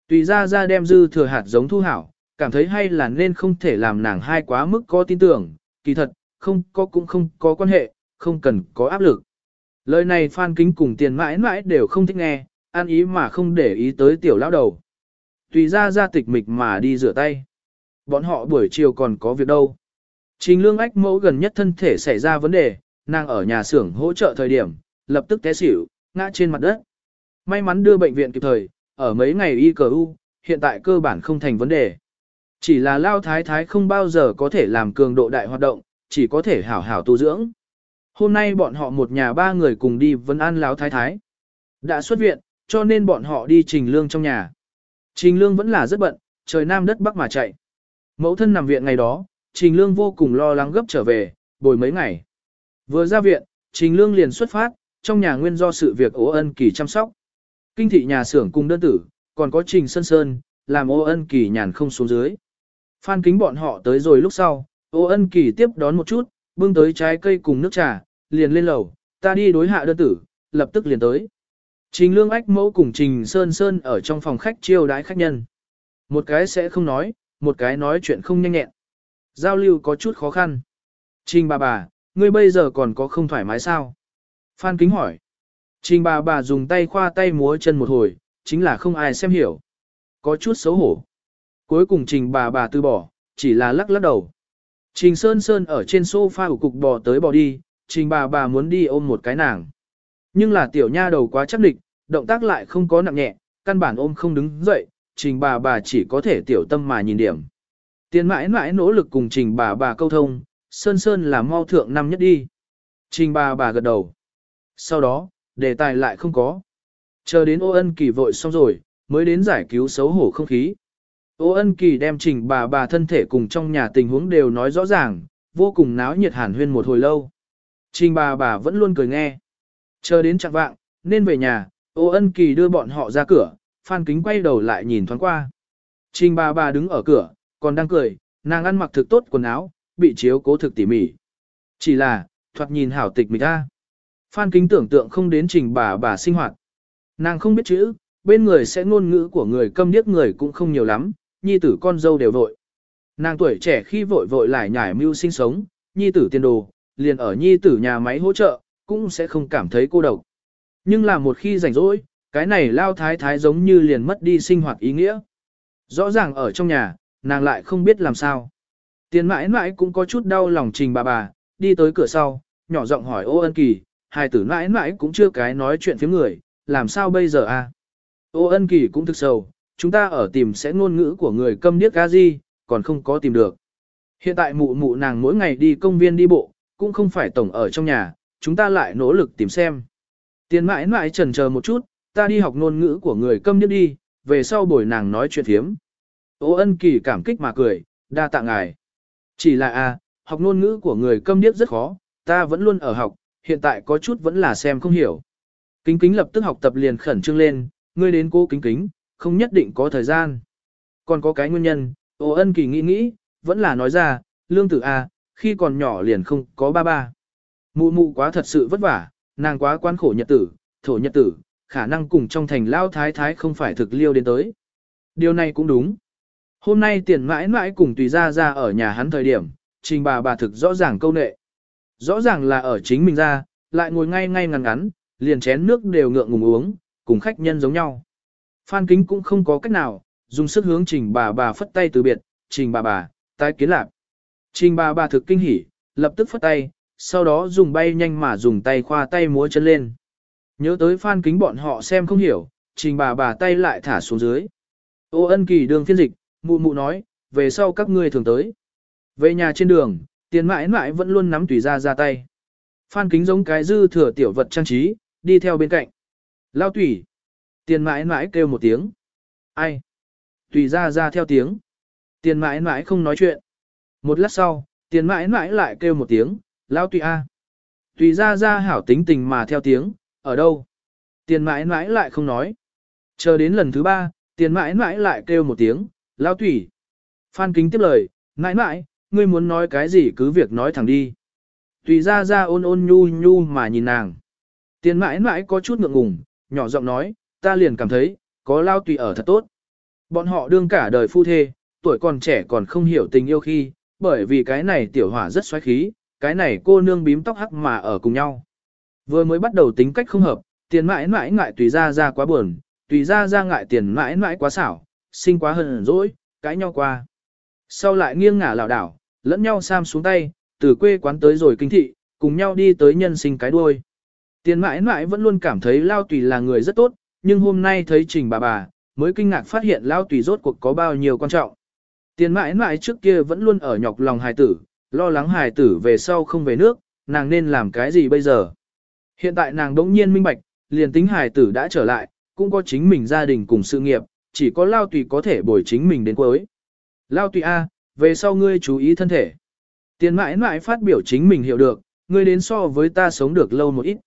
Tùy ra ra đem dư thừa hạt giống thu hảo, cảm thấy hay là nên không thể làm nàng hai quá mức có tin tưởng, kỳ thật, không có cũng không có quan hệ, không cần có áp lực. Lời này Phan Kính cùng tiền mãi mãi đều không thích nghe, an ý mà không để ý tới tiểu lão đầu tùy ra ra tịch mịch mà đi rửa tay. Bọn họ buổi chiều còn có việc đâu. Trình lương ách mẫu gần nhất thân thể xảy ra vấn đề, nàng ở nhà xưởng hỗ trợ thời điểm, lập tức té xỉu, ngã trên mặt đất. May mắn đưa bệnh viện kịp thời, ở mấy ngày y cờ u, hiện tại cơ bản không thành vấn đề. Chỉ là lao thái thái không bao giờ có thể làm cường độ đại hoạt động, chỉ có thể hảo hảo tu dưỡng. Hôm nay bọn họ một nhà ba người cùng đi vấn an lão thái thái. Đã xuất viện, cho nên bọn họ đi trình lương trong nhà. Trình Lương vẫn là rất bận, trời nam đất bắc mà chạy. Mẫu thân nằm viện ngày đó, Trình Lương vô cùng lo lắng gấp trở về, bồi mấy ngày. Vừa ra viện, Trình Lương liền xuất phát, trong nhà nguyên do sự việc ố ân kỳ chăm sóc. Kinh thị nhà xưởng cùng đơn tử, còn có Trình Sơn Sơn, làm ô ân kỳ nhàn không xuống dưới. Phan kính bọn họ tới rồi lúc sau, ô ân kỳ tiếp đón một chút, bưng tới trái cây cùng nước trà, liền lên lầu, ta đi đối hạ đơn tử, lập tức liền tới. Trình Lương Ách Mẫu cùng Trình Sơn Sơn ở trong phòng khách chiêu đái khách nhân. Một cái sẽ không nói, một cái nói chuyện không nhanh nhẹn. Giao lưu có chút khó khăn. Trình bà bà, ngươi bây giờ còn có không thoải mái sao? Phan Kính hỏi. Trình bà bà dùng tay khoa tay múa chân một hồi, chính là không ai xem hiểu. Có chút xấu hổ. Cuối cùng trình bà bà từ bỏ, chỉ là lắc lắc đầu. Trình Sơn Sơn ở trên sofa của cục bò tới bò đi, trình bà bà muốn đi ôm một cái nàng. Nhưng là tiểu nha đầu quá chắc địch, động tác lại không có nặng nhẹ, căn bản ôm không đứng dậy, trình bà bà chỉ có thể tiểu tâm mà nhìn điểm. Tiền mãi mãi nỗ lực cùng trình bà bà câu thông, sơn sơn là mau thượng năm nhất đi. Trình bà bà gật đầu. Sau đó, đề tài lại không có. Chờ đến ô ân kỳ vội xong rồi, mới đến giải cứu xấu hổ không khí. Ô ân kỳ đem trình bà bà thân thể cùng trong nhà tình huống đều nói rõ ràng, vô cùng náo nhiệt hàn huyên một hồi lâu. Trình bà bà vẫn luôn cười nghe. Chờ đến chặng vạng, nên về nhà, ô ân kỳ đưa bọn họ ra cửa, Phan Kính quay đầu lại nhìn thoáng qua. Trình bà bà đứng ở cửa, còn đang cười, nàng ăn mặc thực tốt quần áo, bị chiếu cố thực tỉ mỉ. Chỉ là, thoạt nhìn hảo tịch mịch ta. Phan Kính tưởng tượng không đến trình bà bà sinh hoạt. Nàng không biết chữ, bên người sẽ ngôn ngữ của người câm điếc người cũng không nhiều lắm, nhi tử con dâu đều vội. Nàng tuổi trẻ khi vội vội lại nhảy mưu sinh sống, nhi tử tiền đồ, liền ở nhi tử nhà máy hỗ trợ, cũng sẽ không cảm thấy cô độc. Nhưng là một khi rảnh rỗi, cái này lao thái thái giống như liền mất đi sinh hoạt ý nghĩa. Rõ ràng ở trong nhà, nàng lại không biết làm sao. Tiền mãi mãi cũng có chút đau lòng trình bà bà, đi tới cửa sau, nhỏ giọng hỏi ô ân kỳ, hai tử mãi mãi cũng chưa cái nói chuyện phía người, làm sao bây giờ a? À? Ô ân kỳ cũng thực sầu, chúng ta ở tìm sẽ ngôn ngữ của người câm điếc ca gì, còn không có tìm được. Hiện tại mụ mụ nàng mỗi ngày đi công viên đi bộ, cũng không phải tổng ở trong nhà, chúng ta lại nỗ lực tìm xem. Tiền mãi mãi trần chờ một chút, ta đi học ngôn ngữ của người câm điếc đi, về sau buổi nàng nói chuyện thiếm. Ô ân kỳ cảm kích mà cười, đa tạ ngài. Chỉ là a, à, học ngôn ngữ của người câm điếc rất khó, ta vẫn luôn ở học, hiện tại có chút vẫn là xem không hiểu. Kính kính lập tức học tập liền khẩn trương lên, ngươi đến cô kính kính, không nhất định có thời gian. Còn có cái nguyên nhân, ô ân kỳ nghĩ nghĩ, vẫn là nói ra, lương tử A, khi còn nhỏ liền không có ba ba. Mụ mụ quá thật sự vất vả, nàng quá quan khổ nhật tử, thổ nhật tử, khả năng cùng trong thành lao thái thái không phải thực liêu đến tới. Điều này cũng đúng. Hôm nay tiền mãi mãi cùng tùy ra ra ở nhà hắn thời điểm, trình bà bà thực rõ ràng câu nệ. Rõ ràng là ở chính mình ra, lại ngồi ngay ngay ngắn ngắn, liền chén nước đều ngượng ngùng uống, cùng khách nhân giống nhau. Phan Kính cũng không có cách nào, dùng sức hướng trình bà bà phất tay từ biệt, trình bà bà, tái kiến lạc. Trình bà bà thực kinh hỉ, lập tức phất tay, sau đó dùng bay nhanh mà dùng tay khoa tay múa chân lên. Nhớ tới Phan Kính bọn họ xem không hiểu, trình bà bà tay lại thả xuống dưới. Ô ân kỳ đường phiên dịch, mụ mụ nói, về sau các ngươi thường tới. Về nhà trên đường, tiền mãi mãi vẫn luôn nắm tùy ra ra tay. Phan kính giống cái dư thừa tiểu vật trang trí, đi theo bên cạnh. Lao tùy. Tiền mãi mãi kêu một tiếng. Ai? Tùy ra ra theo tiếng. Tiền mãi mãi không nói chuyện. Một lát sau, tiền mãi mãi lại kêu một tiếng, Lão tùy a. Tùy ra ra hảo tính tình mà theo tiếng, ở đâu? Tiền mãi mãi lại không nói. Chờ đến lần thứ ba, tiền mãi mãi lại kêu một tiếng, Lão tùy. Phan kính tiếp lời, mãi mãi, ngươi muốn nói cái gì cứ việc nói thẳng đi. Tùy ra ra ôn ôn nhu nhu mà nhìn nàng. Tiền mãi mãi có chút ngượng ngùng, nhỏ giọng nói, ta liền cảm thấy, có lao tùy ở thật tốt. Bọn họ đương cả đời phu thê, tuổi còn trẻ còn không hiểu tình yêu khi, bởi vì cái này tiểu hỏa rất xoáy khí, cái này cô nương bím tóc hắc mà ở cùng nhau. Vừa mới bắt đầu tính cách không hợp, tiền mãi mãi ngại tùy ra ra quá buồn, tùy ra ra ngại tiền mãi mãi quá xảo, sinh quá hờn dỗi, cãi nhau qua. Sau lại nghiêng ngả lảo đảo, lẫn nhau sam xuống tay, từ quê quán tới rồi kinh thị, cùng nhau đi tới nhân sinh cái đuôi. Tiền mãi mãi vẫn luôn cảm thấy Lao Tùy là người rất tốt, nhưng hôm nay thấy trình bà bà, mới kinh ngạc phát hiện Lao Tùy rốt cuộc có bao nhiêu quan trọng. Tiền mãi mãi trước kia vẫn luôn ở nhọc lòng hài tử, lo lắng hài tử về sau không về nước, nàng nên làm cái gì bây giờ. Hiện tại nàng đống nhiên minh bạch, liền tính hài tử đã trở lại, cũng có chính mình gia đình cùng sự nghiệp, chỉ có Lao Tùy có thể bồi chính mình đến cuối. Lao Tùy A, về sau ngươi chú ý thân thể. Tiền mãi mãi phát biểu chính mình hiểu được, ngươi đến so với ta sống được lâu một ít.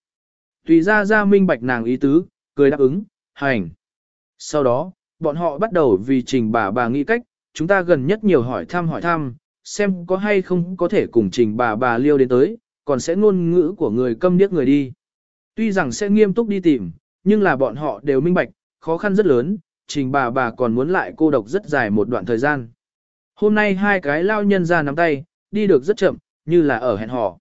Tùy ra ra minh bạch nàng ý tứ, cười đáp ứng, hành. Sau đó, bọn họ bắt đầu vì trình bà bà nghĩ cách, chúng ta gần nhất nhiều hỏi thăm hỏi thăm, xem có hay không có thể cùng trình bà bà liêu đến tới, còn sẽ ngôn ngữ của người câm điếc người đi. Tuy rằng sẽ nghiêm túc đi tìm, nhưng là bọn họ đều minh bạch, khó khăn rất lớn, trình bà bà còn muốn lại cô độc rất dài một đoạn thời gian. Hôm nay hai cái lao nhân ra nắm tay, đi được rất chậm, như là ở hẹn hò.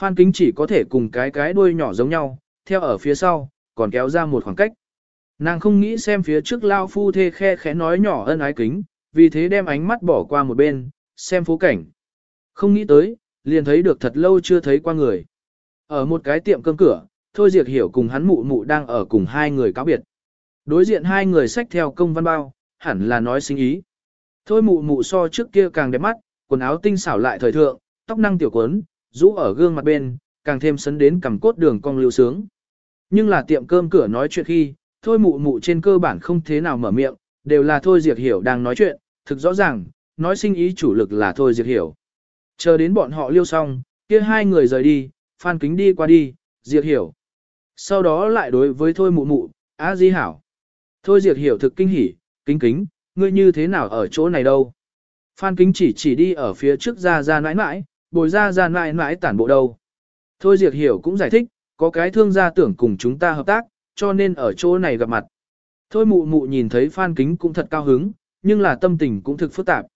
Phan Kính chỉ có thể cùng cái cái đuôi nhỏ giống nhau, theo ở phía sau, còn kéo ra một khoảng cách. Nàng không nghĩ xem phía trước lao phu thê khe khẽ nói nhỏ ân ái kính, vì thế đem ánh mắt bỏ qua một bên, xem phố cảnh. Không nghĩ tới, liền thấy được thật lâu chưa thấy qua người. Ở một cái tiệm cơm cửa, Thôi Diệt Hiểu cùng hắn mụ mụ đang ở cùng hai người cáo biệt. Đối diện hai người xách theo công văn bao, hẳn là nói sinh ý. Thôi mụ mụ so trước kia càng đẹp mắt, quần áo tinh xảo lại thời thượng, tóc năng tiểu quấn, rũ ở gương mặt bên, càng thêm sấn đến cầm cốt đường cong lưu sướng. Nhưng là tiệm cơm cửa nói chuyện khi, thôi mụ mụ trên cơ bản không thế nào mở miệng, đều là thôi diệt hiểu đang nói chuyện, thực rõ ràng, nói sinh ý chủ lực là thôi diệt hiểu. Chờ đến bọn họ liêu xong, kia hai người rời đi, phan kính đi qua đi, diệt hiểu. Sau đó lại đối với thôi mụ mụ, á di hảo. Thôi diệt hiểu thực kinh hỉ, kính kính, ngươi như thế nào ở chỗ này đâu? Phan Kính chỉ chỉ đi ở phía trước ra ra nãi nãi, bồi ra ra nãi nãi tản bộ đâu. Thôi Diệt Hiểu cũng giải thích, có cái thương gia tưởng cùng chúng ta hợp tác, cho nên ở chỗ này gặp mặt. Thôi mụ mụ nhìn thấy Phan Kính cũng thật cao hứng, nhưng là tâm tình cũng thực phức tạp.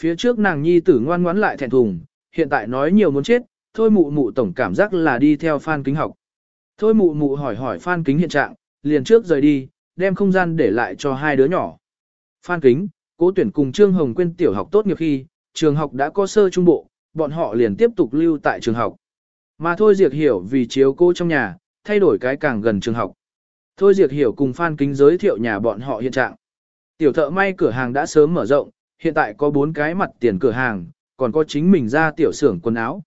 Phía trước nàng nhi tử ngoan ngoãn lại thẹn thùng, hiện tại nói nhiều muốn chết, thôi mụ mụ tổng cảm giác là đi theo Phan Kính học. Thôi mụ mụ hỏi hỏi Phan Kính hiện trạng, liền trước rời đi, đem không gian để lại cho hai đứa nhỏ. Phan Kính, cố tuyển cùng Trương Hồng Quyên tiểu học tốt nghiệp khi, trường học đã có sơ trung bộ, bọn họ liền tiếp tục lưu tại trường học. Mà Thôi Diệt Hiểu vì chiếu cô trong nhà, thay đổi cái càng gần trường học. Thôi Diệt Hiểu cùng Phan Kính giới thiệu nhà bọn họ hiện trạng. Tiểu thợ may cửa hàng đã sớm mở rộng, hiện tại có bốn cái mặt tiền cửa hàng, còn có chính mình ra tiểu xưởng quần áo.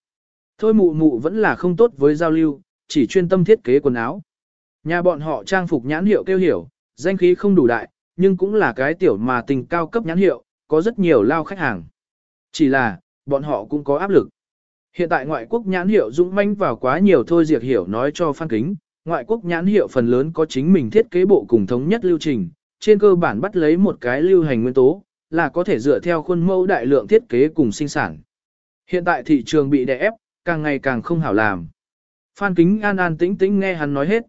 Thôi mụ mụ vẫn là không tốt với giao lưu, chỉ chuyên tâm thiết kế quần áo. Nhà bọn họ trang phục nhãn hiệu kêu hiểu, danh khí không đủ đại, nhưng cũng là cái tiểu mà tình cao cấp nhãn hiệu, có rất nhiều lao khách hàng. Chỉ là, bọn họ cũng có áp lực. Hiện tại ngoại quốc nhãn hiệu dũng manh vào quá nhiều thôi diệt hiểu nói cho Phan Kính, ngoại quốc nhãn hiệu phần lớn có chính mình thiết kế bộ cùng thống nhất lưu trình, trên cơ bản bắt lấy một cái lưu hành nguyên tố, là có thể dựa theo khuôn mẫu đại lượng thiết kế cùng sinh sản. Hiện tại thị trường bị đè ép, càng ngày càng không hảo làm. Phan Kính an an tĩnh tĩnh nghe hắn nói hết.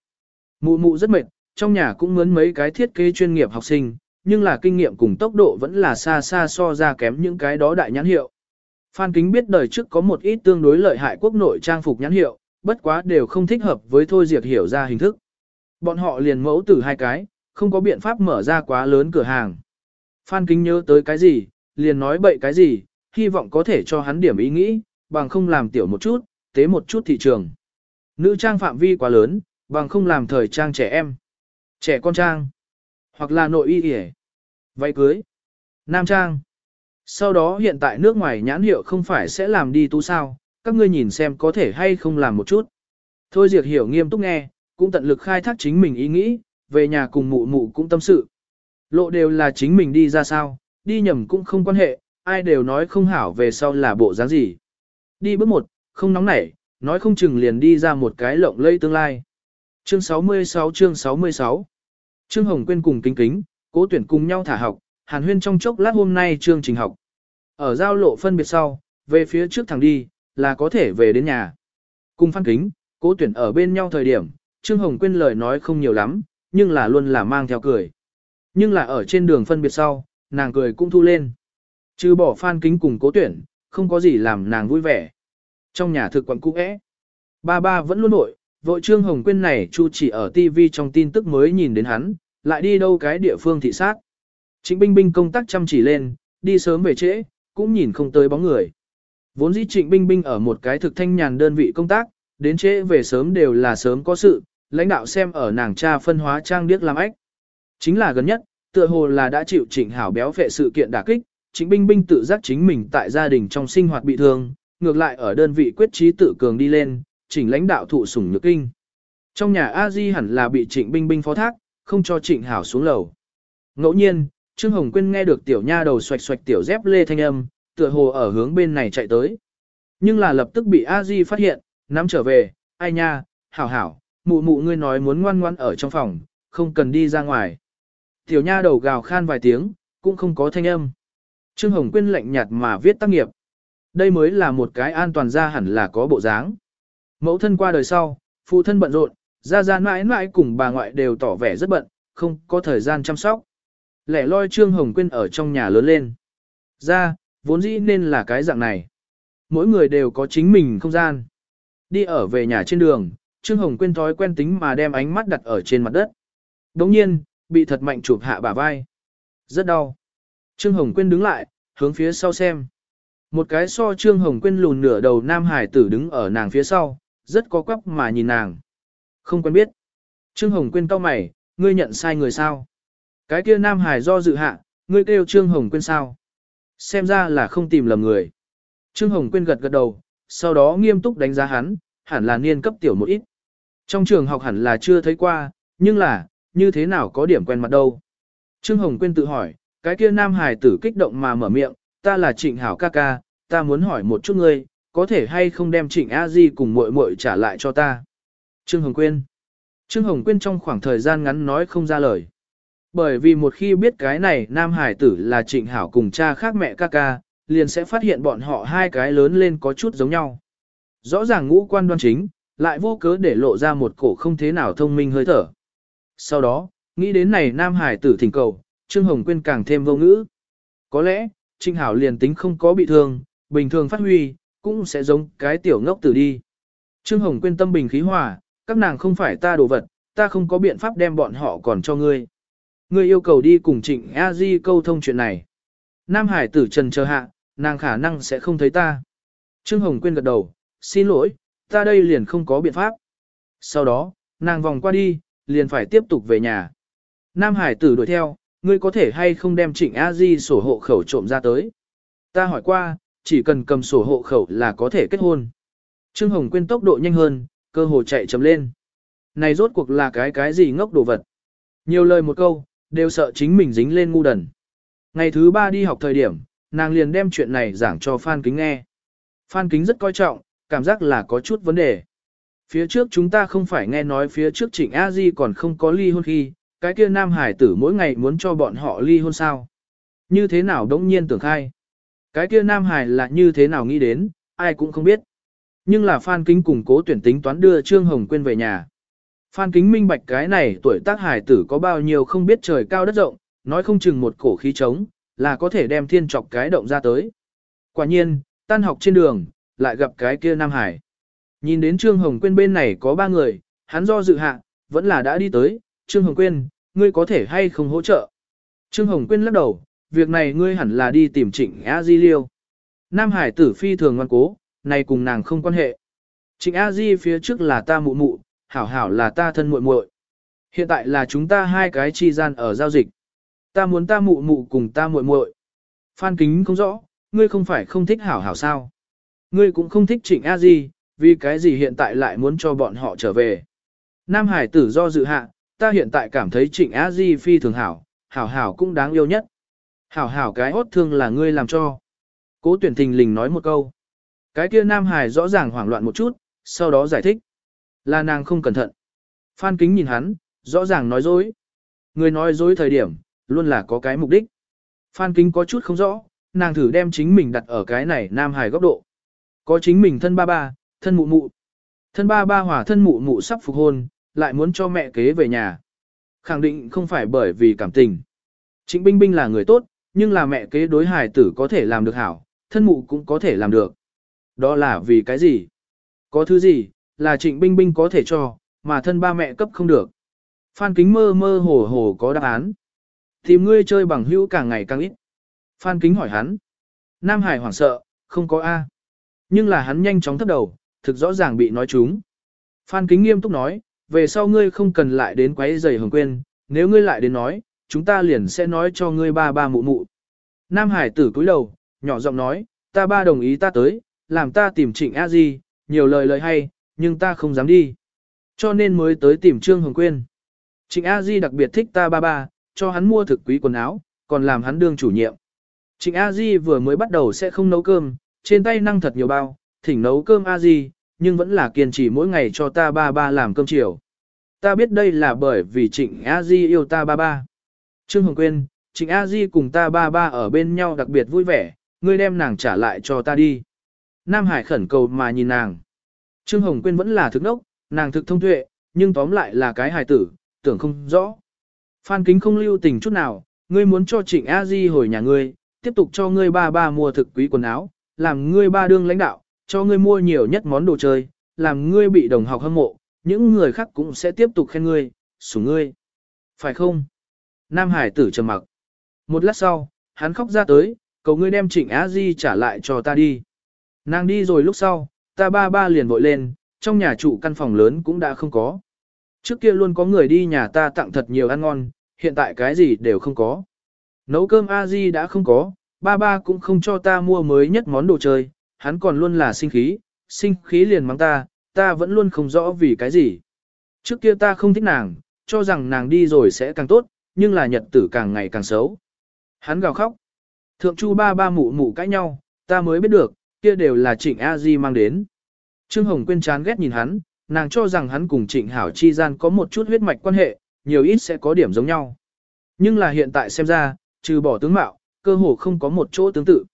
Mụ mụ rất mệt, trong nhà cũng mướn mấy cái thiết kế chuyên nghiệp học sinh, nhưng là kinh nghiệm cùng tốc độ vẫn là xa xa so ra kém những cái đó đại nhãn hiệu. Phan Kính biết đời trước có một ít tương đối lợi hại quốc nội trang phục nhãn hiệu, bất quá đều không thích hợp với Thôi Diệt hiểu ra hình thức. Bọn họ liền mẫu tử hai cái, không có biện pháp mở ra quá lớn cửa hàng. Phan Kính nhớ tới cái gì, liền nói bậy cái gì, hy vọng có thể cho hắn điểm ý nghĩ, bằng không làm tiểu một chút, tế một chút thị trường. Nữ trang phạm vi quá lớn, bằng không làm thời trang trẻ em. Trẻ con trang. Hoặc là nội y yể. Váy cưới. Nam trang. Sau đó hiện tại nước ngoài nhãn hiệu không phải sẽ làm đi tu sao, các ngươi nhìn xem có thể hay không làm một chút. Thôi Diệt hiểu nghiêm túc nghe, cũng tận lực khai thác chính mình ý nghĩ, về nhà cùng mụ mụ cũng tâm sự. Lộ đều là chính mình đi ra sao, đi nhầm cũng không quan hệ, ai đều nói không hảo về sau là bộ dáng gì. Đi bước một, không nóng nảy, nói không chừng liền đi ra một cái lộng lây tương lai. Chương 66 chương 66 Trương Hồng Quyên cùng kính kính, cố tuyển cùng nhau thả học, hàn huyên trong chốc lát hôm nay chương trình học. Ở giao lộ phân biệt sau, về phía trước thẳng đi, là có thể về đến nhà. Cùng phan kính, cố tuyển ở bên nhau thời điểm, Trương Hồng Quyên lời nói không nhiều lắm, nhưng là luôn là mang theo cười. Nhưng là ở trên đường phân biệt sau, nàng cười cũng thu lên. Chứ bỏ phan kính cùng cố tuyển, không có gì làm nàng vui vẻ. Trong nhà thực quận cũ ẽ, ba ba vẫn luôn nội, vội Trương Hồng Quyên này chu chỉ ở TV trong tin tức mới nhìn đến hắn, lại đi đâu cái địa phương thị sát. Trịnh binh binh công tác chăm chỉ lên, đi sớm về trễ, cũng nhìn không tới bóng người. Vốn dĩ trịnh binh binh ở một cái thực thanh nhàn đơn vị công tác, đến trễ về sớm đều là sớm có sự, lãnh đạo xem ở nàng cha phân hóa trang điếc làm ách. Chính là gần nhất, tựa hồ là đã chịu chỉnh hảo béo phệ sự kiện đả kích, chính binh binh tự giác chính mình tại gia đình trong sinh hoạt bị thương, ngược lại ở đơn vị quyết trí tự cường đi lên, chỉnh lãnh đạo thụ sủng nhược kinh. Trong nhà A Di hẳn là bị trịnh binh binh phó thác, không cho trịnh hảo xuống lầu. Ngẫu nhiên, Trương Hồng Quyên nghe được tiểu nha đầu xoạch xoạch tiểu dép lê thanh âm, tựa hồ ở hướng bên này chạy tới. Nhưng là lập tức bị A Di phát hiện, nắm trở về, ai nha, hảo hảo, mụ mụ ngươi nói muốn ngoan ngoan ở trong phòng, không cần đi ra ngoài. Tiểu nha đầu gào khan vài tiếng, cũng không có thanh âm. Trương Hồng Quyên lạnh nhạt mà viết tác nghiệp. Đây mới là một cái an toàn ra hẳn là có bộ dáng. Mẫu thân qua đời sau, phụ thân bận rộn, ra ra mãi mãi cùng bà ngoại đều tỏ vẻ rất bận, không có thời gian chăm sóc. Lẻ loi Trương Hồng Quyên ở trong nhà lớn lên. Ra, vốn dĩ nên là cái dạng này. Mỗi người đều có chính mình không gian. Đi ở về nhà trên đường, Trương Hồng Quyên thói quen tính mà đem ánh mắt đặt ở trên mặt đất. Đồng nhiên, bị thật mạnh chụp hạ bả vai. Rất đau. Trương Hồng Quyên đứng lại, hướng phía sau xem. Một cái so Trương Hồng Quyên lùn nửa đầu nam hải tử đứng ở nàng phía sau, rất có quắp mà nhìn nàng. Không quen biết. Trương Hồng Quyên cau mày, ngươi nhận sai người sao? Cái kia nam hải do dự hạ, ngươi kêu Trương Hồng Quyên sao? Xem ra là không tìm lầm người. Trương Hồng Quyên gật gật đầu, sau đó nghiêm túc đánh giá hắn, hẳn là niên cấp tiểu một ít. Trong trường học hẳn là chưa thấy qua, nhưng là, như thế nào có điểm quen mặt đâu. Trương Hồng Quyên tự hỏi, cái kia nam hải tử kích động mà mở miệng, ta là trịnh hảo ca ca, ta muốn hỏi một chút ngươi, có thể hay không đem trịnh a di cùng muội muội trả lại cho ta. Trương Hồng Quyên Trương Hồng Quyên trong khoảng thời gian ngắn nói không ra lời. Bởi vì một khi biết cái này nam hải tử là trịnh hảo cùng cha khác mẹ ca ca, liền sẽ phát hiện bọn họ hai cái lớn lên có chút giống nhau. Rõ ràng ngũ quan đoan chính, lại vô cớ để lộ ra một cổ không thế nào thông minh hơi thở. Sau đó, nghĩ đến này nam hải tử thỉnh cầu, Trương Hồng Quyên càng thêm vô ngữ. Có lẽ, Trinh Hảo liền tính không có bị thương, bình thường phát huy, cũng sẽ giống cái tiểu ngốc tử đi. Trương Hồng Quyên tâm bình khí hòa, các nàng không phải ta đồ vật, ta không có biện pháp đem bọn họ còn cho ngươi. Ngươi yêu cầu đi cùng Trịnh A Di câu thông chuyện này. Nam Hải tử trần chờ hạ, nàng khả năng sẽ không thấy ta. Trương Hồng Quyên gật đầu, xin lỗi, ta đây liền không có biện pháp. Sau đó, nàng vòng qua đi, liền phải tiếp tục về nhà. Nam Hải tử đuổi theo, ngươi có thể hay không đem trịnh a di sổ hộ khẩu trộm ra tới. Ta hỏi qua, chỉ cần cầm sổ hộ khẩu là có thể kết hôn. Trương Hồng Quyên tốc độ nhanh hơn, cơ hồ chạy chấm lên. Này rốt cuộc là cái cái gì ngốc đồ vật. Nhiều lời một câu, đều sợ chính mình dính lên ngu đần. Ngày thứ ba đi học thời điểm, nàng liền đem chuyện này giảng cho Phan Kính nghe. Phan Kính rất coi trọng, cảm giác là có chút vấn đề. Phía trước chúng ta không phải nghe nói phía trước Trịnh A Di còn không có ly hôn khi, cái kia nam hải tử mỗi ngày muốn cho bọn họ ly hôn sao. Như thế nào đống nhiên tưởng khai. Cái kia nam hải là như thế nào nghĩ đến, ai cũng không biết. Nhưng là Phan Kính cùng cố tuyển tính toán đưa Trương Hồng Quyên về nhà. Phan Kính minh bạch cái này tuổi tác hải tử có bao nhiêu không biết trời cao đất rộng, nói không chừng một cổ khí trống, là có thể đem thiên trọc cái động ra tới. Quả nhiên, tan học trên đường, lại gặp cái kia Nam Hải. Nhìn đến Trương Hồng Quyên bên này có ba người, hắn do dự hạ, vẫn là đã đi tới, Trương Hồng Quyên, ngươi có thể hay không hỗ trợ. Trương Hồng Quyên lắc đầu, việc này ngươi hẳn là đi tìm trịnh A Di Liêu. Nam Hải tử phi thường ngoan cố, này cùng nàng không quan hệ. Trịnh A Di phía trước là ta mụ mụ, hảo hảo là ta thân muội muội. Hiện tại là chúng ta hai cái chi gian ở giao dịch. Ta muốn ta mụ mụ cùng ta muội muội. Phan Kính không rõ, ngươi không phải không thích hảo hảo sao? Ngươi cũng không thích Trịnh A Di, vì cái gì hiện tại lại muốn cho bọn họ trở về? Nam Hải tử do dự hạ, ta hiện tại cảm thấy Trịnh A Di phi thường hảo, hảo hảo cũng đáng yêu nhất. Hảo hảo cái hốt thương là ngươi làm cho. Cố tuyển thình lình nói một câu. Cái kia Nam Hải rõ ràng hoảng loạn một chút, sau đó giải thích. Là nàng không cẩn thận. Phan Kính nhìn hắn, rõ ràng nói dối. Người nói dối thời điểm, luôn là có cái mục đích. Phan Kính có chút không rõ, nàng thử đem chính mình đặt ở cái này Nam Hải góc độ. Có chính mình thân ba ba, thân mụ mụ. Thân ba ba hỏa thân mụ mụ sắp phục hôn, lại muốn cho mẹ kế về nhà. Khẳng định không phải bởi vì cảm tình. Trịnh Binh Binh là người tốt, nhưng là mẹ kế đối hài tử có thể làm được hảo, thân mụ cũng có thể làm được. Đó là vì cái gì? Có thứ gì, là trịnh Binh Binh có thể cho, mà thân ba mẹ cấp không được. Phan Kính mơ mơ hồ hồ có đáp án. Tìm ngươi chơi bằng hữu càng ngày càng ít. Phan Kính hỏi hắn. Nam Hải hoảng sợ, không có A. Nhưng là hắn nhanh chóng thấp đầu, thực rõ ràng bị nói trúng. Phan Kính nghiêm túc nói, về sau ngươi không cần lại đến quấy giày hồng quên, nếu ngươi lại đến nói, chúng ta liền sẽ nói cho ngươi ba ba mụ mụ. Nam Hải tử cúi đầu, nhỏ giọng nói, ta ba đồng ý ta tới, làm ta tìm trịnh a di, nhiều lời lời hay, nhưng ta không dám đi. Cho nên mới tới tìm Trương Hồng Quyên. Trịnh A Di đặc biệt thích ta ba ba, cho hắn mua thực quý quần áo, còn làm hắn đương chủ nhiệm. Trịnh A Di vừa mới bắt đầu sẽ không nấu cơm, trên tay năng thật nhiều bao, thỉnh nấu cơm A Di, nhưng vẫn là kiên trì mỗi ngày cho ta ba ba làm cơm chiều. Ta biết đây là bởi vì Trịnh A Di yêu ta ba ba. Trương Hồng Quyên, Trịnh A Di cùng ta ba ba ở bên nhau đặc biệt vui vẻ, ngươi đem nàng trả lại cho ta đi. Nam Hải khẩn cầu mà nhìn nàng. Trương Hồng Quyên vẫn là thực nốc, nàng thực thông tuệ, nhưng tóm lại là cái hài tử, tưởng không rõ. Phan Kính không lưu tình chút nào, ngươi muốn cho Trịnh A Di hồi nhà ngươi, tiếp tục cho ngươi ba ba mua thực quý quần áo, làm ngươi ba đương lãnh đạo, cho ngươi mua nhiều nhất món đồ chơi, làm ngươi bị đồng học hâm mộ, những người khác cũng sẽ tiếp tục khen ngươi, sủng ngươi. Phải không? Nam Hải tử trầm mặc. Một lát sau, hắn khóc ra tới, cầu ngươi đem Trịnh Á Di trả lại cho ta đi. Nàng đi rồi lúc sau, ta ba ba liền vội lên, trong nhà trụ căn phòng lớn cũng đã không có. Trước kia luôn có người đi nhà ta tặng thật nhiều ăn ngon, hiện tại cái gì đều không có. Nấu cơm a di đã không có, ba ba cũng không cho ta mua mới nhất món đồ chơi, hắn còn luôn là sinh khí, sinh khí liền mắng ta, ta vẫn luôn không rõ vì cái gì. Trước kia ta không thích nàng, cho rằng nàng đi rồi sẽ càng tốt, nhưng là nhật tử càng ngày càng xấu. Hắn gào khóc. Thượng chu ba ba mụ mụ cãi nhau, ta mới biết được, kia đều là trịnh A Di mang đến. Trương Hồng Quyên chán ghét nhìn hắn, nàng cho rằng hắn cùng trịnh hảo chi gian có một chút huyết mạch quan hệ, nhiều ít sẽ có điểm giống nhau. Nhưng là hiện tại xem ra, trừ bỏ tướng mạo, cơ hồ không có một chỗ tương tự.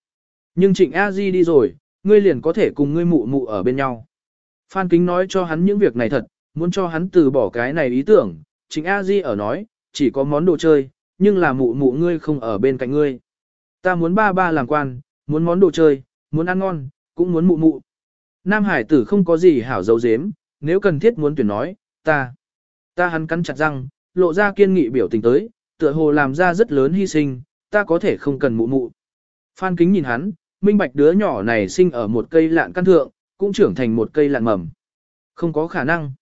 Nhưng trịnh A Di đi rồi, ngươi liền có thể cùng ngươi mụ mụ ở bên nhau. Phan Kính nói cho hắn những việc này thật, muốn cho hắn từ bỏ cái này ý tưởng, Chính A Di ở nói, chỉ có món đồ chơi, nhưng là mụ mụ ngươi không ở bên cạnh ngươi. Ta muốn ba ba làm quan, muốn món đồ chơi, muốn ăn ngon, cũng muốn mụ mụ. Nam Hải tử không có gì hảo dấu dếm, nếu cần thiết muốn tuyển nói, ta. Ta hắn cắn chặt răng, lộ ra kiên nghị biểu tình tới, tựa hồ làm ra rất lớn hy sinh, ta có thể không cần mụ mụ. Phan kính nhìn hắn, minh bạch đứa nhỏ này sinh ở một cây lạn căn thượng, cũng trưởng thành một cây lạn mầm. Không có khả năng.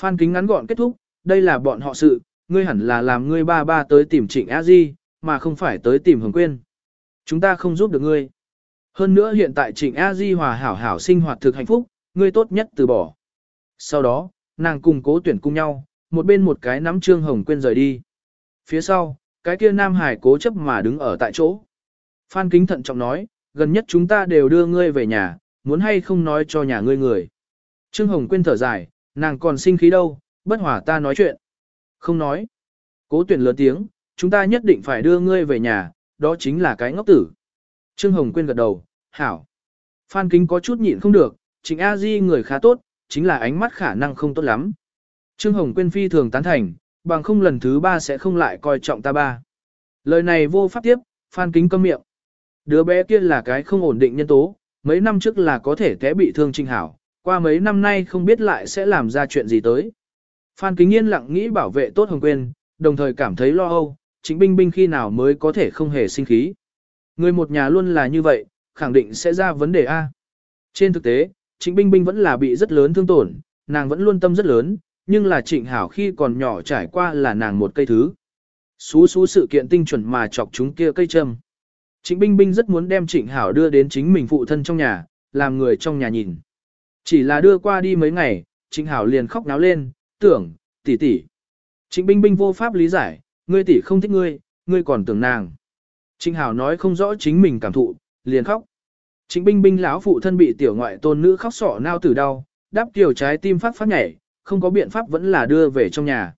Phan kính ngắn gọn kết thúc, đây là bọn họ sự, ngươi hẳn là làm ngươi ba ba tới tìm trịnh a di, mà không phải tới tìm hồng quyên. Chúng ta không giúp được ngươi. Hơn nữa hiện tại trịnh a di hòa hảo hảo sinh hoạt thực hạnh phúc, ngươi tốt nhất từ bỏ. Sau đó, nàng cùng cố tuyển cùng nhau, một bên một cái nắm trương hồng quyên rời đi. Phía sau, cái kia nam hải cố chấp mà đứng ở tại chỗ. Phan kính thận trọng nói, gần nhất chúng ta đều đưa ngươi về nhà, muốn hay không nói cho nhà ngươi người. Trương Hồng Quyên thở dài, Nàng còn sinh khí đâu, bất hòa ta nói chuyện. Không nói. Cố tuyển lớn tiếng, chúng ta nhất định phải đưa ngươi về nhà, đó chính là cái ngốc tử. Trương Hồng Quyên gật đầu, hảo. Phan Kính có chút nhịn không được, chính A Di người khá tốt, chính là ánh mắt khả năng không tốt lắm. Trương Hồng Quyên phi thường tán thành, bằng không lần thứ ba sẽ không lại coi trọng ta ba. Lời này vô pháp tiếp, Phan Kính câm miệng. Đứa bé kia là cái không ổn định nhân tố, mấy năm trước là có thể té bị thương Trinh Hảo, qua mấy năm nay không biết lại sẽ làm ra chuyện gì tới. Phan Kính Yên lặng nghĩ bảo vệ tốt Hồng Quyên, đồng thời cảm thấy lo âu, chính binh binh khi nào mới có thể không hề sinh khí. Người một nhà luôn là như vậy, khẳng định sẽ ra vấn đề A. Trên thực tế, chính Binh Binh vẫn là bị rất lớn thương tổn, nàng vẫn luôn tâm rất lớn, nhưng là Trịnh Hảo khi còn nhỏ trải qua là nàng một cây thứ. Xú xú sự kiện tinh chuẩn mà chọc chúng kia cây châm. Trịnh Binh Binh rất muốn đem Trịnh Hảo đưa đến chính mình phụ thân trong nhà, làm người trong nhà nhìn. Chỉ là đưa qua đi mấy ngày, Trịnh Hảo liền khóc náo lên, tưởng, tỷ tỷ. Trịnh Binh Binh vô pháp lý giải, ngươi tỷ không thích ngươi, ngươi còn tưởng nàng. Trịnh Hảo nói không rõ chính mình cảm thụ, liền khóc. Trịnh Binh Binh lão phụ thân bị tiểu ngoại tôn nữ khóc sọ nao tử đau, đáp tiểu trái tim phát phát nhảy, không có biện pháp vẫn là đưa về trong nhà.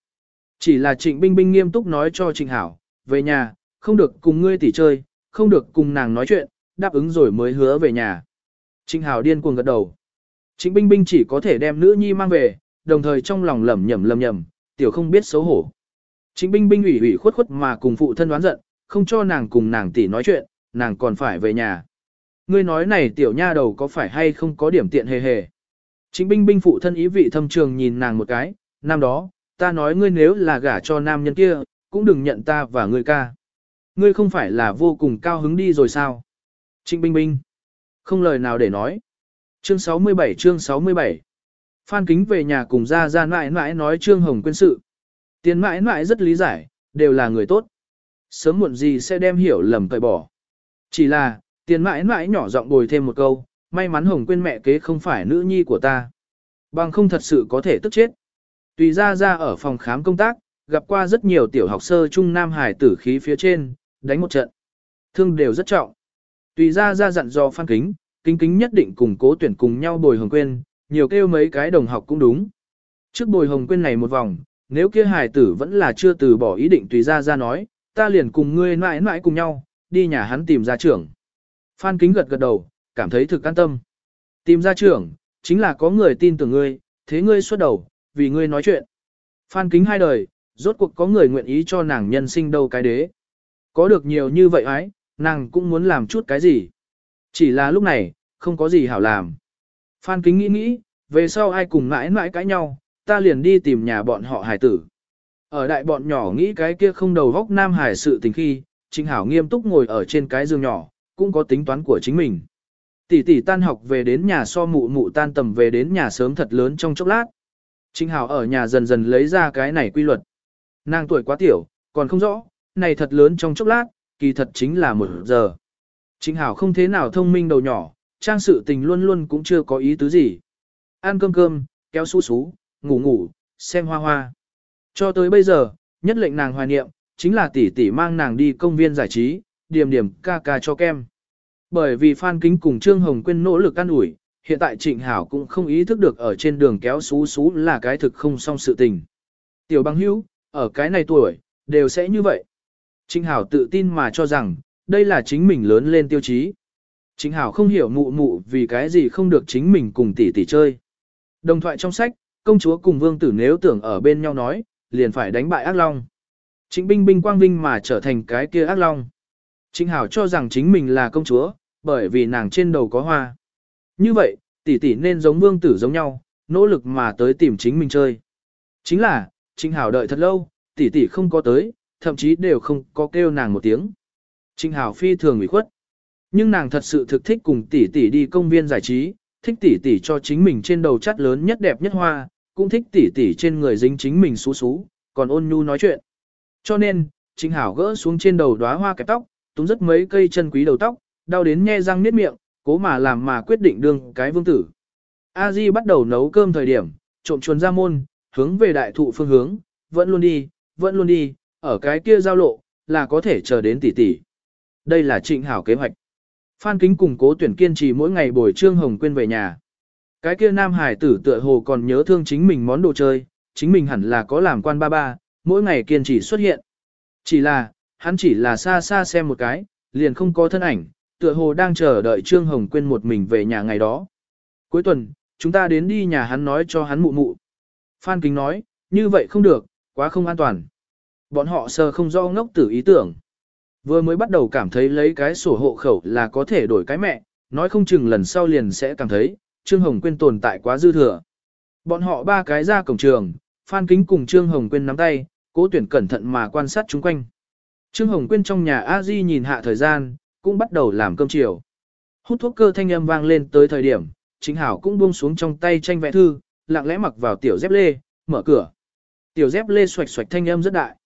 Chỉ là Trịnh Binh Binh nghiêm túc nói cho Trịnh Hảo, về nhà, không được cùng ngươi tỷ chơi, không được cùng nàng nói chuyện, đáp ứng rồi mới hứa về nhà. Trịnh Hảo điên cuồng gật đầu. Trịnh Binh Binh chỉ có thể đem nữ nhi mang về, đồng thời trong lòng lẩm nhẩm lẩm nhẩm, tiểu không biết xấu hổ. Trịnh Binh Binh ủy ủy khuất khuất mà cùng phụ thân đoán giận, không cho nàng cùng nàng tỷ nói chuyện, nàng còn phải về nhà. Ngươi nói này tiểu nha đầu có phải hay không có điểm tiện hề hề. Trịnh Binh Binh phụ thân ý vị thâm trường nhìn nàng một cái, năm đó, ta nói ngươi nếu là gả cho nam nhân kia, cũng đừng nhận ta và ngươi ca. Ngươi không phải là vô cùng cao hứng đi rồi sao? Trịnh Bình Bình, Không lời nào để nói. Chương 67 chương 67 Phan Kính về nhà cùng ra ra mãi mãi nói Trương Hồng quên sự. Tiền mãi mãi rất lý giải, đều là người tốt. Sớm muộn gì sẽ đem hiểu lầm cởi bỏ. Chỉ là, tiền mãi mãi nhỏ giọng bồi thêm một câu, may mắn Hồng quên mẹ kế không phải nữ nhi của ta. Bằng không thật sự có thể tức chết. Tùy ra ra ở phòng khám công tác, gặp qua rất nhiều tiểu học sơ trung nam hải tử khí phía trên, đánh một trận. Thương đều rất trọng. Tùy ra ra dặn dò phan kính, kính kính nhất định cùng cố tuyển cùng nhau bồi hồng quên, nhiều kêu mấy cái đồng học cũng đúng. Trước bồi hồng quên này một vòng, nếu kia hải tử vẫn là chưa từ bỏ ý định tùy ra ra nói, ta liền cùng ngươi mãi mãi cùng nhau, đi nhà hắn tìm ra trưởng. Phan kính gật gật đầu, cảm thấy thực an tâm. Tìm ra trưởng, chính là có người tin tưởng ngươi, thế ngươi xuất đầu, vì ngươi nói chuyện. Phan kính hai đời, rốt cuộc có người nguyện ý cho nàng nhân sinh đâu cái đế. Có được nhiều như vậy ấy, nàng cũng muốn làm chút cái gì. Chỉ là lúc này, không có gì hảo làm. Phan kính nghĩ nghĩ, về sau ai cùng mãi mãi cãi nhau, ta liền đi tìm nhà bọn họ hải tử. Ở đại bọn nhỏ nghĩ cái kia không đầu góc nam hải sự tình khi, Trịnh Hảo nghiêm túc ngồi ở trên cái giường nhỏ, cũng có tính toán của chính mình. Tỷ tỷ tan học về đến nhà so mụ mụ tan tầm về đến nhà sớm thật lớn trong chốc lát. Trịnh Hảo ở nhà dần dần lấy ra cái này quy luật. Nàng tuổi quá tiểu, còn không rõ, này thật lớn trong chốc lát, kỳ thật chính là một giờ. Trịnh Hảo không thế nào thông minh đầu nhỏ, trang sự tình luôn luôn cũng chưa có ý tứ gì. Ăn cơm cơm, kéo xú xú, ngủ ngủ, xem hoa hoa. Cho tới bây giờ, nhất lệnh nàng hoài niệm, chính là tỷ tỷ mang nàng đi công viên giải trí, điểm điểm ca ca cho kem. Bởi vì Phan Kính cùng Trương Hồng Quyên nỗ lực ăn ủi, hiện tại Trịnh Hảo cũng không ý thức được ở trên đường kéo xú xú là cái thực không song sự tình. Tiểu băng hữu, ở cái này tuổi, đều sẽ như vậy. Trịnh Hảo tự tin mà cho rằng, đây là chính mình lớn lên tiêu chí. Trịnh Hảo không hiểu mụ mụ vì cái gì không được chính mình cùng tỷ tỷ chơi. Đồng thoại trong sách, công chúa cùng vương tử nếu tưởng ở bên nhau nói, liền phải đánh bại ác long. Trịnh binh binh quang vinh mà trở thành cái kia ác long. Trịnh Hảo cho rằng chính mình là công chúa, bởi vì nàng trên đầu có hoa. Như vậy, tỷ tỷ nên giống vương tử giống nhau, nỗ lực mà tới tìm chính mình chơi. Chính là, Trịnh Hảo đợi thật lâu, tỷ tỷ không có tới, thậm chí đều không có kêu nàng một tiếng. Trịnh Hảo phi thường ủy khuất. Nhưng nàng thật sự thực thích cùng tỷ tỷ đi công viên giải trí, thích tỷ tỷ cho chính mình trên đầu chắt lớn nhất đẹp nhất hoa, cũng thích tỷ tỷ trên người dính chính mình xú xú, còn ôn nhu nói chuyện. Cho nên, Trịnh Hảo gỡ xuống trên đầu đóa hoa kẹp tóc, túm rất mấy cây chân quý đầu tóc, đau đến nhe răng niết miệng, cố mà làm mà quyết định đương cái vương tử. A Di bắt đầu nấu cơm thời điểm, trộm chuồn ra môn, hướng về đại thụ phương hướng, vẫn luôn đi, vẫn luôn đi, ở cái kia giao lộ, là có thể chờ đến tỷ tỷ. Đây là trịnh hảo kế hoạch. Phan Kính cùng cố tuyển kiên trì mỗi ngày bồi Trương Hồng Quyên về nhà. Cái kia nam hải tử tựa hồ còn nhớ thương chính mình món đồ chơi, chính mình hẳn là có làm quan ba ba, mỗi ngày kiên trì xuất hiện. Chỉ là, hắn chỉ là xa xa xem một cái, liền không có thân ảnh, tựa hồ đang chờ đợi Trương Hồng Quyên một mình về nhà ngày đó. Cuối tuần, chúng ta đến đi nhà hắn nói cho hắn mụ mụ. Phan Kính nói, như vậy không được, quá không an toàn. Bọn họ sờ không do ngốc tử ý tưởng. Vừa mới bắt đầu cảm thấy lấy cái sổ hộ khẩu là có thể đổi cái mẹ, nói không chừng lần sau liền sẽ cảm thấy, Trương Hồng Quyên tồn tại quá dư thừa. Bọn họ ba cái ra cổng trường, Phan Kính cùng Trương Hồng Quyên nắm tay, cố tuyển cẩn thận mà quan sát chúng quanh. Trương Hồng Quyên trong nhà a di nhìn hạ thời gian, cũng bắt đầu làm cơm chiều. Hút thuốc cơ thanh âm vang lên tới thời điểm, chính hảo cũng buông xuống trong tay tranh vẽ thư, lặng lẽ mặc vào tiểu dép lê, mở cửa. Tiểu dép lê xoạch xoạch thanh âm rất đại.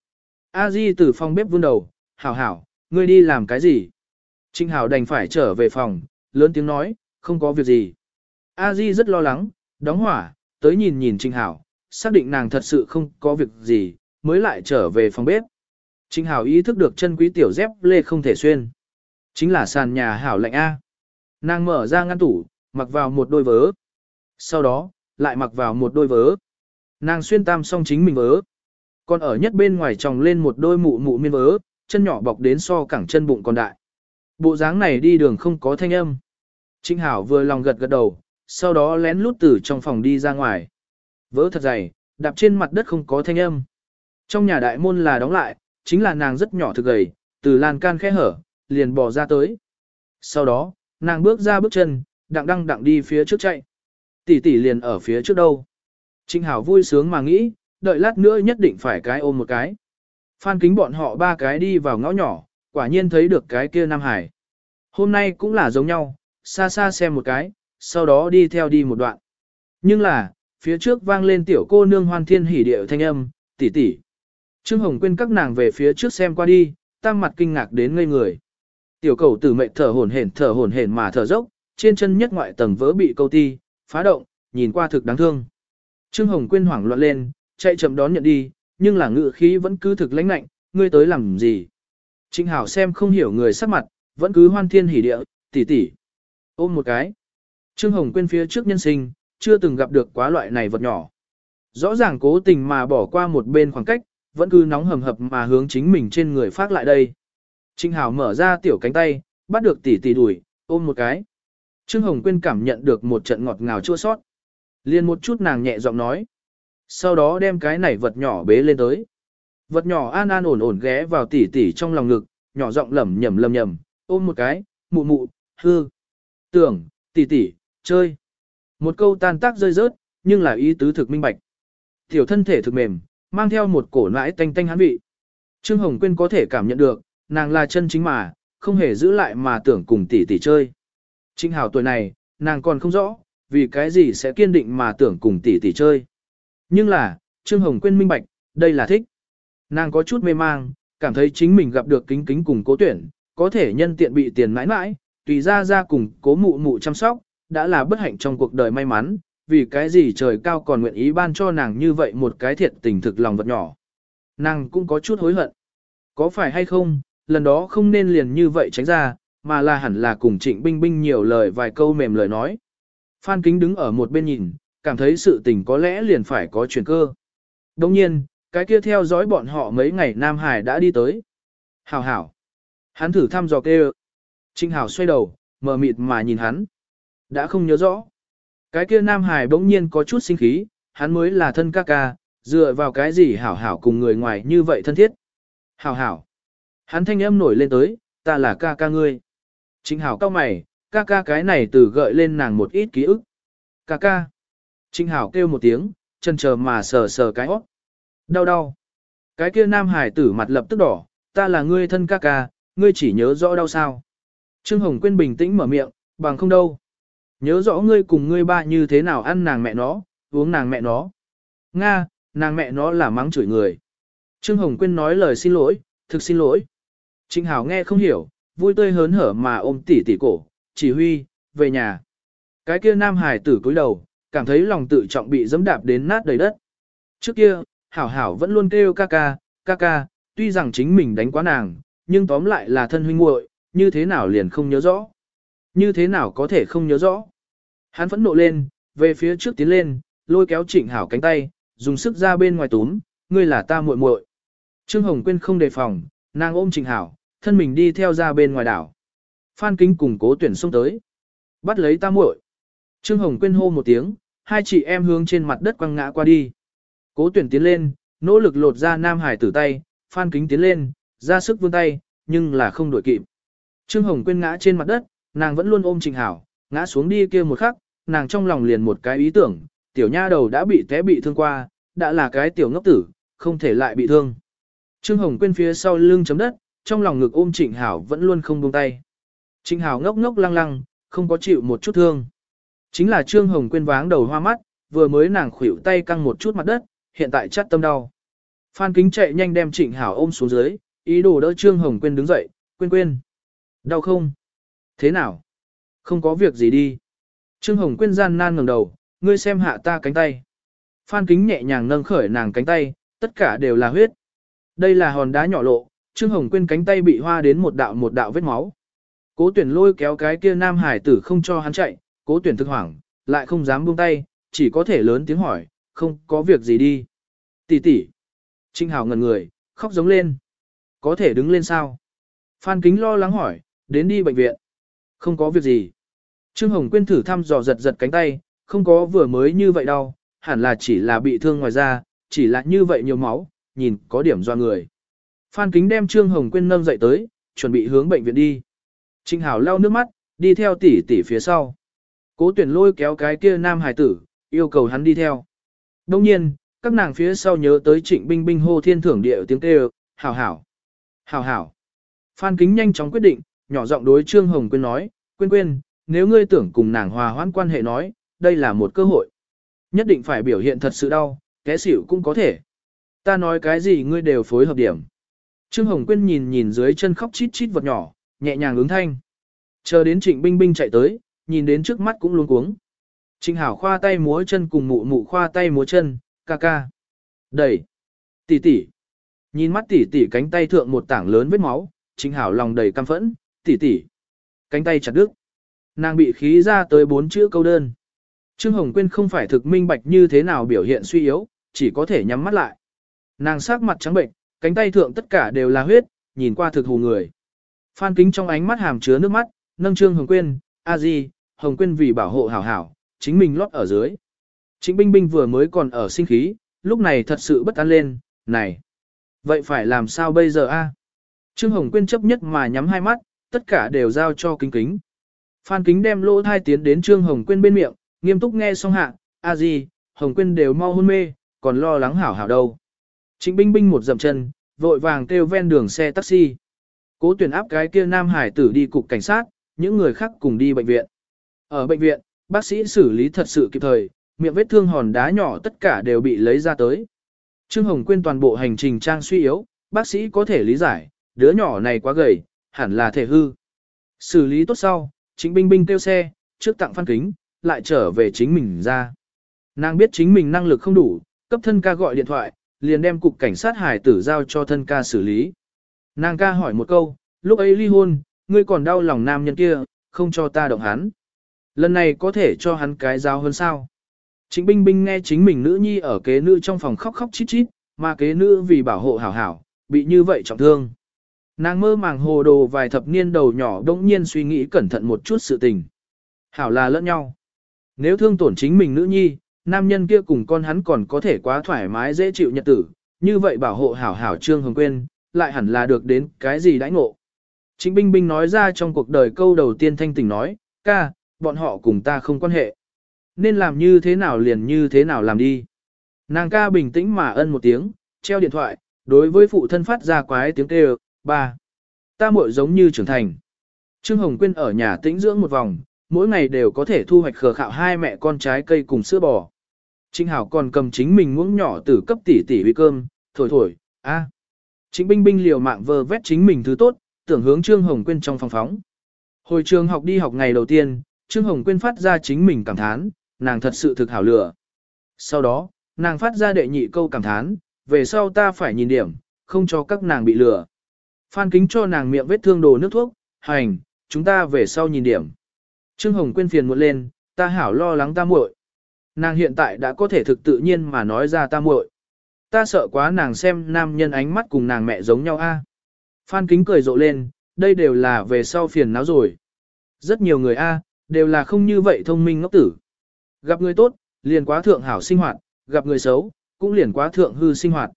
A Di từ phòng bếp vươn đầu, hảo hảo, ngươi đi làm cái gì? Trinh Hảo đành phải trở về phòng, lớn tiếng nói, không có việc gì. A Di rất lo lắng, đóng hỏa, tới nhìn nhìn Trinh Hảo, xác định nàng thật sự không có việc gì, mới lại trở về phòng bếp. Trinh Hảo ý thức được chân quý tiểu dép lê không thể xuyên. Chính là sàn nhà Hảo lạnh A. Nàng mở ra ngăn tủ, mặc vào một đôi vớ. Sau đó, lại mặc vào một đôi vớ. Nàng xuyên tam xong chính mình vớ. Còn ở nhất bên ngoài tròng lên một đôi mụ mụ miên vớ, chân nhỏ bọc đến so cẳng chân bụng còn đại. Bộ dáng này đi đường không có thanh âm. Trinh Hảo vừa lòng gật gật đầu, sau đó lén lút từ trong phòng đi ra ngoài. Vớ thật dày, đạp trên mặt đất không có thanh âm. Trong nhà đại môn là đóng lại, chính là nàng rất nhỏ thực gầy, từ lan can khẽ hở, liền bỏ ra tới. Sau đó, nàng bước ra bước chân, đặng đăng đặng đi phía trước chạy. Tỷ tỷ liền ở phía trước đâu. Trinh Hảo vui sướng mà nghĩ, đợi lát nữa nhất định phải cái ôm một cái. Phan kính bọn họ ba cái đi vào ngõ nhỏ, quả nhiên thấy được cái kia Nam Hải. Hôm nay cũng là giống nhau, xa xa xem một cái, sau đó đi theo đi một đoạn. Nhưng là, phía trước vang lên tiểu cô nương hoan thiên hỉ điệu thanh âm, tỷ tỷ. Trương Hồng quên các nàng về phía trước xem qua đi, tăng mặt kinh ngạc đến ngây người. Tiểu cầu tử mệnh thở hổn hển thở hổn hển mà thở dốc, trên chân nhất ngoại tầng vỡ bị câu ti, phá động, nhìn qua thực đáng thương. Trương Hồng quên hoảng loạn lên, chạy chậm đón nhận đi, nhưng là ngự khí vẫn cứ thực lãnh lạnh, ngươi tới làm gì? Trịnh Hảo xem không hiểu người sắc mặt, vẫn cứ hoan thiên hỉ địa, tỷ tỷ. Ôm một cái. Trương Hồng quên phía trước nhân sinh, chưa từng gặp được quá loại này vật nhỏ. Rõ ràng cố tình mà bỏ qua một bên khoảng cách, vẫn cứ nóng hầm hập mà hướng chính mình trên người phát lại đây. Trịnh Hảo mở ra tiểu cánh tay, bắt được tỷ tỷ đuổi, ôm một cái. Trương Hồng Quyên cảm nhận được một trận ngọt ngào chua sót. Liên một chút nàng nhẹ giọng nói. Sau đó đem cái này vật nhỏ bế lên tới. Vật nhỏ an an ổn ổn ghé vào tỉ tỉ trong lòng ngực, nhỏ giọng lẩm nhẩm lẩm nhẩm, ôm một cái, mụ mụ, hư. Tưởng, tỉ tỉ, chơi. Một câu tan tác rơi rớt, nhưng là ý tứ thực minh bạch. Tiểu thân thể thực mềm, mang theo một cổ nãi tanh tanh hán vị. Trương Hồng Quyên có thể cảm nhận được, nàng là chân chính mà, không hề giữ lại mà tưởng cùng tỷ tỷ chơi. Trinh Hảo tuổi này, nàng còn không rõ, vì cái gì sẽ kiên định mà tưởng cùng tỷ tỷ chơi. Nhưng là, Trương Hồng Quyên minh bạch, đây là thích. Nàng có chút mê mang, cảm thấy chính mình gặp được kính kính cùng cố tuyển, có thể nhân tiện bị tiền mãi mãi, tùy ra ra cùng cố mụ mụ chăm sóc, đã là bất hạnh trong cuộc đời may mắn, vì cái gì trời cao còn nguyện ý ban cho nàng như vậy một cái thiệt tình thực lòng vật nhỏ. Nàng cũng có chút hối hận. Có phải hay không, lần đó không nên liền như vậy tránh ra, mà là hẳn là cùng trịnh binh binh nhiều lời vài câu mềm lời nói. Phan Kính đứng ở một bên nhìn, cảm thấy sự tình có lẽ liền phải có chuyển cơ. Đồng nhiên, cái kia theo dõi bọn họ mấy ngày Nam Hải đã đi tới. Hảo hảo. Hắn thử thăm dò kêu. Trinh Hảo xoay đầu, mờ mịt mà nhìn hắn. Đã không nhớ rõ. Cái kia Nam Hải bỗng nhiên có chút sinh khí, hắn mới là thân ca ca, dựa vào cái gì hảo hảo cùng người ngoài như vậy thân thiết. Hảo hảo. Hắn thanh âm nổi lên tới, ta là ca ca ngươi. Trinh Hảo cao mày, ca ca cái này từ gợi lên nàng một ít ký ức. Ca ca. Trinh Hảo kêu một tiếng, chân chờ mà sờ sờ cái óc. Đau đau. Cái kia nam hải tử mặt lập tức đỏ, ta là ngươi thân ca ca, ngươi chỉ nhớ rõ đau sao. Trương Hồng Quyên bình tĩnh mở miệng, bằng không đâu. Nhớ rõ ngươi cùng ngươi ba như thế nào ăn nàng mẹ nó, uống nàng mẹ nó. Nga, nàng mẹ nó là mắng chửi người. Trương Hồng Quyên nói lời xin lỗi, thực xin lỗi. Trinh Hảo nghe không hiểu, vui tươi hớn hở mà ôm tỉ tỉ cổ, chỉ huy, về nhà. Cái kia nam hải tử cúi đầu, cảm thấy lòng tự trọng bị dẫm đạp đến nát đầy đất. Trước kia, Hảo Hảo vẫn luôn kêu ca ca, ca ca, tuy rằng chính mình đánh quá nàng, nhưng tóm lại là thân huynh muội, như thế nào liền không nhớ rõ. Như thế nào có thể không nhớ rõ. Hắn phẫn nộ lên, về phía trước tiến lên, lôi kéo Trịnh Hảo cánh tay, dùng sức ra bên ngoài túm, ngươi là ta muội muội. Trương Hồng Quyên không đề phòng, nàng ôm Trịnh Hảo, thân mình đi theo ra bên ngoài đảo. Phan Kính cùng cố tuyển xông tới. Bắt lấy ta muội. Trương Hồng Quyên hô một tiếng, hai chị em hướng trên mặt đất quăng ngã qua đi. Cố tuyển tiến lên, nỗ lực lột ra Nam Hải tử tay, Phan Kính tiến lên, ra sức vươn tay, nhưng là không đuổi kịp. Trương Hồng Quyên ngã trên mặt đất, nàng vẫn luôn ôm Trình Hảo, ngã xuống đi kia một khắc, nàng trong lòng liền một cái ý tưởng, tiểu nha đầu đã bị té bị thương qua, đã là cái tiểu ngốc tử, không thể lại bị thương. Trương Hồng Quyên phía sau lưng chấm đất, trong lòng ngực ôm Trịnh Hảo vẫn luôn không buông tay. Trịnh Hảo ngốc ngốc lăng lăng, không có chịu một chút thương. Chính là Trương Hồng Quyên váng đầu hoa mắt, vừa mới nàng khuỷu tay căng một chút mặt đất, hiện tại chắt tâm đau. Phan Kính chạy nhanh đem Trịnh Hảo ôm xuống dưới, ý đồ đỡ Trương Hồng Quyên đứng dậy, quên quên. Đau không? Thế nào? Không có việc gì đi. Trương Hồng Quyên gian nan ngẩng đầu, ngươi xem hạ ta cánh tay. Phan Kính nhẹ nhàng nâng khởi nàng cánh tay, tất cả đều là huyết. Đây là hòn đá nhỏ lộ, Trương Hồng Quyên cánh tay bị hoa đến một đạo một đạo vết máu. Cố tuyển lôi kéo cái kia nam hải tử không cho hắn chạy, cố tuyển thực hoảng, lại không dám buông tay, chỉ có thể lớn tiếng hỏi, không có việc gì đi. Tỷ tỷ. Trinh Hảo ngẩn người, khóc giống lên. Có thể đứng lên sao? Phan Kính lo lắng hỏi, đến đi bệnh viện. Không có việc gì. Trương Hồng Quyên thử thăm dò giật giật cánh tay, không có vừa mới như vậy đâu, hẳn là chỉ là bị thương ngoài da, chỉ là như vậy nhiều máu, nhìn có điểm do người. Phan Kính đem Trương Hồng Quyên nâng dậy tới, chuẩn bị hướng bệnh viện đi. Trinh Hảo lau nước mắt, đi theo tỷ tỷ phía sau. Cố tuyển lôi kéo cái kia nam hải tử, yêu cầu hắn đi theo. Đông nhiên, các nàng phía sau nhớ tới trịnh binh binh hô thiên thưởng địa tiếng kêu, hảo hảo, hảo hảo. Phan Kính nhanh chóng quyết định, nhỏ giọng đối Trương Hồng Quyên nói, quyên quyên nếu ngươi tưởng cùng nàng hòa hoãn quan hệ nói, đây là một cơ hội. Nhất định phải biểu hiện thật sự đau, té xỉu cũng có thể. Ta nói cái gì ngươi đều phối hợp điểm. Trương Hồng Quyên nhìn nhìn dưới chân khóc chít chít vật nhỏ, nhẹ nhàng ứng thanh. Chờ đến Trịnh Binh Binh chạy tới, nhìn đến trước mắt cũng luống cuống. Trịnh Hảo khoa tay múa chân cùng mụ mụ khoa tay múa chân, ca ca. Đẩy. Tỷ tỷ. Nhìn mắt tỷ tỷ cánh tay thượng một tảng lớn vết máu, Trịnh Hảo lòng đầy căm phẫn, tỷ tỷ. Cánh tay chặt đứt. Nàng bị khí ra tới bốn chữ câu đơn. Trương Hồng Quyên không phải thực minh bạch như thế nào biểu hiện suy yếu, chỉ có thể nhắm mắt lại. Nàng sắc mặt trắng bệnh, cánh tay thượng tất cả đều là huyết, nhìn qua thực hù người. Phan Kính trong ánh mắt hàm chứa nước mắt, nâng Trương Hồng Quyên, a di, Hồng Quyên vì bảo hộ hảo hảo, chính mình lót ở dưới. Trịnh Binh Binh vừa mới còn ở sinh khí, lúc này thật sự bất an lên, này. Vậy phải làm sao bây giờ a? Trương Hồng Quyên chấp nhất mà nhắm hai mắt, tất cả đều giao cho kính kính. Phan Kính đem lỗ thai tiến đến Trương Hồng Quyên bên miệng, nghiêm túc nghe xong hạ, a di, Hồng Quyên đều mau hôn mê, còn lo lắng hảo hảo đâu. Trịnh Binh Binh một dậm chân, vội vàng kêu ven đường xe taxi. Cố tuyển áp cái kia Nam Hải tử đi cục cảnh sát, những người khác cùng đi bệnh viện. Ở bệnh viện, bác sĩ xử lý thật sự kịp thời, miệng vết thương hòn đá nhỏ tất cả đều bị lấy ra tới. Trương Hồng Quyên toàn bộ hành trình trang suy yếu, bác sĩ có thể lý giải, đứa nhỏ này quá gầy, hẳn là thể hư. Xử lý tốt sau, chính binh binh kêu xe, trước tặng phan kính, lại trở về chính mình ra. Nàng biết chính mình năng lực không đủ, cấp thân ca gọi điện thoại, liền đem cục cảnh sát hải tử giao cho thân ca xử lý. Nàng ca hỏi một câu, lúc ấy ly hôn, ngươi còn đau lòng nam nhân kia, không cho ta động hắn. Lần này có thể cho hắn cái giáo hơn sao? Trịnh Binh Binh nghe chính mình nữ nhi ở kế nữ trong phòng khóc khóc chít chít, mà kế nữ vì bảo hộ hảo hảo, bị như vậy trọng thương. Nàng mơ màng hồ đồ vài thập niên đầu nhỏ đống nhiên suy nghĩ cẩn thận một chút sự tình. Hảo là lẫn nhau. Nếu thương tổn chính mình nữ nhi, nam nhân kia cùng con hắn còn có thể quá thoải mái dễ chịu nhật tử, như vậy bảo hộ hảo hảo Trương Hồng Quyên, lại hẳn là được đến cái gì đãi ngộ. Trịnh Binh Binh nói ra trong cuộc đời câu đầu tiên thanh tỉnh nói, ca, bọn họ cùng ta không quan hệ. Nên làm như thế nào liền như thế nào làm đi. Nàng ca bình tĩnh mà ân một tiếng, treo điện thoại, đối với phụ thân phát ra quái tiếng kêu, ba. Ta muội giống như trưởng thành. Trương Hồng Quyên ở nhà tĩnh dưỡng một vòng, mỗi ngày đều có thể thu hoạch khờ khạo hai mẹ con trái cây cùng sữa bò. Trịnh Hảo còn cầm chính mình muỗng nhỏ từ cấp tỷ tỷ uy cơm, thổi thổi, a. À. Trịnh Binh Binh liều mạng vơ vét chính mình thứ tốt, tưởng hướng Trương Hồng Quyên trong phòng phóng. Hồi trường học đi học ngày đầu tiên, Trương Hồng Quyên phát ra chính mình cảm thán, nàng thật sự thực hảo lựa. Sau đó, nàng phát ra đệ nhị câu cảm thán, về sau ta phải nhìn điểm, không cho các nàng bị lừa. Phan kính cho nàng miệng vết thương đồ nước thuốc, hành, chúng ta về sau nhìn điểm. Trương Hồng Quyên phiền muộn lên, ta hảo lo lắng ta muội. Nàng hiện tại đã có thể thực tự nhiên mà nói ra ta muội. Ta sợ quá nàng xem nam nhân ánh mắt cùng nàng mẹ giống nhau a. Phan Kính cười rộ lên, đây đều là về sau phiền não rồi. Rất nhiều người a, đều là không như vậy thông minh ngốc tử. Gặp người tốt, liền quá thượng hảo sinh hoạt, gặp người xấu, cũng liền quá thượng hư sinh hoạt.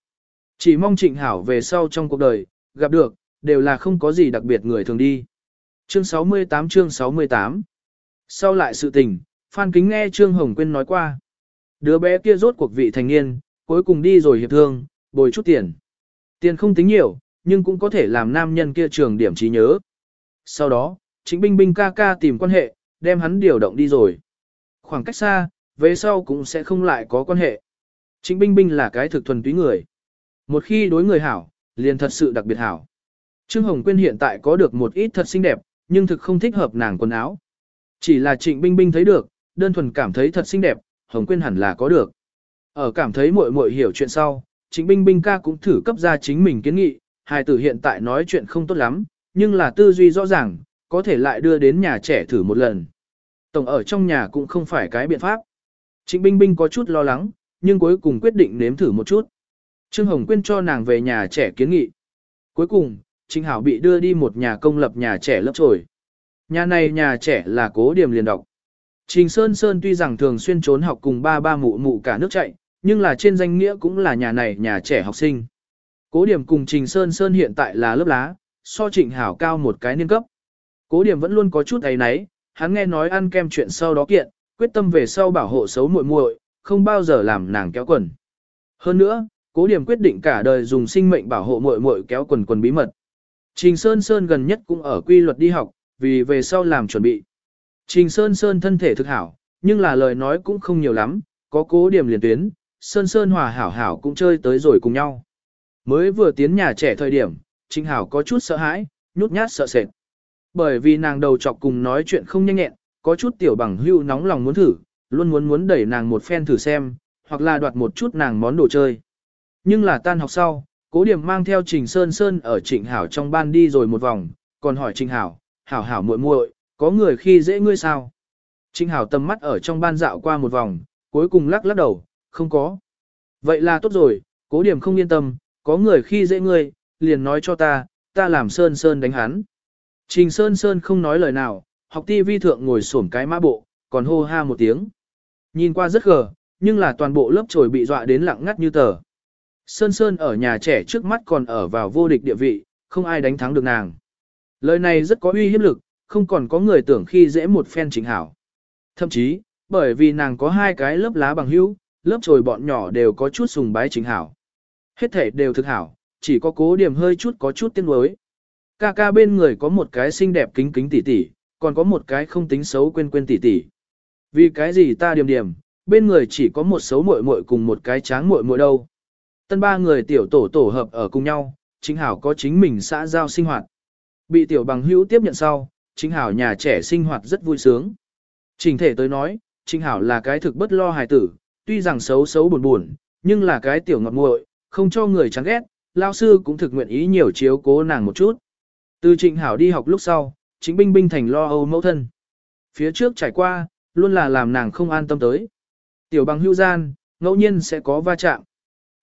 Chỉ mong trịnh hảo về sau trong cuộc đời, gặp được, đều là không có gì đặc biệt người thường đi. Chương 68 chương 68 Sau lại sự tình, Phan Kính nghe Trương Hồng Quyên nói qua. Đứa bé kia rốt cuộc vị thành niên, cuối cùng đi rồi hiệp thương, bồi chút tiền. Tiền không tính nhiều, nhưng cũng có thể làm nam nhân kia trường điểm trí nhớ. Sau đó, chính binh binh ca ca tìm quan hệ, đem hắn điều động đi rồi. Khoảng cách xa, về sau cũng sẽ không lại có quan hệ. Chính binh binh là cái thực thuần túy người. Một khi đối người hảo, liền thật sự đặc biệt hảo. Trương Hồng Quyên hiện tại có được một ít thật xinh đẹp, nhưng thực không thích hợp nàng quần áo. Chỉ là trịnh binh binh thấy được, đơn thuần cảm thấy thật xinh đẹp, Hồng Quyên hẳn là có được. Ở cảm thấy muội muội hiểu chuyện sau, trịnh binh binh ca cũng thử cấp ra chính mình kiến nghị, hài tử hiện tại nói chuyện không tốt lắm, nhưng là tư duy rõ ràng, có thể lại đưa đến nhà trẻ thử một lần. Tổng ở trong nhà cũng không phải cái biện pháp. Trịnh binh binh có chút lo lắng, nhưng cuối cùng quyết định nếm thử một chút. Trương Hồng Quyên cho nàng về nhà trẻ kiến nghị. Cuối cùng, Trịnh Hảo bị đưa đi một nhà công lập nhà trẻ lớp trồi. Nhà này nhà trẻ là cố điểm liền đọc. Trình Sơn Sơn tuy rằng thường xuyên trốn học cùng ba ba mụ mụ cả nước chạy, nhưng là trên danh nghĩa cũng là nhà này nhà trẻ học sinh. Cố điểm cùng Trình Sơn Sơn hiện tại là lớp lá, so Trịnh Hảo cao một cái niên cấp. Cố điểm vẫn luôn có chút ấy náy, hắn nghe nói ăn kem chuyện sau đó kiện, quyết tâm về sau bảo hộ xấu muội muội, không bao giờ làm nàng kéo quần. Hơn nữa, cố điểm quyết định cả đời dùng sinh mệnh bảo hộ muội muội kéo quần quần bí mật. Trình Sơn Sơn gần nhất cũng ở quy luật đi học, vì về sau làm chuẩn bị. Trình Sơn Sơn thân thể thực hảo, nhưng là lời nói cũng không nhiều lắm, có cố điểm liền tuyến, Sơn Sơn hòa hảo hảo cũng chơi tới rồi cùng nhau. Mới vừa tiến nhà trẻ thời điểm, Trình Hảo có chút sợ hãi, nhút nhát sợ sệt. Bởi vì nàng đầu chọc cùng nói chuyện không nhanh nhẹn, có chút tiểu bằng hưu nóng lòng muốn thử, luôn muốn muốn đẩy nàng một phen thử xem, hoặc là đoạt một chút nàng món đồ chơi. Nhưng là tan học sau, cố điểm mang theo Trình Sơn Sơn ở Trịnh Hảo trong ban đi rồi một vòng, còn hỏi Trịnh Hảo, Hảo Hảo muội muội, có người khi dễ ngươi sao? Trịnh Hảo tầm mắt ở trong ban dạo qua một vòng, cuối cùng lắc lắc đầu, không có. Vậy là tốt rồi, cố điểm không yên tâm, có người khi dễ ngươi, liền nói cho ta, ta làm Sơn Sơn đánh hắn. Trình Sơn Sơn không nói lời nào, học ti vi thượng ngồi xổm cái mã bộ, còn hô ha một tiếng. Nhìn qua rất gờ, nhưng là toàn bộ lớp trồi bị dọa đến lặng ngắt như tờ. Sơn Sơn ở nhà trẻ trước mắt còn ở vào vô địch địa vị, không ai đánh thắng được nàng. Lời này rất có uy hiếp lực, không còn có người tưởng khi dễ một phen chính hảo. Thậm chí, bởi vì nàng có hai cái lớp lá bằng hữu, lớp trồi bọn nhỏ đều có chút sùng bái chính hảo. Hết thể đều thực hảo, chỉ có cố điểm hơi chút có chút tiếng nuối. Ca ca bên người có một cái xinh đẹp kính kính tỉ tỉ, còn có một cái không tính xấu quên quên tỉ tỉ. Vì cái gì ta điểm điểm, bên người chỉ có một xấu muội muội cùng một cái tráng muội muội đâu. Tân ba người tiểu tổ tổ hợp ở cùng nhau, chính hảo có chính mình xã giao sinh hoạt. Bị tiểu bằng hữu tiếp nhận sau, chính hảo nhà trẻ sinh hoạt rất vui sướng. Trình thể tới nói, chính hảo là cái thực bất lo hài tử, tuy rằng xấu xấu buồn buồn, nhưng là cái tiểu ngọt muội, không cho người chán ghét, lao sư cũng thực nguyện ý nhiều chiếu cố nàng một chút. Từ trịnh hảo đi học lúc sau, chính binh binh thành lo âu mẫu thân. Phía trước trải qua, luôn là làm nàng không an tâm tới. Tiểu bằng hưu gian, ngẫu nhiên sẽ có va chạm.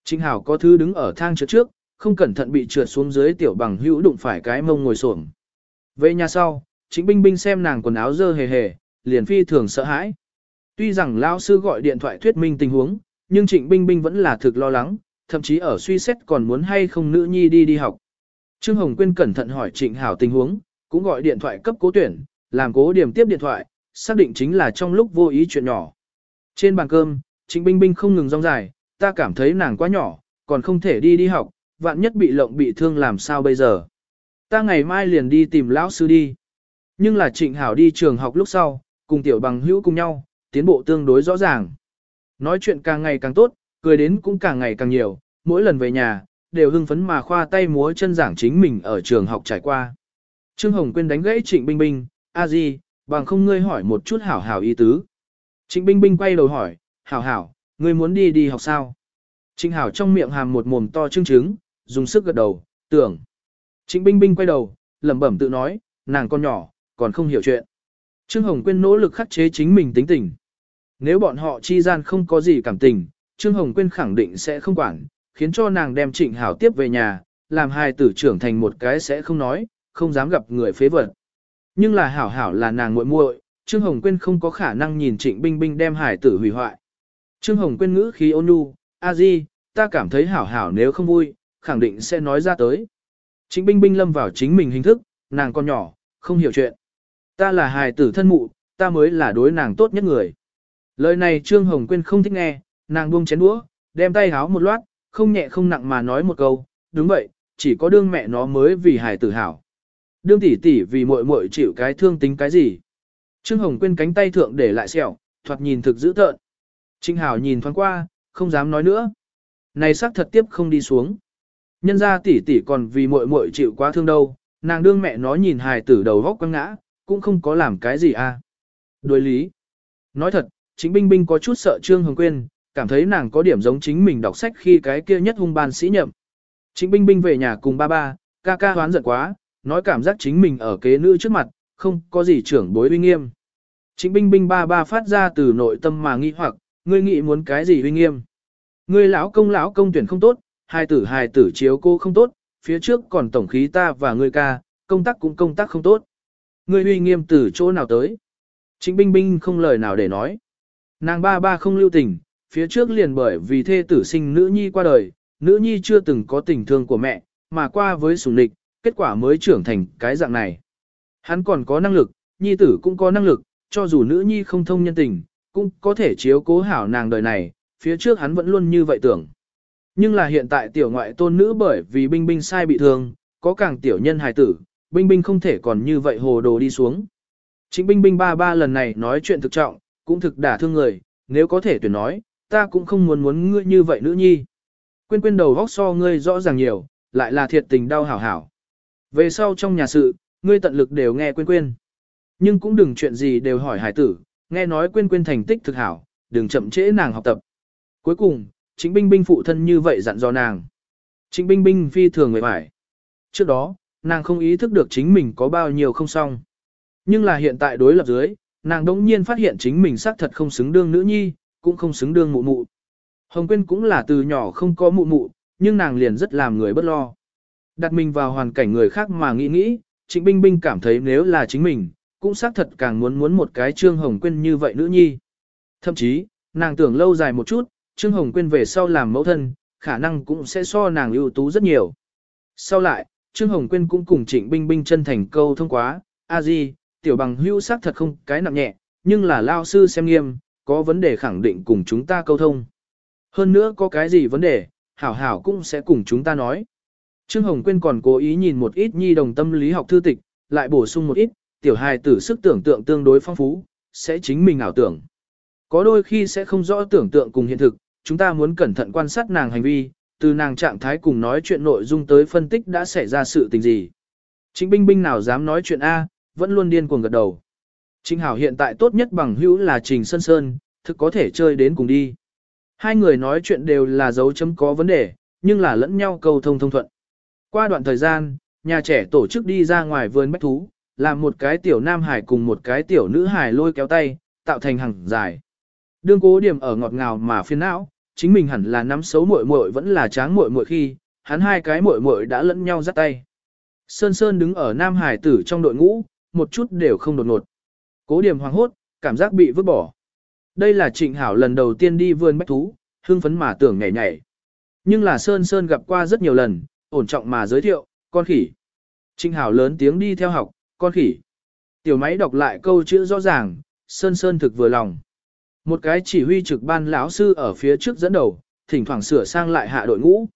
Trịnh hảo có thứ đứng ở thang trượt trước, không cẩn thận bị trượt xuống dưới tiểu bằng hữu đụng phải cái mông ngồi xổm. Về nhà sau, chính binh binh xem nàng quần áo dơ hề hề, liền phi thường sợ hãi. Tuy rằng lão sư gọi điện thoại thuyết minh tình huống, nhưng trịnh binh binh vẫn là thực lo lắng, thậm chí ở suy xét còn muốn hay không nữ nhi đi đi học. Trương Hồng Quyên cẩn thận hỏi Trịnh Hảo tình huống, cũng gọi điện thoại cấp cố tuyển, làm cố điểm tiếp điện thoại, xác định chính là trong lúc vô ý chuyện nhỏ. Trên bàn cơm, Trịnh Binh Binh không ngừng rong dài, ta cảm thấy nàng quá nhỏ, còn không thể đi đi học, vạn nhất bị lộng bị thương làm sao bây giờ. Ta ngày mai liền đi tìm lão sư đi. Nhưng là Trịnh Hảo đi trường học lúc sau, cùng tiểu bằng hữu cùng nhau, tiến bộ tương đối rõ ràng. Nói chuyện càng ngày càng tốt, cười đến cũng càng ngày càng nhiều, mỗi lần về nhà, đều hưng phấn mà khoa tay múa chân giảng chính mình ở trường học trải qua. Trương Hồng Quyên đánh gãy Trịnh Binh Binh, a di, bằng không ngươi hỏi một chút hảo hảo ý tứ. Trịnh Binh Binh quay đầu hỏi, hảo hảo, ngươi muốn đi đi học sao? Trịnh Hảo trong miệng hàm một mồm to trưng trứng, dùng sức gật đầu, tưởng. Trịnh Binh Binh quay đầu, lẩm bẩm tự nói, nàng con nhỏ, còn không hiểu chuyện. Trương Hồng Quyên nỗ lực khắc chế chính mình tính tình. Nếu bọn họ chi gian không có gì cảm tình, Trương Hồng Quyên khẳng định sẽ không quản, khiến cho nàng đem Trịnh Hảo tiếp về nhà, làm hai tử trưởng thành một cái sẽ không nói, không dám gặp người phế vật. Nhưng là Hảo Hảo là nàng muội muội, Trương Hồng Quyên không có khả năng nhìn Trịnh Binh Binh đem hải tử hủy hoại. Trương Hồng Quyên ngữ khí ôn nhu, a di, ta cảm thấy Hảo Hảo nếu không vui, khẳng định sẽ nói ra tới. Trịnh Binh Binh lâm vào chính mình hình thức, nàng còn nhỏ, không hiểu chuyện. Ta là hài tử thân mụ, ta mới là đối nàng tốt nhất người. Lời này Trương Hồng Quyên không thích nghe, nàng buông chén đũa, đem tay háo một loát, không nhẹ không nặng mà nói một câu, đúng vậy, chỉ có đương mẹ nó mới vì hài tử hảo. Đương tỷ tỷ vì muội muội chịu cái thương tính cái gì. Trương Hồng Quyên cánh tay thượng để lại sẹo, thoạt nhìn thực dữ tợn. Trinh Hảo nhìn thoáng qua, không dám nói nữa. Này xác thật tiếp không đi xuống. Nhân ra tỷ tỷ còn vì muội muội chịu quá thương đâu, nàng đương mẹ nó nhìn hài tử đầu vóc quăng ngã, cũng không có làm cái gì à. Đối lý. Nói thật, chính Binh Binh có chút sợ Trương Hồng Quyên, cảm thấy nàng có điểm giống chính mình đọc sách khi cái kia nhất hung ban sĩ nhậm. Chính Binh Binh về nhà cùng ba ba, ca ca hoán giận quá, nói cảm giác chính mình ở kế nữ trước mặt, không có gì trưởng bối uy nghiêm. Chính Binh Binh ba ba phát ra từ nội tâm mà nghi hoặc, ngươi nghĩ muốn cái gì uy nghiêm? Ngươi lão công lão công tuyển không tốt, hai tử hai tử chiếu cô không tốt, phía trước còn tổng khí ta và ngươi ca, công tác cũng công tác không tốt. Ngươi uy nghiêm từ chỗ nào tới? Trịnh Binh Binh không lời nào để nói. Nàng ba ba không lưu tình, phía trước liền bởi vì thê tử sinh nữ nhi qua đời, nữ nhi chưa từng có tình thương của mẹ, mà qua với sủng địch, kết quả mới trưởng thành cái dạng này. Hắn còn có năng lực, nhi tử cũng có năng lực, cho dù nữ nhi không thông nhân tình, cũng có thể chiếu cố hảo nàng đời này, phía trước hắn vẫn luôn như vậy tưởng. Nhưng là hiện tại tiểu ngoại tôn nữ bởi vì binh binh sai bị thương, có càng tiểu nhân hài tử, binh binh không thể còn như vậy hồ đồ đi xuống. Chính binh binh ba ba lần này nói chuyện thực trọng, cũng thực đả thương người, nếu có thể tuyển nói, ta cũng không muốn muốn ngươi như vậy nữ nhi. Quên quên đầu vóc so ngươi rõ ràng nhiều, lại là thiệt tình đau hảo hảo. Về sau trong nhà sự, ngươi tận lực đều nghe quên quên. Nhưng cũng đừng chuyện gì đều hỏi hải tử, nghe nói quên quên thành tích thực hảo, đừng chậm trễ nàng học tập. Cuối cùng, chính binh binh phụ thân như vậy dặn dò nàng. Chính binh binh phi thường người phải. Trước đó, nàng không ý thức được chính mình có bao nhiêu không xong. Nhưng là hiện tại đối lập dưới, nàng đống nhiên phát hiện chính mình xác thật không xứng đương nữ nhi, cũng không xứng đương mụ mụ. Hồng Quyên cũng là từ nhỏ không có mụ mụ, nhưng nàng liền rất làm người bất lo. Đặt mình vào hoàn cảnh người khác mà nghĩ nghĩ, Trịnh Binh Binh cảm thấy nếu là chính mình, cũng xác thật càng muốn muốn một cái Trương Hồng Quyên như vậy nữ nhi. Thậm chí, nàng tưởng lâu dài một chút, Trương Hồng Quyên về sau làm mẫu thân, khả năng cũng sẽ so nàng ưu tú rất nhiều. Sau lại, Trương Hồng Quyên cũng cùng Trịnh Binh Binh chân thành câu thông quá, a di, tiểu bằng hữu xác thật không cái nặng nhẹ, nhưng là lao sư xem nghiêm, có vấn đề khẳng định cùng chúng ta câu thông. Hơn nữa có cái gì vấn đề, hảo hảo cũng sẽ cùng chúng ta nói. Trương Hồng Quyên còn cố ý nhìn một ít nhi đồng tâm lý học thư tịch, lại bổ sung một ít, tiểu hài tử sức tưởng tượng tương đối phong phú, sẽ chính mình ảo tưởng. Có đôi khi sẽ không rõ tưởng tượng cùng hiện thực, chúng ta muốn cẩn thận quan sát nàng hành vi, từ nàng trạng thái cùng nói chuyện nội dung tới phân tích đã xảy ra sự tình gì. Chính binh binh nào dám nói chuyện A, vẫn luôn điên cuồng gật đầu. Trình Hảo hiện tại tốt nhất bằng hữu là Trình Sơn Sơn, thực có thể chơi đến cùng đi. Hai người nói chuyện đều là dấu chấm có vấn đề, nhưng là lẫn nhau cầu thông thông thuận. Qua đoạn thời gian, nhà trẻ tổ chức đi ra ngoài vườn bách thú, làm một cái tiểu nam hải cùng một cái tiểu nữ hải lôi kéo tay, tạo thành hàng dài. Đương cố điểm ở ngọt ngào mà phiền não, chính mình hẳn là nắm xấu muội muội vẫn là tráng muội muội khi, hắn hai cái muội muội đã lẫn nhau dắt tay. Sơn Sơn đứng ở nam hải tử trong đội ngũ, một chút đều không đột ngột. Cố điểm hoàng hốt, cảm giác bị vứt bỏ. Đây là trịnh hảo lần đầu tiên đi vườn bách thú, hưng phấn mà tưởng nhảy nhảy. Nhưng là Sơn Sơn gặp qua rất nhiều lần, ổn trọng mà giới thiệu, con khỉ. Trịnh hảo lớn tiếng đi theo học, con khỉ. Tiểu máy đọc lại câu chữ rõ ràng, Sơn Sơn thực vừa lòng. Một cái chỉ huy trực ban lão sư ở phía trước dẫn đầu, thỉnh thoảng sửa sang lại hạ đội ngũ.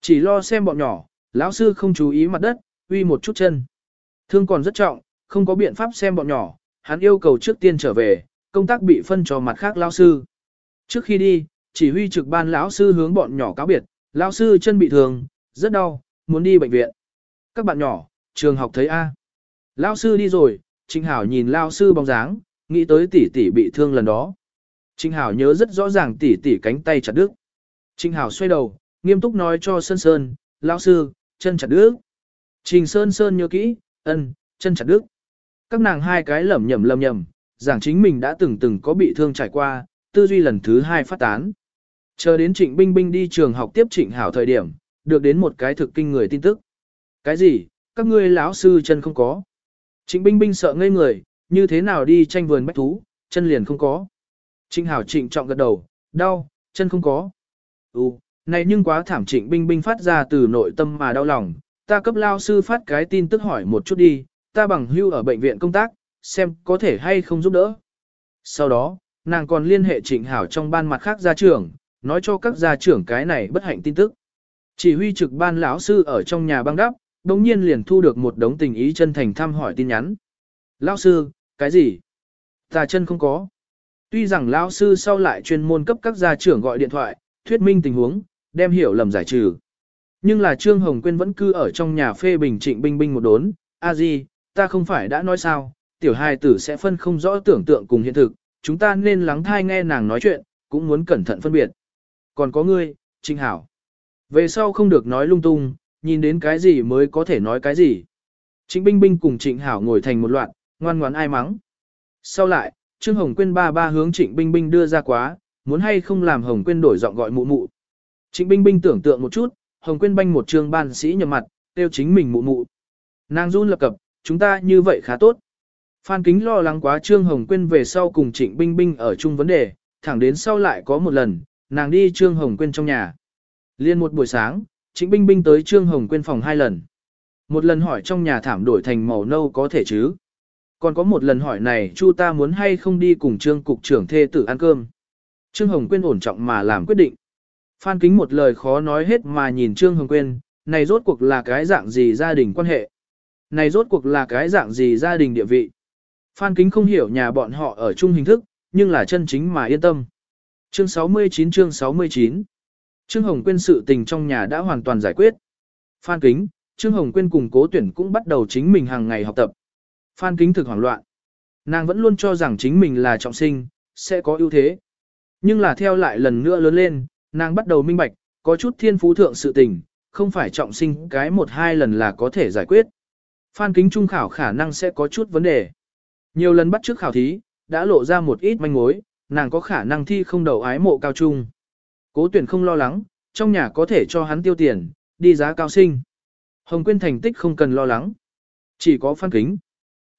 Chỉ lo xem bọn nhỏ, lão sư không chú ý mặt đất, uy một chút chân. Thương còn rất trọng, không có biện pháp xem bọn nhỏ, hắn yêu cầu trước tiên trở về, công tác bị phân cho mặt khác lão sư. Trước khi đi, chỉ huy trực ban lão sư hướng bọn nhỏ cáo biệt, lão sư chân bị thương, rất đau, muốn đi bệnh viện. Các bạn nhỏ, trường học thấy A. Lão sư đi rồi, Trinh Hảo nhìn lão sư bóng dáng, nghĩ tới tỷ tỷ bị thương lần đó. Trinh Hảo nhớ rất rõ ràng tỷ tỷ cánh tay chặt đứt. Trinh Hảo xoay đầu, nghiêm túc nói cho Sơn Sơn, lão sư, chân chặt đứt. Trình Sơn Sơn nhớ kỹ, ân, chân chặt đứt. Các nàng hai cái lẩm nhẩm lẩm nhẩm, giảng chính mình đã từng từng có bị thương trải qua, tư duy lần thứ hai phát tán. Chờ đến Trịnh Binh Binh đi trường học tiếp Trịnh Hảo thời điểm, được đến một cái thực kinh người tin tức. Cái gì? Các ngươi lão sư chân không có. Trịnh Binh Binh sợ ngây người, như thế nào đi tranh vườn bách thú, chân liền không có. Trịnh Hảo trịnh trọng gật đầu, đau, chân không có. Ú, này nhưng quá thảm Trịnh Binh Binh phát ra từ nội tâm mà đau lòng, ta cấp lao sư phát cái tin tức hỏi một chút đi, ta bằng hưu ở bệnh viện công tác, xem có thể hay không giúp đỡ. Sau đó, nàng còn liên hệ Trịnh Hảo trong ban mặt khác gia trưởng, nói cho các gia trưởng cái này bất hạnh tin tức. Chỉ huy trực ban lão sư ở trong nhà băng đắp, đồng nhiên liền thu được một đống tình ý chân thành thăm hỏi tin nhắn. Lão sư, cái gì? Ta chân không có. Tuy rằng lão sư sau lại chuyên môn cấp các gia trưởng gọi điện thoại, thuyết minh tình huống, đem hiểu lầm giải trừ. Nhưng là Trương Hồng Quyên vẫn cư ở trong nhà phê bình trịnh binh binh một đốn, a di, ta không phải đã nói sao, tiểu hài tử sẽ phân không rõ tưởng tượng cùng hiện thực, chúng ta nên lắng thai nghe nàng nói chuyện, cũng muốn cẩn thận phân biệt. Còn có ngươi, Trinh Hảo. Về sau không được nói lung tung, nhìn đến cái gì mới có thể nói cái gì. Trịnh Binh Binh cùng Trịnh Hảo ngồi thành một loạt, ngoan ngoãn ai mắng. Sau lại, Trương Hồng Quyên ba ba hướng Trịnh Binh Binh đưa ra quá, muốn hay không làm Hồng Quyên đổi giọng gọi mụ mụ. Trịnh Binh Binh tưởng tượng một chút, Hồng Quyên banh một trường ban sĩ nhầm mặt, tiêu chính mình mụ mụ. Nàng run lập cập, chúng ta như vậy khá tốt. Phan Kính lo lắng quá Trương Hồng Quyên về sau cùng Trịnh Binh Binh ở chung vấn đề, thẳng đến sau lại có một lần, nàng đi Trương Hồng Quyên trong nhà. Liên một buổi sáng, Trịnh Binh Binh tới Trương Hồng Quyên phòng hai lần. Một lần hỏi trong nhà thảm đổi thành màu nâu có thể chứ. Còn có một lần hỏi này chu ta muốn hay không đi cùng Trương Cục trưởng thê tử ăn cơm. Trương Hồng Quyên ổn trọng mà làm quyết định. Phan Kính một lời khó nói hết mà nhìn Trương Hồng Quyên, này rốt cuộc là cái dạng gì gia đình quan hệ. Này rốt cuộc là cái dạng gì gia đình địa vị. Phan Kính không hiểu nhà bọn họ ở chung hình thức, nhưng là chân chính mà yên tâm. Chương 69 chương 69 Trương Hồng Quyên sự tình trong nhà đã hoàn toàn giải quyết. Phan Kính, Trương Hồng Quyên cùng cố tuyển cũng bắt đầu chính mình hàng ngày học tập. Phan Kính thực hoảng loạn. Nàng vẫn luôn cho rằng chính mình là trọng sinh, sẽ có ưu thế. Nhưng là theo lại lần nữa lớn lên, nàng bắt đầu minh bạch, có chút thiên phú thượng sự tình, không phải trọng sinh cái một hai lần là có thể giải quyết. Phan Kính trung khảo khả năng sẽ có chút vấn đề. Nhiều lần bắt trước khảo thí, đã lộ ra một ít manh mối, nàng có khả năng thi không đầu ái mộ cao trung. Cố tuyển không lo lắng, trong nhà có thể cho hắn tiêu tiền, đi giá cao sinh. Hồng Quyên thành tích không cần lo lắng. Chỉ có phan kính.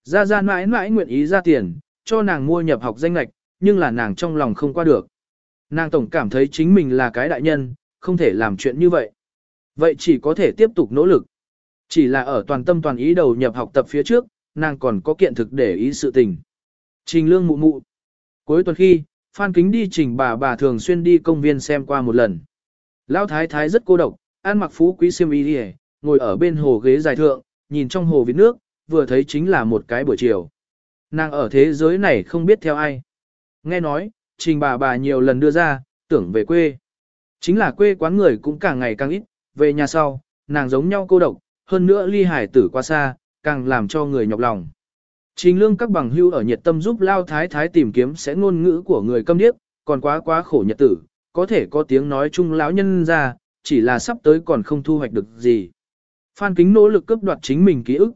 Gia Gia mãi mãi nguyện ý ra tiền, cho nàng mua nhập học danh lạch, nhưng là nàng trong lòng không qua được. Nàng tổng cảm thấy chính mình là cái đại nhân, không thể làm chuyện như vậy. Vậy chỉ có thể tiếp tục nỗ lực. Chỉ là ở toàn tâm toàn ý đầu nhập học tập phía trước, nàng còn có kiện thực để ý sự tình. Trình lương mụ mụ. Cuối tuần khi, Phan Kính đi trình bà bà thường xuyên đi công viên xem qua một lần. Lão thái thái rất cô độc, ăn mặc phú quý xiêm y đi ngồi ở bên hồ ghế dài thượng, nhìn trong hồ vịt nước, vừa thấy chính là một cái buổi chiều. Nàng ở thế giới này không biết theo ai. Nghe nói, trình bà bà nhiều lần đưa ra, tưởng về quê. Chính là quê quán người cũng càng ngày càng ít, về nhà sau, nàng giống nhau cô độc, hơn nữa ly hải tử qua xa, càng làm cho người nhọc lòng. Trình lương các bằng hưu ở nhiệt tâm giúp lao thái thái tìm kiếm sẽ ngôn ngữ của người câm điếc, còn quá quá khổ nhật tử, có thể có tiếng nói chung lão nhân ra, chỉ là sắp tới còn không thu hoạch được gì. Phan kính nỗ lực cướp đoạt chính mình ký ức.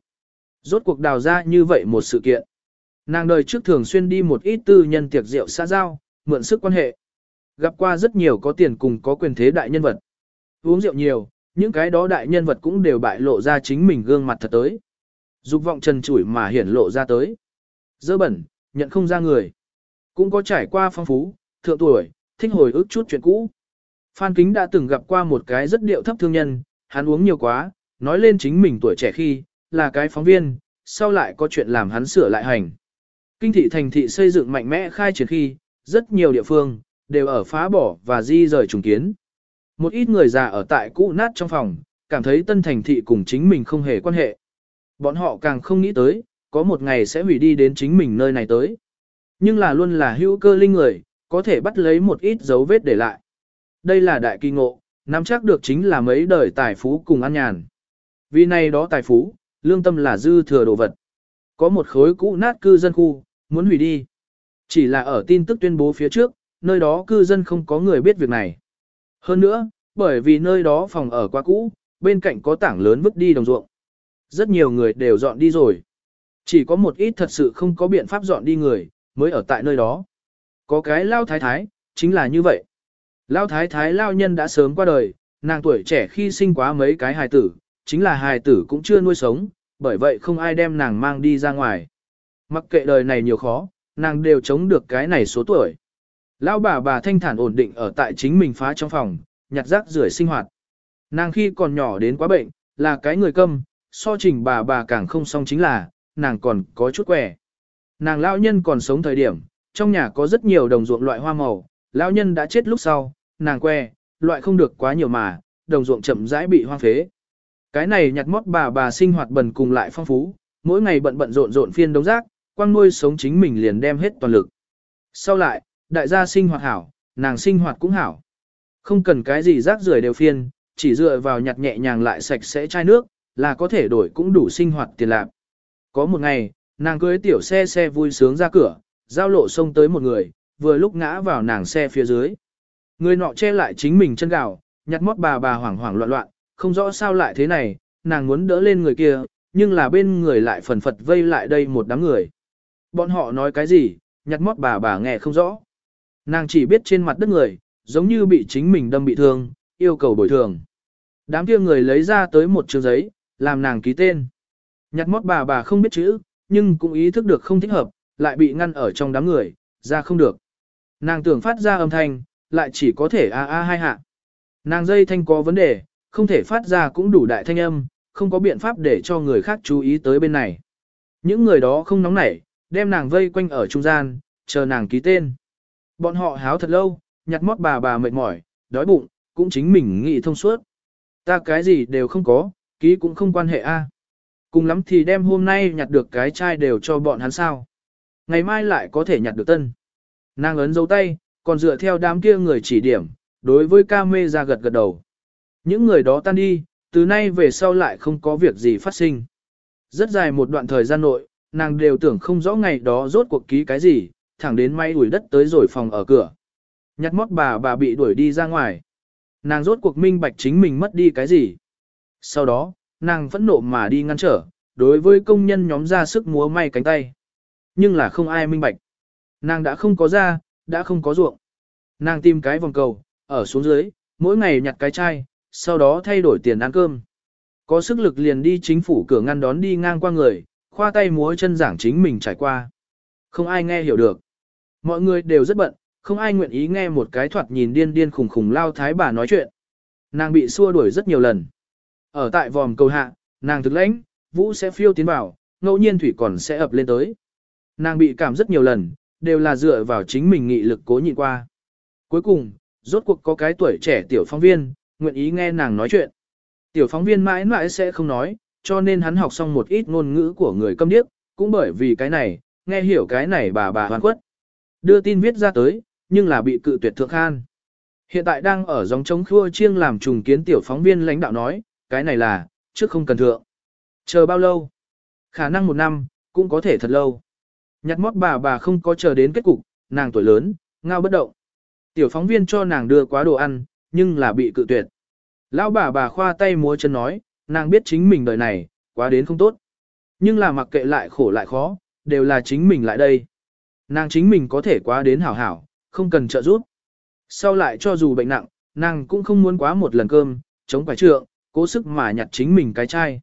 Rốt cuộc đào ra như vậy một sự kiện. Nàng đời trước thường xuyên đi một ít tư nhân tiệc rượu xã giao, mượn sức quan hệ. Gặp qua rất nhiều có tiền cùng có quyền thế đại nhân vật. Uống rượu nhiều, những cái đó đại nhân vật cũng đều bại lộ ra chính mình gương mặt thật tới. Dục vọng trần trụi mà hiển lộ ra tới. Dơ bẩn, nhận không ra người. Cũng có trải qua phong phú, thượng tuổi, thích hồi ức chút chuyện cũ. Phan Kính đã từng gặp qua một cái rất điệu thấp thương nhân, hắn uống nhiều quá, nói lên chính mình tuổi trẻ khi, là cái phóng viên, sau lại có chuyện làm hắn sửa lại hành. Kinh thị thành thị xây dựng mạnh mẽ khai triển khi, rất nhiều địa phương, đều ở phá bỏ và di rời trùng kiến. Một ít người già ở tại cũ nát trong phòng, cảm thấy tân thành thị cùng chính mình không hề quan hệ. Bọn họ càng không nghĩ tới, có một ngày sẽ hủy đi đến chính mình nơi này tới. Nhưng là luôn là hữu cơ linh người, có thể bắt lấy một ít dấu vết để lại. Đây là đại kỳ ngộ, nắm chắc được chính là mấy đời tài phú cùng ăn nhàn. Vì này đó tài phú, lương tâm là dư thừa đồ vật. Có một khối cũ nát cư dân khu, muốn hủy đi. Chỉ là ở tin tức tuyên bố phía trước, nơi đó cư dân không có người biết việc này. Hơn nữa, bởi vì nơi đó phòng ở quá cũ, bên cạnh có tảng lớn vứt đi đồng ruộng. Rất nhiều người đều dọn đi rồi. Chỉ có một ít thật sự không có biện pháp dọn đi người, mới ở tại nơi đó. Có cái lao thái thái, chính là như vậy. Lao thái thái lao nhân đã sớm qua đời, nàng tuổi trẻ khi sinh quá mấy cái hài tử, chính là hài tử cũng chưa nuôi sống, bởi vậy không ai đem nàng mang đi ra ngoài. Mặc kệ đời này nhiều khó, nàng đều chống được cái này số tuổi. Lão bà bà thanh thản ổn định ở tại chính mình phá trong phòng, nhặt rác rưởi sinh hoạt. Nàng khi còn nhỏ đến quá bệnh, là cái người câm, so trình bà bà càng không xong chính là, nàng còn có chút quẻ. Nàng lão nhân còn sống thời điểm, trong nhà có rất nhiều đồng ruộng loại hoa màu, lão nhân đã chết lúc sau, nàng que, loại không được quá nhiều mà, đồng ruộng chậm rãi bị hoang phế. Cái này nhặt mót bà bà sinh hoạt bần cùng lại phong phú, mỗi ngày bận bận rộn rộn phiên đống rác, quang nuôi sống chính mình liền đem hết toàn lực. Sau lại, đại gia sinh hoạt hảo, nàng sinh hoạt cũng hảo. Không cần cái gì rác rưởi đều phiên, chỉ dựa vào nhặt nhẹ nhàng lại sạch sẽ chai nước, là có thể đổi cũng đủ sinh hoạt tiền lạc. Có một ngày, nàng cưới tiểu xe xe vui sướng ra cửa, giao lộ xông tới một người, vừa lúc ngã vào nàng xe phía dưới. Người nọ che lại chính mình chân gạo, nhặt mót bà bà hoảng hoảng loạn loạn, không rõ sao lại thế này, nàng muốn đỡ lên người kia, nhưng là bên người lại phần phật vây lại đây một đám người. Bọn họ nói cái gì, nhặt mót bà bà nghe không rõ. Nàng chỉ biết trên mặt đất người, giống như bị chính mình đâm bị thương, yêu cầu bồi thường. Đám kia người lấy ra tới một trường giấy, làm nàng ký tên. Nhặt mót bà bà không biết chữ, nhưng cũng ý thức được không thích hợp, lại bị ngăn ở trong đám người, ra không được. Nàng tưởng phát ra âm thanh, lại chỉ có thể a a hai hạ. Nàng dây thanh có vấn đề, không thể phát ra cũng đủ đại thanh âm, không có biện pháp để cho người khác chú ý tới bên này. Những người đó không nóng nảy, đem nàng vây quanh ở trung gian, chờ nàng ký tên. Bọn họ háo thật lâu, nhặt mót bà bà mệt mỏi, đói bụng, cũng chính mình nghĩ thông suốt. Ta cái gì đều không có, ký cũng không quan hệ a. Cùng lắm thì đem hôm nay nhặt được cái chai đều cho bọn hắn sao. Ngày mai lại có thể nhặt được tân. Nàng ấn dấu tay, còn dựa theo đám kia người chỉ điểm, đối với ca mê ra gật gật đầu. Những người đó tan đi, từ nay về sau lại không có việc gì phát sinh. Rất dài một đoạn thời gian nội, nàng đều tưởng không rõ ngày đó rốt cuộc ký cái gì, thẳng đến may đuổi đất tới rồi phòng ở cửa. Nhặt mót bà bà bị đuổi đi ra ngoài. Nàng rốt cuộc minh bạch chính mình mất đi cái gì. Sau đó, nàng phẫn nộ mà đi ngăn trở, đối với công nhân nhóm ra sức múa may cánh tay. Nhưng là không ai minh bạch. Nàng đã không có ra, đã không có ruộng. Nàng tìm cái vòng cầu, ở xuống dưới, mỗi ngày nhặt cái chai, sau đó thay đổi tiền ăn cơm. Có sức lực liền đi chính phủ cửa ngăn đón đi ngang qua người, khoa tay múa chân giảng chính mình trải qua. Không ai nghe hiểu được. Mọi người đều rất bận, không ai nguyện ý nghe một cái thoạt nhìn điên điên khùng khùng lao thái bà nói chuyện. Nàng bị xua đuổi rất nhiều lần. Ở tại vòm cầu hạ, nàng thực lãnh, vũ sẽ phiêu tiến vào, ngẫu nhiên thủy còn sẽ ập lên tới. Nàng bị cảm rất nhiều lần, đều là dựa vào chính mình nghị lực cố nhịn qua. Cuối cùng, rốt cuộc có cái tuổi trẻ tiểu phóng viên, nguyện ý nghe nàng nói chuyện. Tiểu phóng viên mãi mãi sẽ không nói, cho nên hắn học xong một ít ngôn ngữ của người câm điếc, cũng bởi vì cái này, nghe hiểu cái này bà bà hoàn quất. Đưa tin viết ra tới, nhưng là bị cự tuyệt thượng khan. Hiện tại đang ở dòng chống khua chiêng làm trùng kiến tiểu phóng viên lãnh đạo nói, cái này là, trước không cần thượng. Chờ bao lâu? Khả năng một năm, cũng có thể thật lâu. Nhặt mót bà bà không có chờ đến kết cục, nàng tuổi lớn, ngao bất động. Tiểu phóng viên cho nàng đưa quá đồ ăn, nhưng là bị cự tuyệt. Lão bà bà khoa tay múa chân nói, nàng biết chính mình đời này, quá đến không tốt. Nhưng là mặc kệ lại khổ lại khó, đều là chính mình lại đây. Nàng chính mình có thể quá đến hảo hảo, không cần trợ giúp. Sau lại cho dù bệnh nặng, nàng cũng không muốn quá một lần cơm, chống phải trượng, cố sức mà nhặt chính mình cái chai.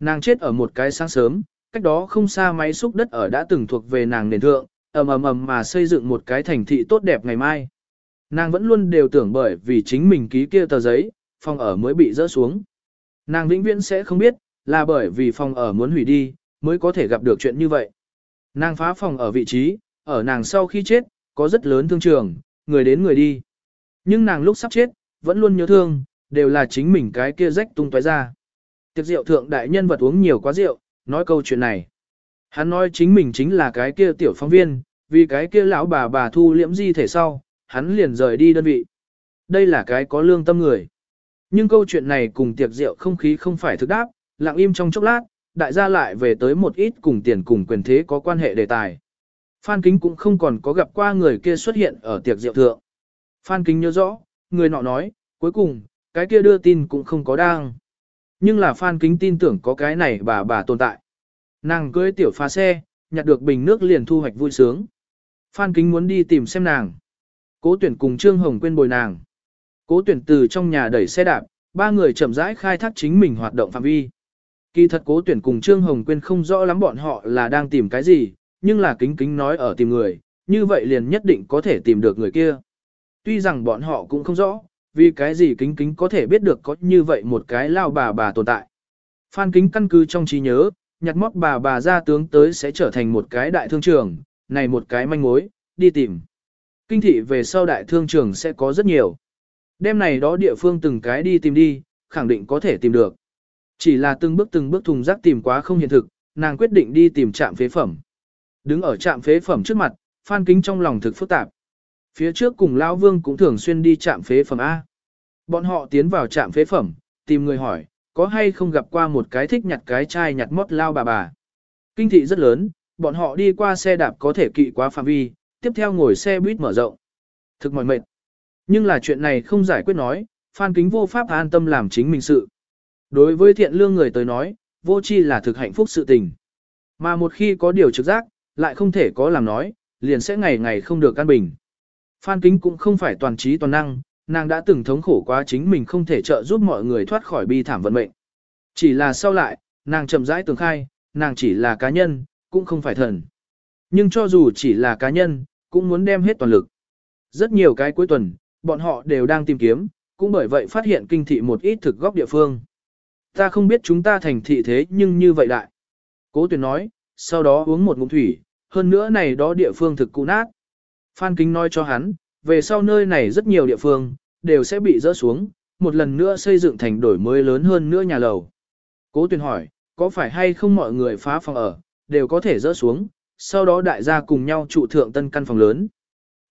Nàng chết ở một cái sáng sớm, cách đó không xa máy xúc đất ở đã từng thuộc về nàng nền thượng, ầm ầm ầm mà xây dựng một cái thành thị tốt đẹp ngày mai. Nàng vẫn luôn đều tưởng bởi vì chính mình ký kia tờ giấy, phòng ở mới bị rỡ xuống. Nàng vĩnh viễn sẽ không biết, là bởi vì phòng ở muốn hủy đi, mới có thể gặp được chuyện như vậy. Nàng phá phòng ở vị trí, ở nàng sau khi chết, có rất lớn thương trường, người đến người đi. Nhưng nàng lúc sắp chết, vẫn luôn nhớ thương, đều là chính mình cái kia rách tung tóe ra. Tiệc rượu thượng đại nhân vật uống nhiều quá rượu, nói câu chuyện này. Hắn nói chính mình chính là cái kia tiểu phóng viên, vì cái kia lão bà bà thu liễm di thể sau, hắn liền rời đi đơn vị. Đây là cái có lương tâm người. Nhưng câu chuyện này cùng tiệc rượu không khí không phải thực đáp, lặng im trong chốc lát, đại gia lại về tới một ít cùng tiền cùng quyền thế có quan hệ đề tài. Phan Kính cũng không còn có gặp qua người kia xuất hiện ở tiệc rượu thượng. Phan Kính nhớ rõ, người nọ nói, cuối cùng, cái kia đưa tin cũng không có đang. Nhưng là Phan Kính tin tưởng có cái này bà bà tồn tại. Nàng cưới tiểu phá xe, nhặt được bình nước liền thu hoạch vui sướng. Phan Kính muốn đi tìm xem nàng. Cố tuyển cùng Trương Hồng quên bồi nàng. Cố tuyển từ trong nhà đẩy xe đạp, ba người chậm rãi khai thác chính mình hoạt động phạm vi. Kỳ thật cố tuyển cùng Trương Hồng quên không rõ lắm bọn họ là đang tìm cái gì, nhưng là kính kính nói ở tìm người, như vậy liền nhất định có thể tìm được người kia. Tuy rằng bọn họ cũng không rõ, vì cái gì kính kính có thể biết được có như vậy một cái lao bà bà tồn tại. Phan kính căn cứ trong trí nhớ, nhặt mót bà bà ra tướng tới sẽ trở thành một cái đại thương trường, này một cái manh mối, đi tìm. Kinh thị về sau đại thương trường sẽ có rất nhiều. Đêm này đó địa phương từng cái đi tìm đi, khẳng định có thể tìm được. Chỉ là từng bước từng bước thùng rác tìm quá không hiện thực, nàng quyết định đi tìm trạm phế phẩm. Đứng ở trạm phế phẩm trước mặt, Phan Kính trong lòng thực phức tạp. Phía trước cùng Lão Vương cũng thường xuyên đi trạm phế phẩm A. Bọn họ tiến vào trạm phế phẩm, tìm người hỏi, có hay không gặp qua một cái thích nhặt cái chai nhặt mót lao bà bà. Kinh thị rất lớn, bọn họ đi qua xe đạp có thể kỵ quá phạm vi, tiếp theo ngồi xe buýt mở rộng. Thực mỏi mệt. Nhưng là chuyện này không giải quyết nói, Phan Kính vô pháp an tâm làm chính mình sự. Đối với thiện lương người tới nói, vô chi là thực hạnh phúc sự tình. Mà một khi có điều trực giác, lại không thể có làm nói, liền sẽ ngày ngày không được căn bình. Phan Kính cũng không phải toàn trí toàn năng, nàng đã từng thống khổ quá chính mình không thể trợ giúp mọi người thoát khỏi bi thảm vận mệnh. Chỉ là sau lại, nàng chậm rãi tường khai, nàng chỉ là cá nhân, cũng không phải thần. Nhưng cho dù chỉ là cá nhân, cũng muốn đem hết toàn lực. Rất nhiều cái cuối tuần, bọn họ đều đang tìm kiếm, cũng bởi vậy phát hiện kinh thị một ít thực góc địa phương. Ta không biết chúng ta thành thị thế nhưng như vậy đại. Cố tuyển nói, sau đó uống một ngụm thủy, hơn nữa này đó địa phương thực cũ nát. Phan Kính nói cho hắn, về sau nơi này rất nhiều địa phương, đều sẽ bị rỡ xuống, một lần nữa xây dựng thành đổi mới lớn hơn nữa nhà lầu. Cố tuyên hỏi, có phải hay không mọi người phá phòng ở, đều có thể rỡ xuống, sau đó đại gia cùng nhau trụ thượng tân căn phòng lớn.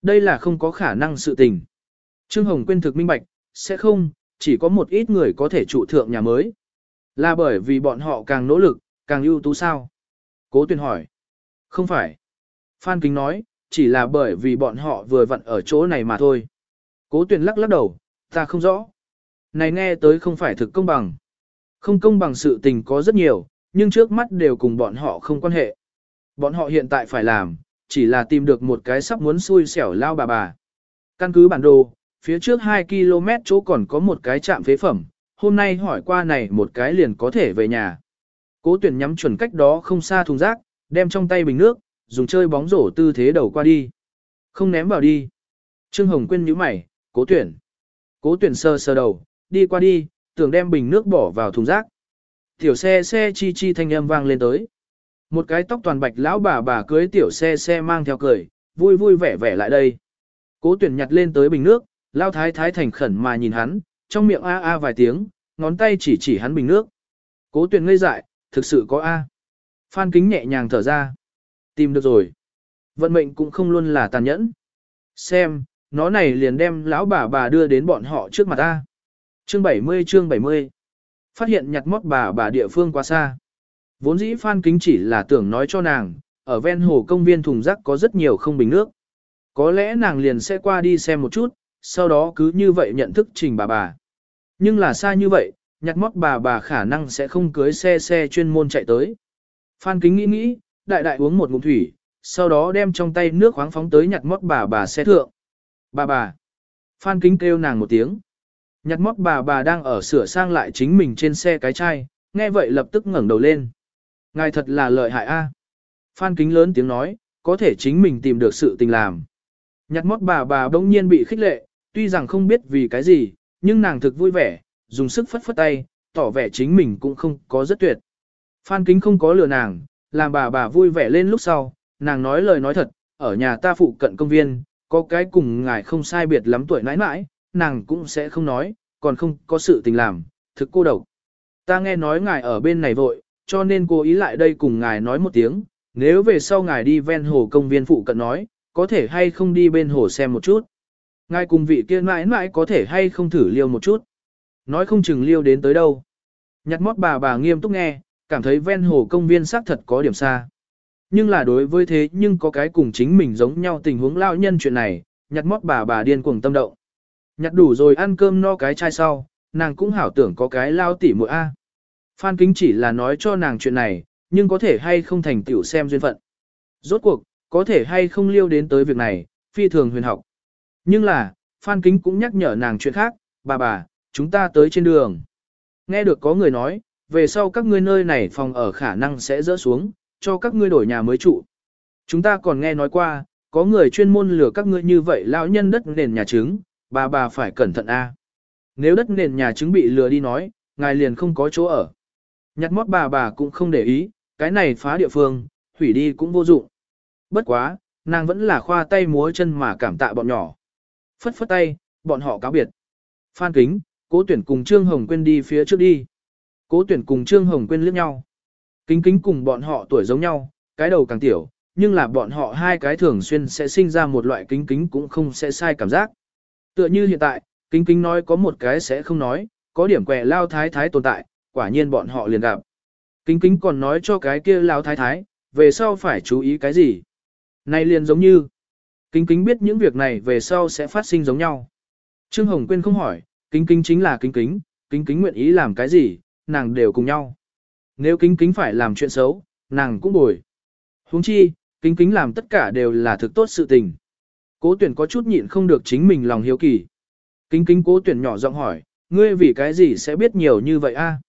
Đây là không có khả năng sự tình. Trương Hồng quên thực minh bạch, sẽ không, chỉ có một ít người có thể trụ thượng nhà mới. Là bởi vì bọn họ càng nỗ lực, càng ưu tú sao? Cố tuyên hỏi. Không phải. Phan Kính nói, chỉ là bởi vì bọn họ vừa vặn ở chỗ này mà thôi. Cố tuyên lắc lắc đầu, ta không rõ. Này nghe tới không phải thực công bằng. Không công bằng sự tình có rất nhiều, nhưng trước mắt đều cùng bọn họ không quan hệ. Bọn họ hiện tại phải làm, chỉ là tìm được một cái sắp muốn xui xẻo lao bà bà. Căn cứ bản đồ, phía trước 2 km chỗ còn có một cái trạm phế phẩm, hôm nay hỏi qua này một cái liền có thể về nhà. Cố tuyển nhắm chuẩn cách đó không xa thùng rác, đem trong tay bình nước, dùng chơi bóng rổ tư thế đầu qua đi. Không ném vào đi. Trương Hồng Quyên nhíu mày, cố tuyển. Cố tuyển sơ sơ đầu, đi qua đi, tưởng đem bình nước bỏ vào thùng rác. Tiểu xe xe chi chi thanh âm vang lên tới. Một cái tóc toàn bạch lão bà bà cưới tiểu xe xe mang theo cười, vui vui vẻ vẻ lại đây. Cố tuyển nhặt lên tới bình nước, lao thái thái thành khẩn mà nhìn hắn, trong miệng a a vài tiếng, ngón tay chỉ chỉ hắn bình nước. Cố tuyển ngây dại, thực sự có a. Phan kính nhẹ nhàng thở ra. Tìm được rồi. Vận mệnh cũng không luôn là tàn nhẫn. Xem, nó này liền đem lão bà bà đưa đến bọn họ trước mặt ta. Chương 70 chương 70 Phát hiện nhặt mót bà bà địa phương quá xa. Vốn dĩ Phan Kính chỉ là tưởng nói cho nàng, ở ven hồ công viên thùng rác có rất nhiều không bình nước. Có lẽ nàng liền sẽ qua đi xem một chút, sau đó cứ như vậy nhận thức trình bà bà. Nhưng là xa như vậy, nhặt mót bà bà khả năng sẽ không cưới xe xe chuyên môn chạy tới. Phan Kính nghĩ nghĩ, đại đại uống một ngụm thủy, sau đó đem trong tay nước khoáng phóng tới nhặt mót bà bà xe thượng. Bà bà. Phan Kính kêu nàng một tiếng. Nhặt mót bà bà đang ở sửa sang lại chính mình trên xe cái chai, nghe vậy lập tức ngẩng đầu lên. Ngài thật là lợi hại a. Phan Kính lớn tiếng nói, có thể chính mình tìm được sự tình làm. Nhặt mót bà bà bỗng nhiên bị khích lệ, tuy rằng không biết vì cái gì, nhưng nàng thực vui vẻ, dùng sức phất phất tay, tỏ vẻ chính mình cũng không có rất tuyệt. Phan Kính không có lừa nàng, làm bà bà vui vẻ lên lúc sau, nàng nói lời nói thật, ở nhà ta phụ cận công viên, có cái cùng ngài không sai biệt lắm tuổi nãi nãi, nàng cũng sẽ không nói, còn không có sự tình làm, thực cô độc. Ta nghe nói ngài ở bên này vội, cho nên cô ý lại đây cùng ngài nói một tiếng, nếu về sau ngài đi ven hồ công viên phụ cận nói, có thể hay không đi bên hồ xem một chút. Ngài cùng vị kia mãi mãi có thể hay không thử liêu một chút. Nói không chừng liêu đến tới đâu. Nhặt mót bà bà nghiêm túc nghe, cảm thấy ven hồ công viên xác thật có điểm xa. Nhưng là đối với thế nhưng có cái cùng chính mình giống nhau tình huống lao nhân chuyện này, nhặt mót bà bà điên cuồng tâm động. Nhặt đủ rồi ăn cơm no cái chai sau, nàng cũng hảo tưởng có cái lao tỉ muội A. Phan Kính chỉ là nói cho nàng chuyện này, nhưng có thể hay không thành tiểu xem duyên phận. Rốt cuộc, có thể hay không liêu đến tới việc này, phi thường huyền học. Nhưng là, Phan Kính cũng nhắc nhở nàng chuyện khác, bà bà, chúng ta tới trên đường. Nghe được có người nói, về sau các ngươi nơi này phòng ở khả năng sẽ rỡ xuống, cho các ngươi đổi nhà mới trụ. Chúng ta còn nghe nói qua, có người chuyên môn lừa các ngươi như vậy lão nhân đất nền nhà trứng, bà bà phải cẩn thận a. Nếu đất nền nhà trứng bị lừa đi nói, ngài liền không có chỗ ở. Nhặt mót bà bà cũng không để ý, cái này phá địa phương, hủy đi cũng vô dụng. Bất quá, nàng vẫn là khoa tay múa chân mà cảm tạ bọn nhỏ. Phất phất tay, bọn họ cáo biệt. Phan kính, cố tuyển cùng Trương Hồng Quyên đi phía trước đi. Cố tuyển cùng Trương Hồng Quyên liếc nhau. Kính kính cùng bọn họ tuổi giống nhau, cái đầu càng tiểu, nhưng là bọn họ hai cái thường xuyên sẽ sinh ra một loại kính kính cũng không sẽ sai cảm giác. Tựa như hiện tại, kính kính nói có một cái sẽ không nói, có điểm quẻ lao thái thái tồn tại, quả nhiên bọn họ liền gặp. Kính kính còn nói cho cái kia lao thái thái, về sau phải chú ý cái gì. Này liền giống như, kính kính biết những việc này về sau sẽ phát sinh giống nhau. Trương Hồng Quyên không hỏi, kính kính chính là kính kính, kính kính nguyện ý làm cái gì, nàng đều cùng nhau. Nếu kính kính phải làm chuyện xấu, nàng cũng bồi. huống chi, kính kính làm tất cả đều là thực tốt sự tình. Cố tuyển có chút nhịn không được chính mình lòng hiếu kỳ. Kính kính cố tuyển nhỏ giọng hỏi, ngươi vì cái gì sẽ biết nhiều như vậy a?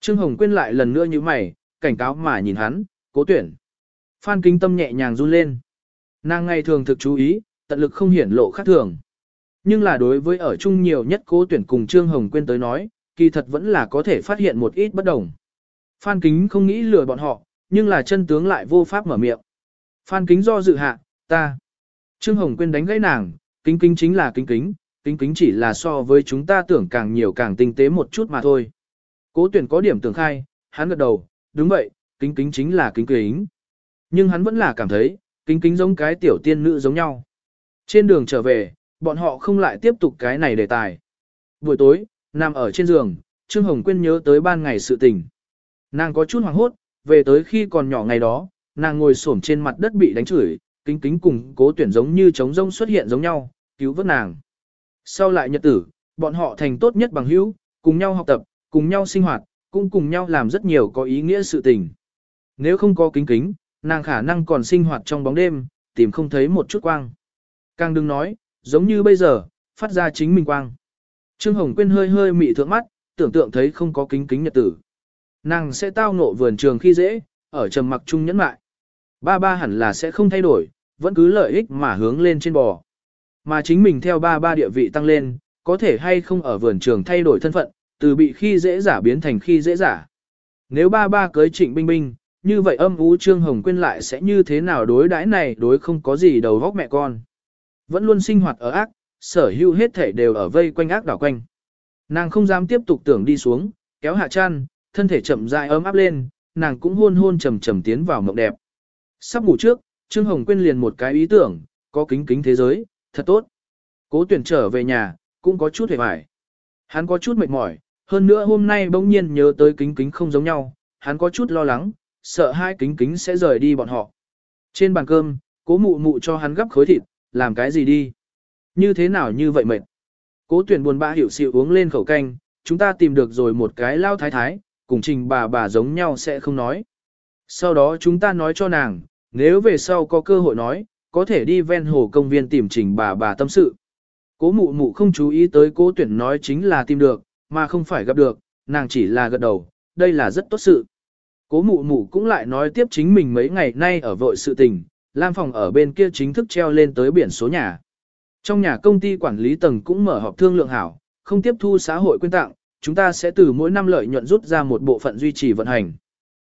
Trương Hồng Quyên lại lần nữa như mày, cảnh cáo mà nhìn hắn, cố tuyển. Phan kính tâm nhẹ nhàng run lên. Nàng ngày thường thực chú ý, tận lực không hiển lộ khác thường. Nhưng là đối với ở chung nhiều nhất cố tuyển cùng Trương Hồng Quyên tới nói, kỳ thật vẫn là có thể phát hiện một ít bất đồng. Phan Kính không nghĩ lừa bọn họ, nhưng là chân tướng lại vô pháp mở miệng. Phan Kính do dự hạ, ta. Trương Hồng Quyên đánh gãy nàng, kính kính chính là kính kính, kính kính chỉ là so với chúng ta tưởng càng nhiều càng tinh tế một chút mà thôi. Cố tuyển có điểm tưởng khai, hắn gật đầu, đúng vậy, kính kính chính là kính kính. Nhưng hắn vẫn là cảm thấy, kính kính giống cái tiểu tiên nữ giống nhau. Trên đường trở về, bọn họ không lại tiếp tục cái này đề tài. Buổi tối, nằm ở trên giường, Trương Hồng Quyên nhớ tới ban ngày sự tình. Nàng có chút hoảng hốt, về tới khi còn nhỏ ngày đó, nàng ngồi xổm trên mặt đất bị đánh chửi, kính kính cùng cố tuyển giống như trống rông xuất hiện giống nhau, cứu vớt nàng. Sau lại nhật tử, bọn họ thành tốt nhất bằng hữu, cùng nhau học tập, cùng nhau sinh hoạt, cũng cùng nhau làm rất nhiều có ý nghĩa sự tình. Nếu không có kính kính, nàng khả năng còn sinh hoạt trong bóng đêm, tìm không thấy một chút quang. Càng đừng nói, giống như bây giờ, phát ra chính mình quang. Trương Hồng Quyên hơi hơi mị thượng mắt, tưởng tượng thấy không có kính kính nhật tử. Nàng sẽ tao ngộ vườn trường khi dễ, ở trầm mặc chung nhẫn mại. Ba ba hẳn là sẽ không thay đổi, vẫn cứ lợi ích mà hướng lên trên bò. Mà chính mình theo ba ba địa vị tăng lên, có thể hay không ở vườn trường thay đổi thân phận, từ bị khi dễ giả biến thành khi dễ giả. Nếu ba ba cưới trịnh binh binh, như vậy âm ú Trương Hồng Quyên lại sẽ như thế nào đối đãi này đối không có gì đầu góc mẹ con. Vẫn luôn sinh hoạt ở ác, sở hữu hết thể đều ở vây quanh ác đảo quanh. Nàng không dám tiếp tục tưởng đi xuống, kéo hạ chăn, thân thể chậm rãi ấm áp lên, nàng cũng hôn hôn trầm trầm tiến vào mộng đẹp. Sắp ngủ trước, Trương Hồng quên liền một cái ý tưởng, có kính kính thế giới, thật tốt. Cố tuyển trở về nhà, cũng có chút hề hoài. Hắn có chút mệt mỏi, hơn nữa hôm nay bỗng nhiên nhớ tới kính kính không giống nhau, hắn có chút lo lắng, sợ hai kính kính sẽ rời đi bọn họ. Trên bàn cơm, cố mụ mụ cho hắn gấp khối thịt, làm cái gì đi? Như thế nào như vậy mệt? Cố tuyển buồn bã hiểu xịu uống lên khẩu canh, chúng ta tìm được rồi một cái lao thái thái, cùng trình bà bà giống nhau sẽ không nói. Sau đó chúng ta nói cho nàng, nếu về sau có cơ hội nói, có thể đi ven hồ công viên tìm trình bà bà tâm sự. Cố mụ mụ không chú ý tới cố tuyển nói chính là tìm được, mà không phải gặp được, nàng chỉ là gật đầu, đây là rất tốt sự. Cố mụ mụ cũng lại nói tiếp chính mình mấy ngày nay ở vội sự tình, Lam phòng ở bên kia chính thức treo lên tới biển số nhà. Trong nhà công ty quản lý tầng cũng mở họp thương lượng hảo, không tiếp thu xã hội quyên tặng, chúng ta sẽ từ mỗi năm lợi nhuận rút ra một bộ phận duy trì vận hành.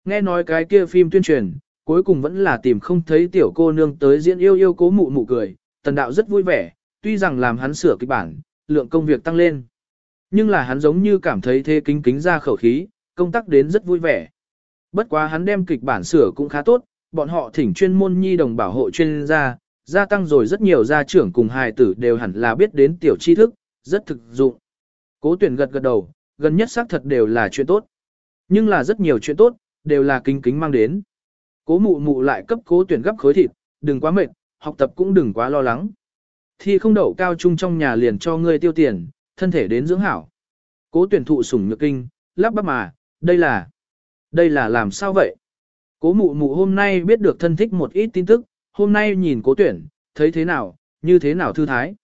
Nghe nói cái kia phim tuyên truyền, cuối cùng vẫn là tìm không thấy tiểu cô nương tới diễn yêu yêu cố mụ mụ cười, tần đạo rất vui vẻ, tuy rằng làm hắn sửa kịch bản, lượng công việc tăng lên. Nhưng là hắn giống như cảm thấy thế kính kính ra khẩu khí, công tác đến rất vui vẻ. Bất quá hắn đem kịch bản sửa cũng khá tốt, bọn họ thỉnh chuyên môn nhi đồng bảo hộ chuyên gia, gia tăng rồi rất nhiều gia trưởng cùng hài tử đều hẳn là biết đến tiểu tri thức, rất thực dụng. Cố tuyển gật gật đầu, gần nhất xác thật đều là chuyện tốt. Nhưng là rất nhiều chuyện tốt, đều là kính kính mang đến. Cố mụ mụ lại cấp cố tuyển gấp khối thịt, đừng quá mệt, học tập cũng đừng quá lo lắng. Thi không đậu cao trung trong nhà liền cho ngươi tiêu tiền, thân thể đến dưỡng hảo. Cố tuyển thụ sủng nhược kinh, lắp bắp mà, đây là, đây là làm sao vậy? Cố mụ mụ hôm nay biết được thân thích một ít tin tức, hôm nay nhìn cố tuyển, thấy thế nào, như thế nào thư thái.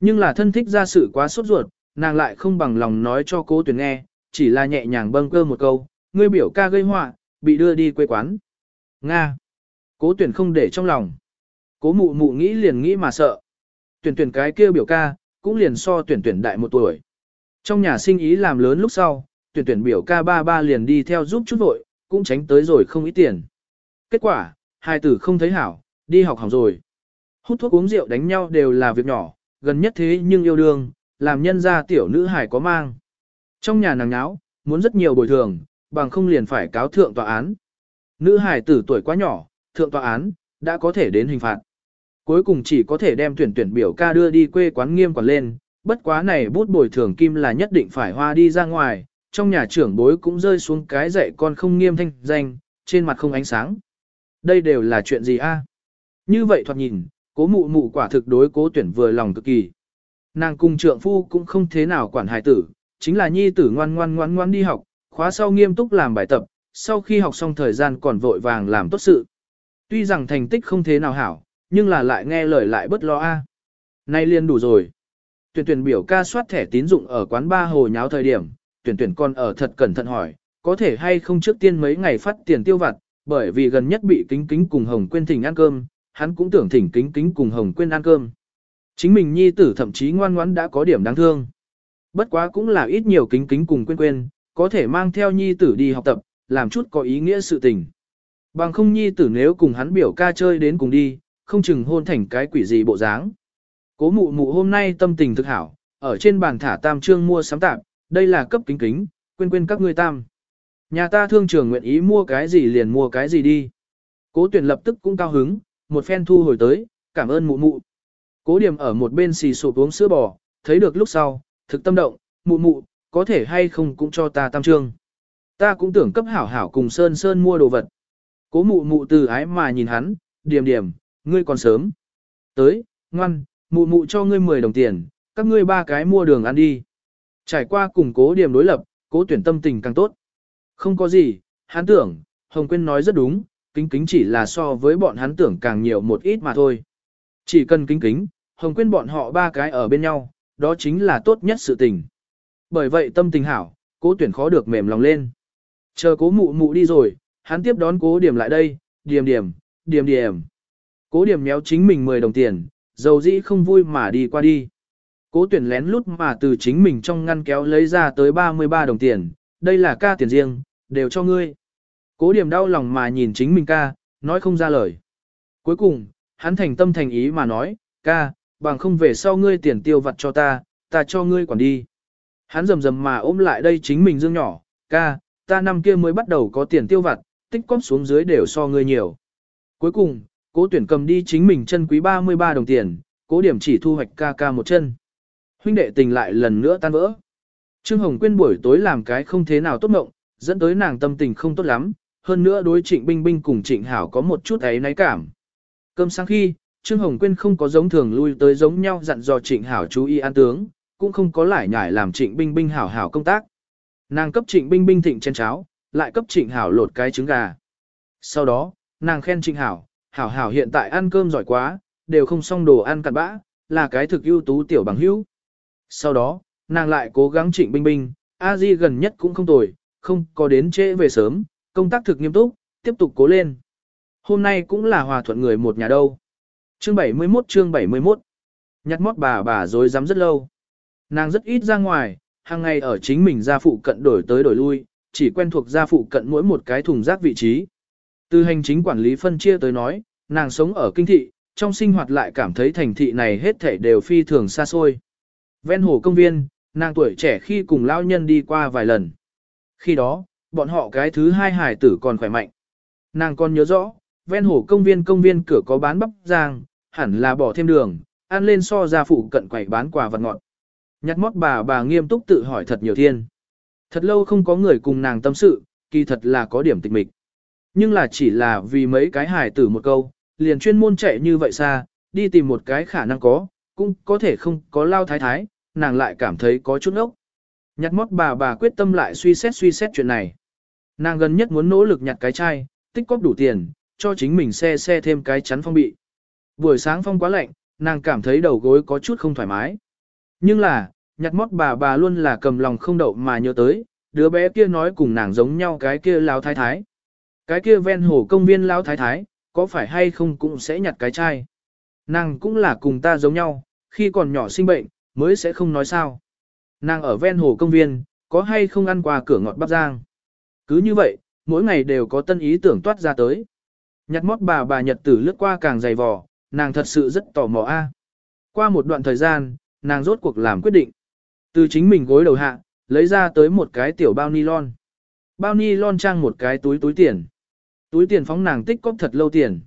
Nhưng là thân thích ra sự quá sốt ruột, nàng lại không bằng lòng nói cho cố tuyển nghe, chỉ là nhẹ nhàng bâng cơ một câu, ngươi biểu ca gây họa, bị đưa đi quê quán. Nga. Cố tuyển không để trong lòng. Cố mụ mụ nghĩ liền nghĩ mà sợ. Tuyển tuyển cái kia biểu ca, cũng liền so tuyển tuyển đại một tuổi. Trong nhà sinh ý làm lớn lúc sau, tuyển tuyển biểu ca ba ba liền đi theo giúp chút vội, cũng tránh tới rồi không ít tiền. Kết quả, hai tử không thấy hảo, đi học hỏng rồi. Hút thuốc uống rượu đánh nhau đều là việc nhỏ, gần nhất thế nhưng yêu đương, làm nhân gia tiểu nữ hải có mang. Trong nhà nàng nháo, muốn rất nhiều bồi thường, bằng không liền phải cáo thượng tòa án. Nữ hải tử tuổi quá nhỏ, thượng tòa án, đã có thể đến hình phạt. Cuối cùng chỉ có thể đem tuyển tuyển biểu ca đưa đi quê quán nghiêm quản lên, bất quá này bút bồi thường kim là nhất định phải hoa đi ra ngoài, trong nhà trưởng bối cũng rơi xuống cái dạy con không nghiêm thanh danh, trên mặt không ánh sáng. Đây đều là chuyện gì a? Như vậy thoạt nhìn, cố mụ mụ quả thực đối cố tuyển vừa lòng cực kỳ. Nàng cùng trượng phu cũng không thế nào quản hài tử, chính là nhi tử ngoan ngoan ngoan ngoan đi học, khóa sau nghiêm túc làm bài tập, sau khi học xong thời gian còn vội vàng làm tốt sự. Tuy rằng thành tích không thế nào hảo, nhưng là lại nghe lời lại bất lo a. Nay liền đủ rồi. Tuyển tuyển biểu ca soát thẻ tín dụng ở quán ba hồ nháo thời điểm, tuyển tuyển con ở thật cẩn thận hỏi, có thể hay không trước tiên mấy ngày phát tiền tiêu vặt, bởi vì gần nhất bị kính kính cùng Hồng Quyên thỉnh ăn cơm, hắn cũng tưởng thỉnh kính kính cùng Hồng Quyên ăn cơm. Chính mình nhi tử thậm chí ngoan ngoãn đã có điểm đáng thương. Bất quá cũng là ít nhiều kính kính cùng quên quên, có thể mang theo nhi tử đi học tập, làm chút có ý nghĩa sự tình. Bằng không nhi tử nếu cùng hắn biểu ca chơi đến cùng đi, không chừng hôn thành cái quỷ gì bộ dáng. Cố mụ mụ hôm nay tâm tình thực hảo, ở trên bàn thả tam trương mua sắm tạp, đây là cấp kính kính, quên quên các ngươi tam. Nhà ta thương trường nguyện ý mua cái gì liền mua cái gì đi. Cố tuyển lập tức cũng cao hứng, một phen thu hồi tới, cảm ơn mụ mụ. Cố điểm ở một bên xì sụp uống sữa bò, thấy được lúc sau, thực tâm động, mụ mụ, có thể hay không cũng cho ta tam trương. Ta cũng tưởng cấp hảo hảo cùng Sơn Sơn mua đồ vật. Cố mụ mụ từ ái mà nhìn hắn, điểm điểm, ngươi còn sớm. Tới, ngoan, mụ mụ cho ngươi 10 đồng tiền, các ngươi ba cái mua đường ăn đi. Trải qua cùng cố điểm đối lập, cố tuyển tâm tình càng tốt. Không có gì, hắn tưởng, Hồng Quyên nói rất đúng, kính kính chỉ là so với bọn hắn tưởng càng nhiều một ít mà thôi. Chỉ cần kính kính, Hồng Quyên bọn họ ba cái ở bên nhau, đó chính là tốt nhất sự tình. Bởi vậy tâm tình hảo, cố tuyển khó được mềm lòng lên. Chờ cố mụ mụ đi rồi, hắn tiếp đón cố điểm lại đây, điểm điểm, điểm điểm. Cố điểm méo chính mình 10 đồng tiền, dầu dĩ không vui mà đi qua đi. Cố tuyển lén lút mà từ chính mình trong ngăn kéo lấy ra tới 33 đồng tiền, đây là ca tiền riêng, đều cho ngươi. Cố điểm đau lòng mà nhìn chính mình ca, nói không ra lời. Cuối cùng, hắn thành tâm thành ý mà nói, ca, bằng không về sau ngươi tiền tiêu vặt cho ta, ta cho ngươi quản đi. Hắn rầm rầm mà ôm lại đây chính mình dương nhỏ, ca, ta năm kia mới bắt đầu có tiền tiêu vặt, tích cóp xuống dưới đều so ngươi nhiều. Cuối cùng, cố tuyển cầm đi chính mình chân quý 33 đồng tiền, cố điểm chỉ thu hoạch ca ca một chân. Huynh đệ tình lại lần nữa tan vỡ. Trương Hồng Quyên buổi tối làm cái không thế nào tốt mộng, dẫn tới nàng tâm tình không tốt lắm, hơn nữa đối trịnh binh binh cùng trịnh hảo có một chút ấy náy cảm. Cơm sáng khi, Trương Hồng Quyên không có giống thường lui tới giống nhau dặn dò trịnh hảo chú ý an tướng, cũng không có lải nhải làm trịnh binh binh hảo hảo công tác. Nàng cấp trịnh binh binh thịnh chén cháo, lại cấp trịnh hảo lột cái trứng gà. Sau đó, nàng khen trịnh hảo, hảo hảo hiện tại ăn cơm giỏi quá, đều không xong đồ ăn cặn bã, là cái thực ưu tú tiểu bằng hữu. Sau đó, nàng lại cố gắng trịnh binh binh, a di gần nhất cũng không tồi, không có đến trễ về sớm, công tác thực nghiêm túc, tiếp tục cố lên. Hôm nay cũng là hòa thuận người một nhà đâu. Chương 71 chương 71 Nhặt mót bà bà dối dám rất lâu. Nàng rất ít ra ngoài, hàng ngày ở chính mình gia phụ cận đổi tới đổi lui, chỉ quen thuộc gia phụ cận mỗi một cái thùng rác vị trí. Từ hành chính quản lý phân chia tới nói, nàng sống ở kinh thị, trong sinh hoạt lại cảm thấy thành thị này hết thảy đều phi thường xa xôi. Ven hồ công viên, nàng tuổi trẻ khi cùng lão nhân đi qua vài lần. Khi đó, bọn họ cái thứ hai hải tử còn khỏe mạnh. Nàng còn nhớ rõ, ven hồ công viên công viên cửa có bán bắp rang, hẳn là bỏ thêm đường, ăn lên so ra phụ cận quẩy bán quà vật ngọt. Nhặt mót bà bà nghiêm túc tự hỏi thật nhiều thiên. Thật lâu không có người cùng nàng tâm sự, kỳ thật là có điểm tịch mịch. Nhưng là chỉ là vì mấy cái hài tử một câu, liền chuyên môn chạy như vậy xa, đi tìm một cái khả năng có, cũng có thể không có lao thái thái, nàng lại cảm thấy có chút ốc. Nhặt mót bà bà quyết tâm lại suy xét suy xét chuyện này. Nàng gần nhất muốn nỗ lực nhặt cái chai, tích cóp đủ tiền, cho chính mình xe xe thêm cái chắn phong bị. Buổi sáng phong quá lạnh, nàng cảm thấy đầu gối có chút không thoải mái. Nhưng là, nhặt mót bà bà luôn là cầm lòng không đậu mà nhớ tới, đứa bé kia nói cùng nàng giống nhau cái kia lao thái thái. Cái kia ven hồ công viên lao thái thái, có phải hay không cũng sẽ nhặt cái chai. Nàng cũng là cùng ta giống nhau, khi còn nhỏ sinh bệnh, mới sẽ không nói sao. Nàng ở ven hồ công viên, có hay không ăn qua cửa ngọt bắp giang. Cứ như vậy, mỗi ngày đều có tân ý tưởng toát ra tới. Nhặt mót bà bà nhật tử lướt qua càng dày vò, nàng thật sự rất tò mò a. À. Qua một đoạn thời gian, nàng rốt cuộc làm quyết định. Từ chính mình gối đầu hạ, lấy ra tới một cái tiểu bao nylon. Bao nylon trang một cái túi túi tiền. Túi tiền phóng nàng tích cóp thật lâu tiền.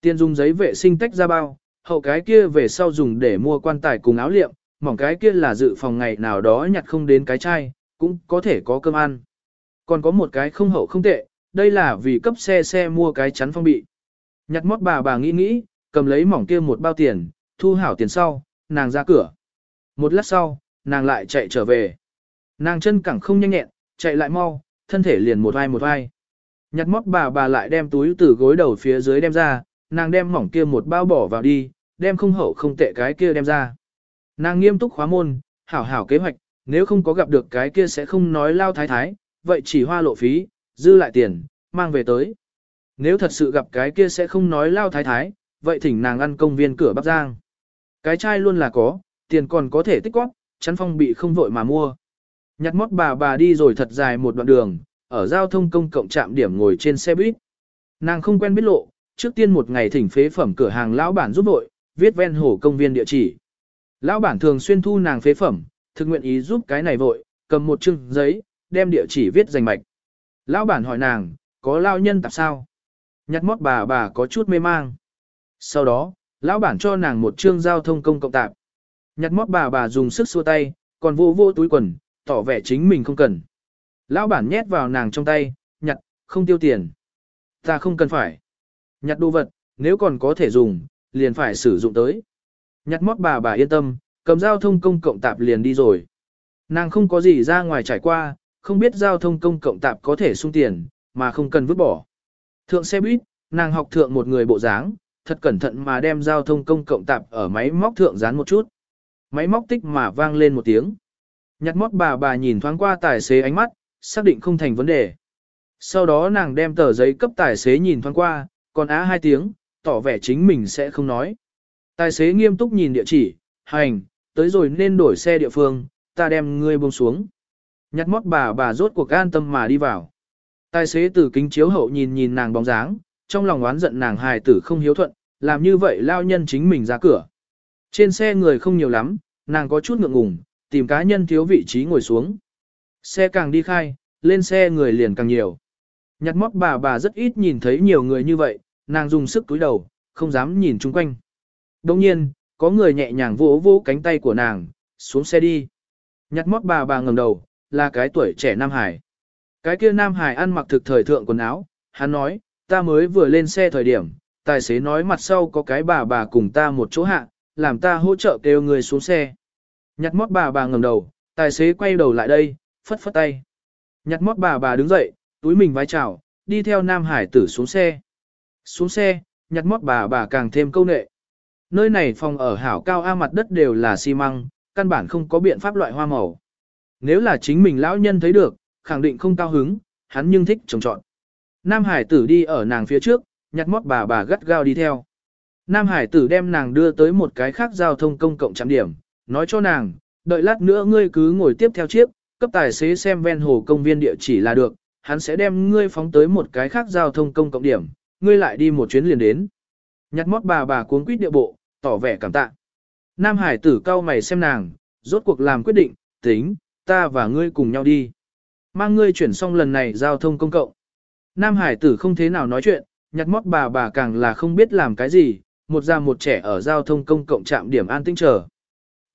Tiền dùng giấy vệ sinh tách ra bao, hậu cái kia về sau dùng để mua quan tài cùng áo liệm, mỏng cái kia là dự phòng ngày nào đó nhặt không đến cái chai, cũng có thể có cơm ăn. Còn có một cái không hậu không tệ, đây là vì cấp xe xe mua cái chắn phong bị. Nhặt mót bà bà nghĩ nghĩ, cầm lấy mỏng kia một bao tiền, thu hảo tiền sau, nàng ra cửa. Một lát sau, nàng lại chạy trở về. Nàng chân cẳng không nhanh nhẹn, chạy lại mau, thân thể liền một vai một vai. Nhặt mót bà bà lại đem túi từ gối đầu phía dưới đem ra, nàng đem mỏng kia một bao bỏ vào đi, đem không hậu không tệ cái kia đem ra. Nàng nghiêm túc khóa môn, hảo hảo kế hoạch, nếu không có gặp được cái kia sẽ không nói lao thái thái, vậy chỉ hoa lộ phí, dư lại tiền, mang về tới. Nếu thật sự gặp cái kia sẽ không nói lao thái thái, vậy thỉnh nàng ăn công viên cửa Bắc Giang. Cái chai luôn là có, tiền còn có thể tích góp, chắn phong bị không vội mà mua. Nhặt mót bà bà đi rồi thật dài một đoạn đường, ở giao thông công cộng trạm điểm ngồi trên xe buýt. Nàng không quen biết lộ, trước tiên một ngày thỉnh phế phẩm cửa hàng lão bản giúp vội, viết ven hồ công viên địa chỉ. Lão bản thường xuyên thu nàng phế phẩm, thực nguyện ý giúp cái này vội, cầm một chương giấy, đem địa chỉ viết danh mạch. Lão bản hỏi nàng, có lao nhân tạp sao? Nhặt mót bà bà có chút mê mang. Sau đó, lão bản cho nàng một chương giao thông công cộng tạp. Nhặt mót bà bà dùng sức xua tay, còn vô vô túi quần, tỏ vẻ chính mình không cần. Lão bản nhét vào nàng trong tay, nhặt, không tiêu tiền. Ta không cần phải. Nhặt đồ vật, nếu còn có thể dùng, liền phải sử dụng tới. Nhặt móc bà bà yên tâm, cầm giao thông công cộng tạp liền đi rồi. Nàng không có gì ra ngoài trải qua, không biết giao thông công cộng tạp có thể sung tiền, mà không cần vứt bỏ. Thượng xe buýt, nàng học thượng một người bộ dáng, thật cẩn thận mà đem giao thông công cộng tạp ở máy móc thượng dán một chút. Máy móc tích mà vang lên một tiếng. Nhặt mót bà bà nhìn thoáng qua tài xế ánh mắt, xác định không thành vấn đề. Sau đó nàng đem tờ giấy cấp tài xế nhìn thoáng qua, còn á hai tiếng, tỏ vẻ chính mình sẽ không nói. Tài xế nghiêm túc nhìn địa chỉ, hành, tới rồi nên đổi xe địa phương, ta đem ngươi buông xuống. Nhặt mót bà bà rốt cuộc an tâm mà đi vào. Tài xế từ kính chiếu hậu nhìn nhìn nàng bóng dáng, trong lòng oán giận nàng hài tử không hiếu thuận, làm như vậy lao nhân chính mình ra cửa. Trên xe người không nhiều lắm, nàng có chút ngượng ngùng, tìm cá nhân thiếu vị trí ngồi xuống. Xe càng đi khai, lên xe người liền càng nhiều. Nhặt mót bà bà rất ít nhìn thấy nhiều người như vậy, nàng dùng sức túi đầu, không dám nhìn chung quanh. Đồng nhiên, có người nhẹ nhàng vỗ vỗ cánh tay của nàng, xuống xe đi. Nhặt mót bà bà ngẩng đầu, là cái tuổi trẻ Nam Hải. Cái kia Nam Hải ăn mặc thực thời thượng quần áo, hắn nói, ta mới vừa lên xe thời điểm, tài xế nói mặt sau có cái bà bà cùng ta một chỗ hạ, làm ta hỗ trợ kêu người xuống xe. Nhặt mót bà bà ngẩng đầu, tài xế quay đầu lại đây, phất phất tay. Nhặt mót bà bà đứng dậy, túi mình vái chào, đi theo Nam Hải tử xuống xe. Xuống xe, nhặt mót bà bà càng thêm câu nệ. Nơi này phòng ở hảo cao A mặt đất đều là xi măng, căn bản không có biện pháp loại hoa màu. Nếu là chính mình lão nhân thấy được, khẳng định không cao hứng, hắn nhưng thích trồng trọn. Nam Hải tử đi ở nàng phía trước, nhặt mót bà bà gắt gao đi theo. Nam Hải tử đem nàng đưa tới một cái khác giao thông công cộng trạm điểm, nói cho nàng, đợi lát nữa ngươi cứ ngồi tiếp theo chiếc, cấp tài xế xem ven hồ công viên địa chỉ là được, hắn sẽ đem ngươi phóng tới một cái khác giao thông công cộng điểm, ngươi lại đi một chuyến liền đến. Nhặt mót bà bà cuốn quýt địa bộ, tỏ vẻ cảm tạ. Nam Hải tử cao mày xem nàng, rốt cuộc làm quyết định, tính, ta và ngươi cùng nhau đi. Mang ngươi chuyển xong lần này giao thông công cộng. Nam Hải tử không thế nào nói chuyện, nhặt mót bà bà càng là không biết làm cái gì, một già một trẻ ở giao thông công cộng trạm điểm an tinh chờ.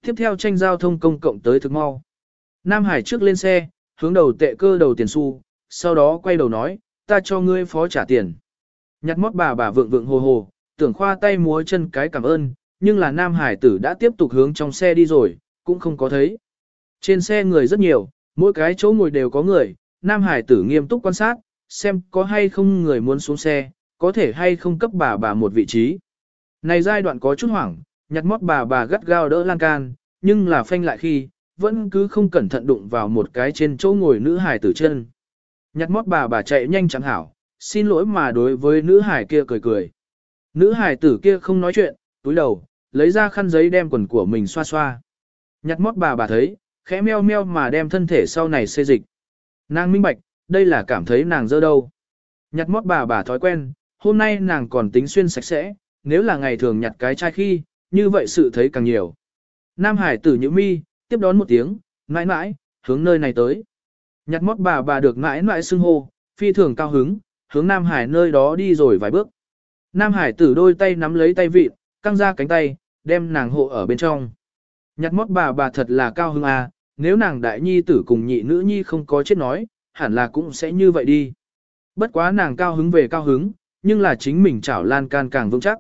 Tiếp theo tranh giao thông công cộng tới thực mau. Nam Hải trước lên xe, hướng đầu tệ cơ đầu tiền xu, sau đó quay đầu nói, ta cho ngươi phó trả tiền. Nhặt mót bà bà vượng vượng hồ hồ, tưởng khoa tay múa chân cái cảm ơn, nhưng là Nam Hải tử đã tiếp tục hướng trong xe đi rồi, cũng không có thấy. Trên xe người rất nhiều, mỗi cái chỗ ngồi đều có người, Nam Hải tử nghiêm túc quan sát, xem có hay không người muốn xuống xe, có thể hay không cấp bà bà một vị trí. Này giai đoạn có chút hoảng, nhặt mót bà bà gắt gao đỡ lan can, nhưng là phanh lại khi, vẫn cứ không cẩn thận đụng vào một cái trên chỗ ngồi nữ hải tử chân. Nhặt mót bà bà chạy nhanh chẳng hảo, xin lỗi mà đối với nữ hải kia cười cười. Nữ hải tử kia không nói chuyện, túi đầu, lấy ra khăn giấy đem quần của mình xoa xoa. Nhặt mót bà bà thấy, khẽ meo meo mà đem thân thể sau này xê dịch. Nàng minh bạch, đây là cảm thấy nàng dơ đâu. Nhặt mót bà bà thói quen, hôm nay nàng còn tính xuyên sạch sẽ, nếu là ngày thường nhặt cái chai khi, như vậy sự thấy càng nhiều. Nam Hải tử nhữ mi, tiếp đón một tiếng, mãi mãi, hướng nơi này tới. Nhặt mót bà bà được mãi mãi xưng hô, phi thường cao hứng, hướng Nam Hải nơi đó đi rồi vài bước. Nam Hải tử đôi tay nắm lấy tay vịt, căng ra cánh tay, đem nàng hộ ở bên trong. Nhặt mót bà bà thật là cao hứng à, nếu nàng đại nhi tử cùng nhị nữ nhi không có chết nói, hẳn là cũng sẽ như vậy đi. Bất quá nàng cao hứng về cao hứng, nhưng là chính mình chảo lan can càng vững chắc.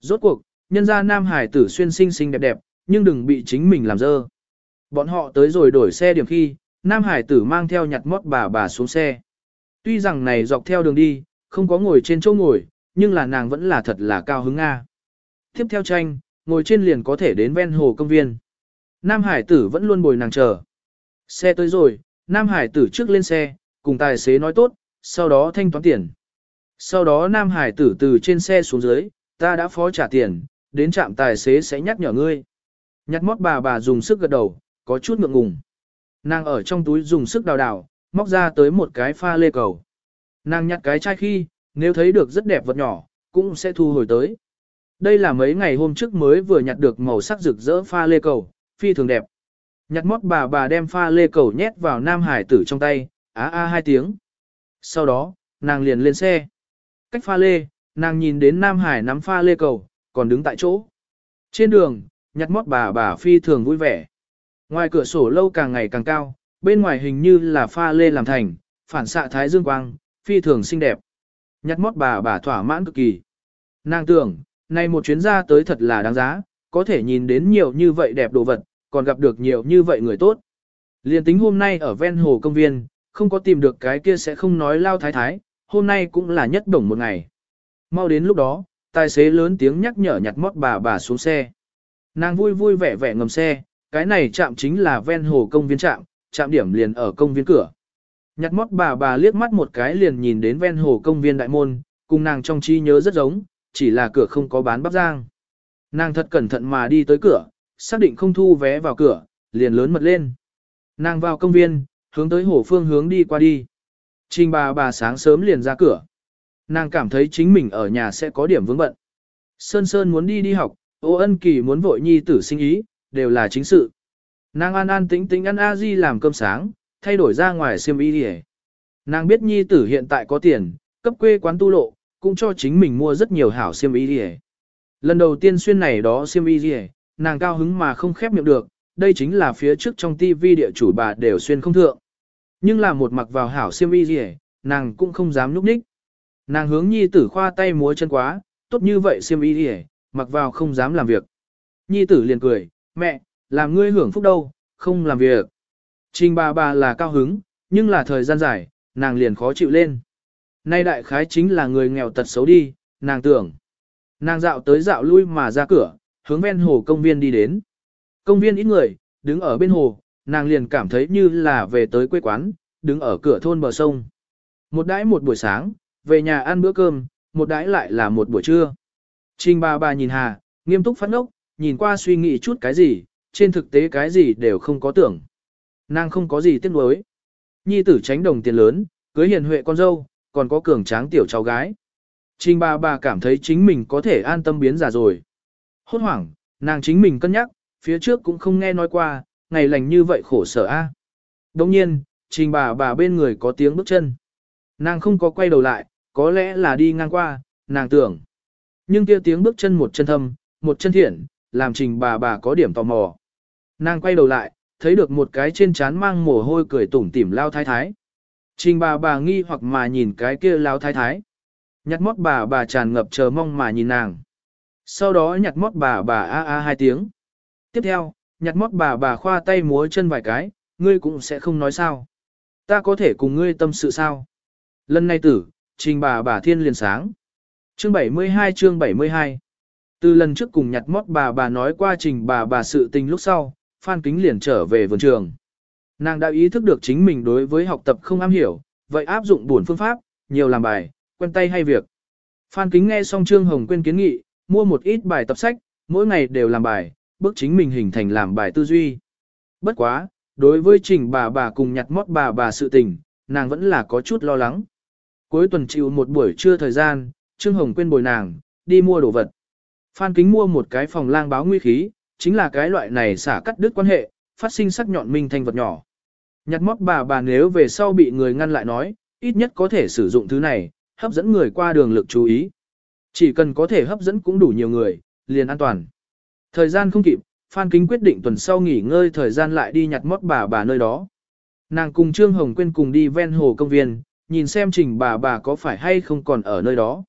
Rốt cuộc, nhân ra nam hải tử xuyên xinh xinh đẹp đẹp, nhưng đừng bị chính mình làm dơ. Bọn họ tới rồi đổi xe điểm khi, nam hải tử mang theo nhặt mót bà bà xuống xe. Tuy rằng này dọc theo đường đi, không có ngồi trên chỗ ngồi, nhưng là nàng vẫn là thật là cao hứng Nga. Tiếp theo tranh, ngồi trên liền có thể đến ven hồ công viên. Nam hải tử vẫn luôn bồi nàng chờ. Xe tới rồi, Nam hải tử trước lên xe, cùng tài xế nói tốt, sau đó thanh toán tiền. Sau đó Nam hải tử từ trên xe xuống dưới, ta đã phó trả tiền, đến trạm tài xế sẽ nhắc nhở ngươi. Nhặt mót bà bà dùng sức gật đầu, có chút ngượng ngùng. Nàng ở trong túi dùng sức đào đào, móc ra tới một cái pha lê cầu. Nàng nhặt cái chai khi, nếu thấy được rất đẹp vật nhỏ, cũng sẽ thu hồi tới. Đây là mấy ngày hôm trước mới vừa nhặt được màu sắc rực rỡ pha lê cầu, phi thường đẹp. Nhặt mót bà bà đem pha lê cầu nhét vào nam hải tử trong tay, á a hai tiếng. Sau đó, nàng liền lên xe. Cách pha lê, nàng nhìn đến nam hải nắm pha lê cầu, còn đứng tại chỗ. Trên đường, nhặt mót bà bà phi thường vui vẻ. Ngoài cửa sổ lâu càng ngày càng cao, bên ngoài hình như là pha lê làm thành, phản xạ thái dương quang, phi thường xinh đẹp. Nhặt mót bà bà thỏa mãn cực kỳ. Nàng tưởng, này một chuyến ra tới thật là đáng giá, có thể nhìn đến nhiều như vậy đẹp đồ vật, còn gặp được nhiều như vậy người tốt. Liên tính hôm nay ở ven hồ công viên, không có tìm được cái kia sẽ không nói lao thái thái, hôm nay cũng là nhất đồng một ngày. Mau đến lúc đó, tài xế lớn tiếng nhắc nhở nhặt mót bà bà xuống xe. Nàng vui vui vẻ vẻ ngầm xe, cái này chạm chính là ven hồ công viên trạm, chạm điểm liền ở công viên cửa. Nhặt mót bà bà liếc mắt một cái liền nhìn đến ven hồ công viên đại môn, cùng nàng trong trí nhớ rất giống, chỉ là cửa không có bán bắp giang. Nàng thật cẩn thận mà đi tới cửa, xác định không thu vé vào cửa, liền lớn mật lên. Nàng vào công viên, hướng tới hồ phương hướng đi qua đi. Trình bà bà sáng sớm liền ra cửa. Nàng cảm thấy chính mình ở nhà sẽ có điểm vướng bận. Sơn Sơn muốn đi đi học, Ô Ân Kỳ muốn vội nhi tử sinh ý, đều là chính sự. Nàng an an tĩnh tĩnh ăn a di làm cơm sáng, thay đổi ra ngoài xiêm y đi Nàng biết nhi tử hiện tại có tiền, cấp quê quán tu lộ, cũng cho chính mình mua rất nhiều hảo xiêm y đi Lần đầu tiên xuyên này đó xiêm y đi nàng cao hứng mà không khép miệng được, đây chính là phía trước trong tivi địa chủ bà đều xuyên không thượng. Nhưng là một mặc vào hảo xiêm y gì nàng cũng không dám núp ních. Nàng hướng nhi tử khoa tay múa chân quá, tốt như vậy xiêm y gì mặc vào không dám làm việc. Nhi tử liền cười, mẹ, làm ngươi hưởng phúc đâu, không làm việc. Trình bà bà là cao hứng, nhưng là thời gian dài, nàng liền khó chịu lên. Nay đại khái chính là người nghèo tật xấu đi, nàng tưởng. Nàng dạo tới dạo lui mà ra cửa, hướng ven hồ công viên đi đến. Công viên ít người, đứng ở bên hồ, nàng liền cảm thấy như là về tới quê quán, đứng ở cửa thôn bờ sông. Một đãi một buổi sáng, về nhà ăn bữa cơm, một đãi lại là một buổi trưa. Trình bà bà nhìn Hà, nghiêm túc phát ngốc, nhìn qua suy nghĩ chút cái gì, trên thực tế cái gì đều không có tưởng. Nàng không có gì tiếc nuối. Nhi tử tránh đồng tiền lớn, cưới hiền huệ con dâu, còn có cường tráng tiểu cháu gái. Trình bà bà cảm thấy chính mình có thể an tâm biến già rồi. Hốt hoảng, nàng chính mình cân nhắc, phía trước cũng không nghe nói qua, ngày lành như vậy khổ sở a. À. Đồng nhiên, trình bà bà bên người có tiếng bước chân. Nàng không có quay đầu lại, có lẽ là đi ngang qua, nàng tưởng. Nhưng kia tiếng bước chân một chân thâm, một chân thiện, làm trình bà bà có điểm tò mò. Nàng quay đầu lại, thấy được một cái trên trán mang mồ hôi cười tủm tỉm lao thái thái. Trình bà bà nghi hoặc mà nhìn cái kia lao thái thái. Nhặt mót bà bà tràn ngập chờ mong mà nhìn nàng. Sau đó nhặt mót bà bà a a hai tiếng. Tiếp theo, nhặt mót bà bà khoa tay múa chân vài cái, ngươi cũng sẽ không nói sao. Ta có thể cùng ngươi tâm sự sao. Lần này tử, trình bà bà thiên liền sáng. Chương 72 chương 72 Từ lần trước cùng nhặt mót bà bà nói qua trình bà bà sự tình lúc sau, Phan Kính liền trở về vườn trường. Nàng đã ý thức được chính mình đối với học tập không am hiểu, vậy áp dụng buồn phương pháp, nhiều làm bài, quen tay hay việc. Phan Kính nghe xong Trương Hồng Quyên kiến nghị, mua một ít bài tập sách, mỗi ngày đều làm bài, bước chính mình hình thành làm bài tư duy. Bất quá, đối với trình bà bà cùng nhặt mót bà bà sự tình, nàng vẫn là có chút lo lắng. Cuối tuần chịu một buổi trưa thời gian, Trương Hồng Quyên bồi nàng, đi mua đồ vật. Phan Kính mua một cái phòng lang báo nguy khí, chính là cái loại này xả cắt đứt quan hệ, phát sinh sắc nhọn minh thành vật nhỏ. Nhặt móc bà bà nếu về sau bị người ngăn lại nói, ít nhất có thể sử dụng thứ này, hấp dẫn người qua đường lực chú ý. Chỉ cần có thể hấp dẫn cũng đủ nhiều người, liền an toàn. Thời gian không kịp, Phan Kính quyết định tuần sau nghỉ ngơi thời gian lại đi nhặt mót bà bà nơi đó. Nàng cùng Trương Hồng Quyên cùng đi ven hồ công viên, nhìn xem trình bà bà có phải hay không còn ở nơi đó.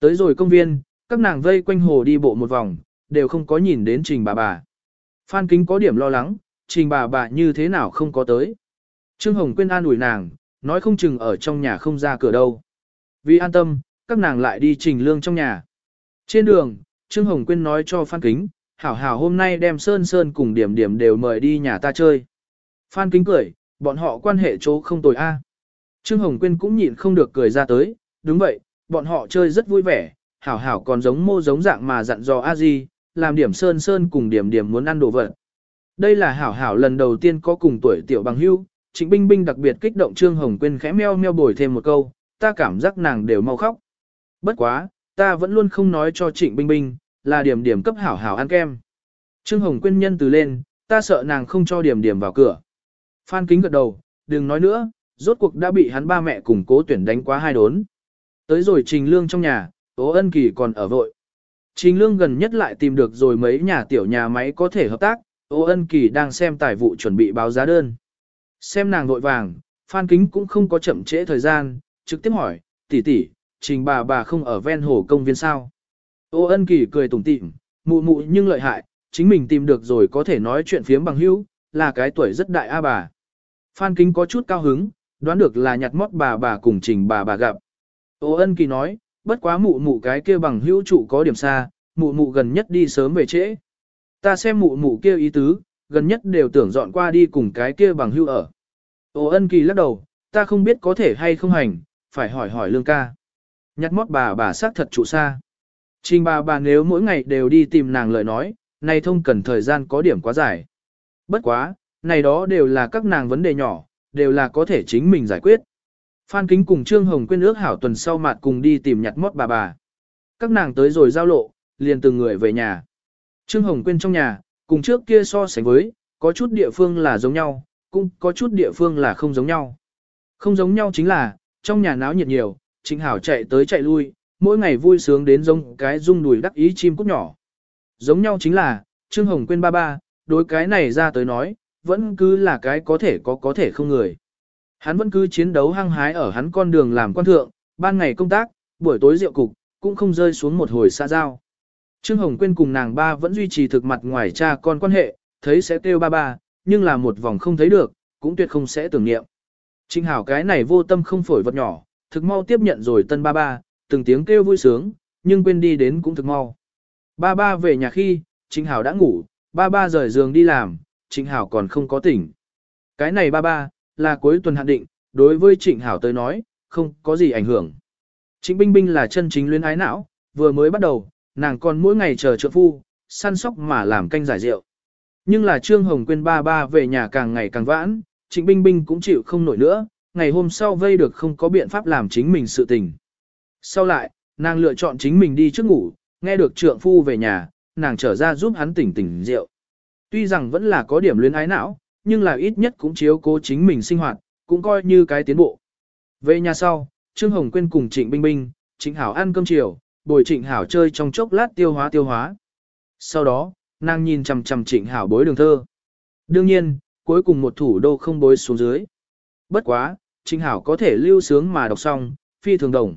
Tới rồi công viên, các nàng vây quanh hồ đi bộ một vòng, đều không có nhìn đến trình bà bà. Phan Kính có điểm lo lắng, trình bà bà như thế nào không có tới. Trương Hồng Quyên an ủi nàng, nói không chừng ở trong nhà không ra cửa đâu. Vì an tâm, các nàng lại đi trình lương trong nhà. Trên đường, Trương Hồng Quyên nói cho Phan Kính, hảo hảo hôm nay đem Sơn Sơn cùng điểm điểm đều mời đi nhà ta chơi. Phan Kính cười, bọn họ quan hệ chỗ không tồi a. Trương Hồng Quyên cũng nhịn không được cười ra tới, đúng vậy, bọn họ chơi rất vui vẻ, hảo hảo còn giống mô giống dạng mà dặn dò a di, làm điểm Sơn Sơn cùng điểm điểm muốn ăn đồ vật. Đây là hảo hảo lần đầu tiên có cùng tuổi tiểu bằng hưu, Trịnh Binh Binh đặc biệt kích động Trương Hồng Quyên khẽ meo meo bồi thêm một câu, ta cảm giác nàng đều mau khóc. Bất quá, ta vẫn luôn không nói cho Trịnh Binh Binh, là điểm điểm cấp hảo hảo ăn kem. Trương Hồng Quyên nhân từ lên, ta sợ nàng không cho điểm điểm vào cửa. Phan Kính gật đầu, đừng nói nữa, rốt cuộc đã bị hắn ba mẹ cùng cố tuyển đánh quá hai đốn. Tới rồi Trình Lương trong nhà, Tố Ân Kỳ còn ở vội. Trình Lương gần nhất lại tìm được rồi mấy nhà tiểu nhà máy có thể hợp tác, Ô Ân Kỳ đang xem tài vụ chuẩn bị báo giá đơn. Xem nàng vội vàng, Phan Kính cũng không có chậm trễ thời gian, trực tiếp hỏi, tỷ tỷ, Trình bà bà không ở ven hồ công viên sao? Ô Ân Kỳ cười tủm tỉm, mụ mụ nhưng lợi hại, chính mình tìm được rồi có thể nói chuyện phiếm bằng hữu, là cái tuổi rất đại a bà. Phan Kính có chút cao hứng, đoán được là nhặt mót bà bà cùng trình bà bà gặp. Ô ân kỳ nói, bất quá mụ mụ cái kia bằng hữu trụ có điểm xa, mụ mụ gần nhất đi sớm về trễ. Ta xem mụ mụ kia ý tứ, gần nhất đều tưởng dọn qua đi cùng cái kia bằng hữu ở. Ô ân kỳ lắc đầu, ta không biết có thể hay không hành, phải hỏi hỏi lương ca. Nhặt mót bà bà xác thật trụ xa. Trình bà bà nếu mỗi ngày đều đi tìm nàng lời nói, nay thông cần thời gian có điểm quá dài. Bất quá, này đó đều là các nàng vấn đề nhỏ, đều là có thể chính mình giải quyết. Phan Kính cùng Trương Hồng Quyên ước hảo tuần sau mặt cùng đi tìm nhặt mót bà bà. Các nàng tới rồi giao lộ, liền từng người về nhà. Trương Hồng Quyên trong nhà, cùng trước kia so sánh với, có chút địa phương là giống nhau, cũng có chút địa phương là không giống nhau. Không giống nhau chính là, trong nhà náo nhiệt nhiều, Trịnh Hảo chạy tới chạy lui, mỗi ngày vui sướng đến giống cái rung đùi đắc ý chim cút nhỏ. Giống nhau chính là, Trương Hồng Quyên ba ba, đối cái này ra tới nói, vẫn cứ là cái có thể có có thể không người. Hắn vẫn cứ chiến đấu hăng hái ở hắn con đường làm quan thượng, ban ngày công tác, buổi tối rượu cục, cũng không rơi xuống một hồi xa giao. Trương Hồng Quyên cùng nàng ba vẫn duy trì thực mặt ngoài cha con quan hệ, thấy sẽ kêu ba ba, nhưng là một vòng không thấy được, cũng tuyệt không sẽ tưởng niệm. Trinh Hảo cái này vô tâm không phổi vật nhỏ, thực mau tiếp nhận rồi tân ba ba, từng tiếng kêu vui sướng, nhưng quên đi đến cũng thực mau. Ba ba về nhà khi, Trinh Hảo đã ngủ, ba ba rời giường đi làm, Trịnh Hảo còn không có tỉnh. Cái này ba ba, là cuối tuần hạn định, đối với Trịnh Hảo tới nói, không có gì ảnh hưởng. Trịnh Binh Binh là chân chính luyến ái não, vừa mới bắt đầu, nàng còn mỗi ngày chờ trợ phu, săn sóc mà làm canh giải rượu. Nhưng là Trương Hồng Quyên ba ba về nhà càng ngày càng vãn, Trịnh Binh Binh cũng chịu không nổi nữa, ngày hôm sau vây được không có biện pháp làm chính mình sự tình. Sau lại, nàng lựa chọn chính mình đi trước ngủ, nghe được trượng phu về nhà, nàng trở ra giúp hắn tỉnh tỉnh rượu. Tuy rằng vẫn là có điểm luyến ái não, nhưng là ít nhất cũng chiếu cố chính mình sinh hoạt, cũng coi như cái tiến bộ. Về nhà sau, Trương Hồng Quyên cùng Trịnh Binh Binh, Trịnh Hảo ăn cơm chiều, bồi Trịnh Hảo chơi trong chốc lát tiêu hóa tiêu hóa. Sau đó, nàng nhìn chằm chằm Trịnh Hảo bối đường thơ. Đương nhiên, cuối cùng một thủ đô không bối xuống dưới. Bất quá, Trịnh Hảo có thể lưu sướng mà đọc xong, phi thường đồng.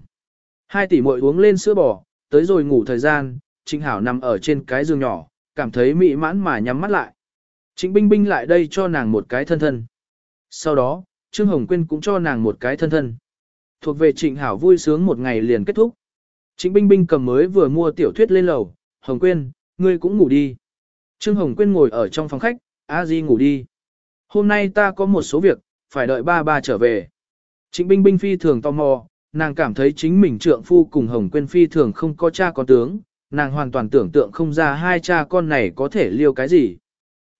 Hai tỷ muội uống lên sữa bò, tới rồi ngủ thời gian, Trịnh Hảo nằm ở trên cái giường nhỏ, cảm thấy mỹ mãn mà nhắm mắt lại. Trịnh Binh Binh lại đây cho nàng một cái thân thân. Sau đó, Trương Hồng Quyên cũng cho nàng một cái thân thân. Thuộc về Trịnh Hảo vui sướng một ngày liền kết thúc. Trịnh Binh Binh cầm mới vừa mua tiểu thuyết lên lầu, Hồng Quyên, ngươi cũng ngủ đi. Trương Hồng Quyên ngồi ở trong phòng khách, A Di ngủ đi. Hôm nay ta có một số việc, phải đợi ba ba trở về. Trịnh Binh Binh phi thường tò mò, nàng cảm thấy chính mình trượng phu cùng Hồng Quyên phi thường không có cha có tướng, nàng hoàn toàn tưởng tượng không ra hai cha con này có thể liêu cái gì.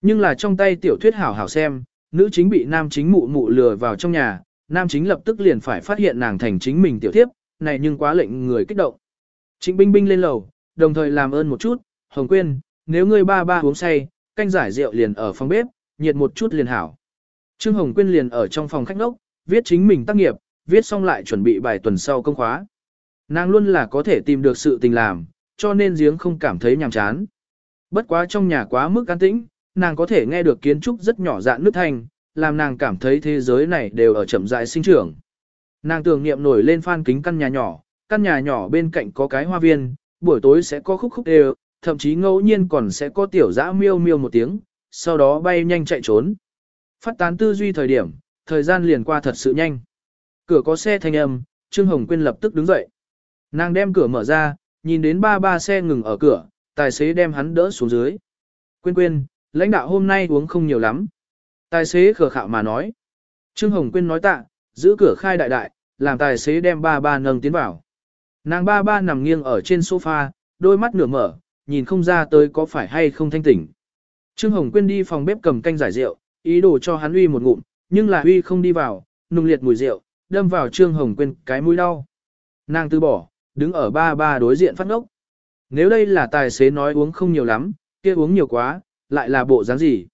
Nhưng là trong tay tiểu thuyết hảo hảo xem, nữ chính bị nam chính mụ mụ lừa vào trong nhà, nam chính lập tức liền phải phát hiện nàng thành chính mình tiểu thiếp, này nhưng quá lệnh người kích động. Trịnh Binh Binh lên lầu, đồng thời làm ơn một chút, Hồng Quyên, nếu ngươi ba ba uống say, canh giải rượu liền ở phòng bếp, nhiệt một chút liền hảo. Trương Hồng Quyên liền ở trong phòng khách nốc, viết chính mình tác nghiệp, viết xong lại chuẩn bị bài tuần sau công khóa. Nàng luôn là có thể tìm được sự tình làm, cho nên giếng không cảm thấy nhàm chán. Bất quá trong nhà quá mức an tĩnh, nàng có thể nghe được kiến trúc rất nhỏ dạn nước thanh, làm nàng cảm thấy thế giới này đều ở chậm rãi sinh trưởng. Nàng tưởng niệm nổi lên phan kính căn nhà nhỏ, căn nhà nhỏ bên cạnh có cái hoa viên, buổi tối sẽ có khúc khúc đều, thậm chí ngẫu nhiên còn sẽ có tiểu dã miêu miêu một tiếng, sau đó bay nhanh chạy trốn. Phát tán tư duy thời điểm, thời gian liền qua thật sự nhanh. Cửa có xe thanh âm, Trương Hồng Quyên lập tức đứng dậy. Nàng đem cửa mở ra, nhìn đến ba ba xe ngừng ở cửa, tài xế đem hắn đỡ xuống dưới. Quyên quyên, lãnh đạo hôm nay uống không nhiều lắm. Tài xế khờ khạo mà nói. Trương Hồng Quyên nói tạ, giữ cửa khai đại đại, làm tài xế đem ba ba nâng tiến vào. Nàng ba ba nằm nghiêng ở trên sofa, đôi mắt nửa mở, nhìn không ra tới có phải hay không thanh tỉnh. Trương Hồng Quyên đi phòng bếp cầm canh giải rượu, ý đồ cho hắn uy một ngụm, nhưng là uy không đi vào, nung liệt mùi rượu, đâm vào Trương Hồng Quyên cái mũi đau. Nàng từ bỏ, đứng ở ba ba đối diện phát ngốc. Nếu đây là tài xế nói uống không nhiều lắm, kia uống nhiều quá, lại là bộ dáng gì?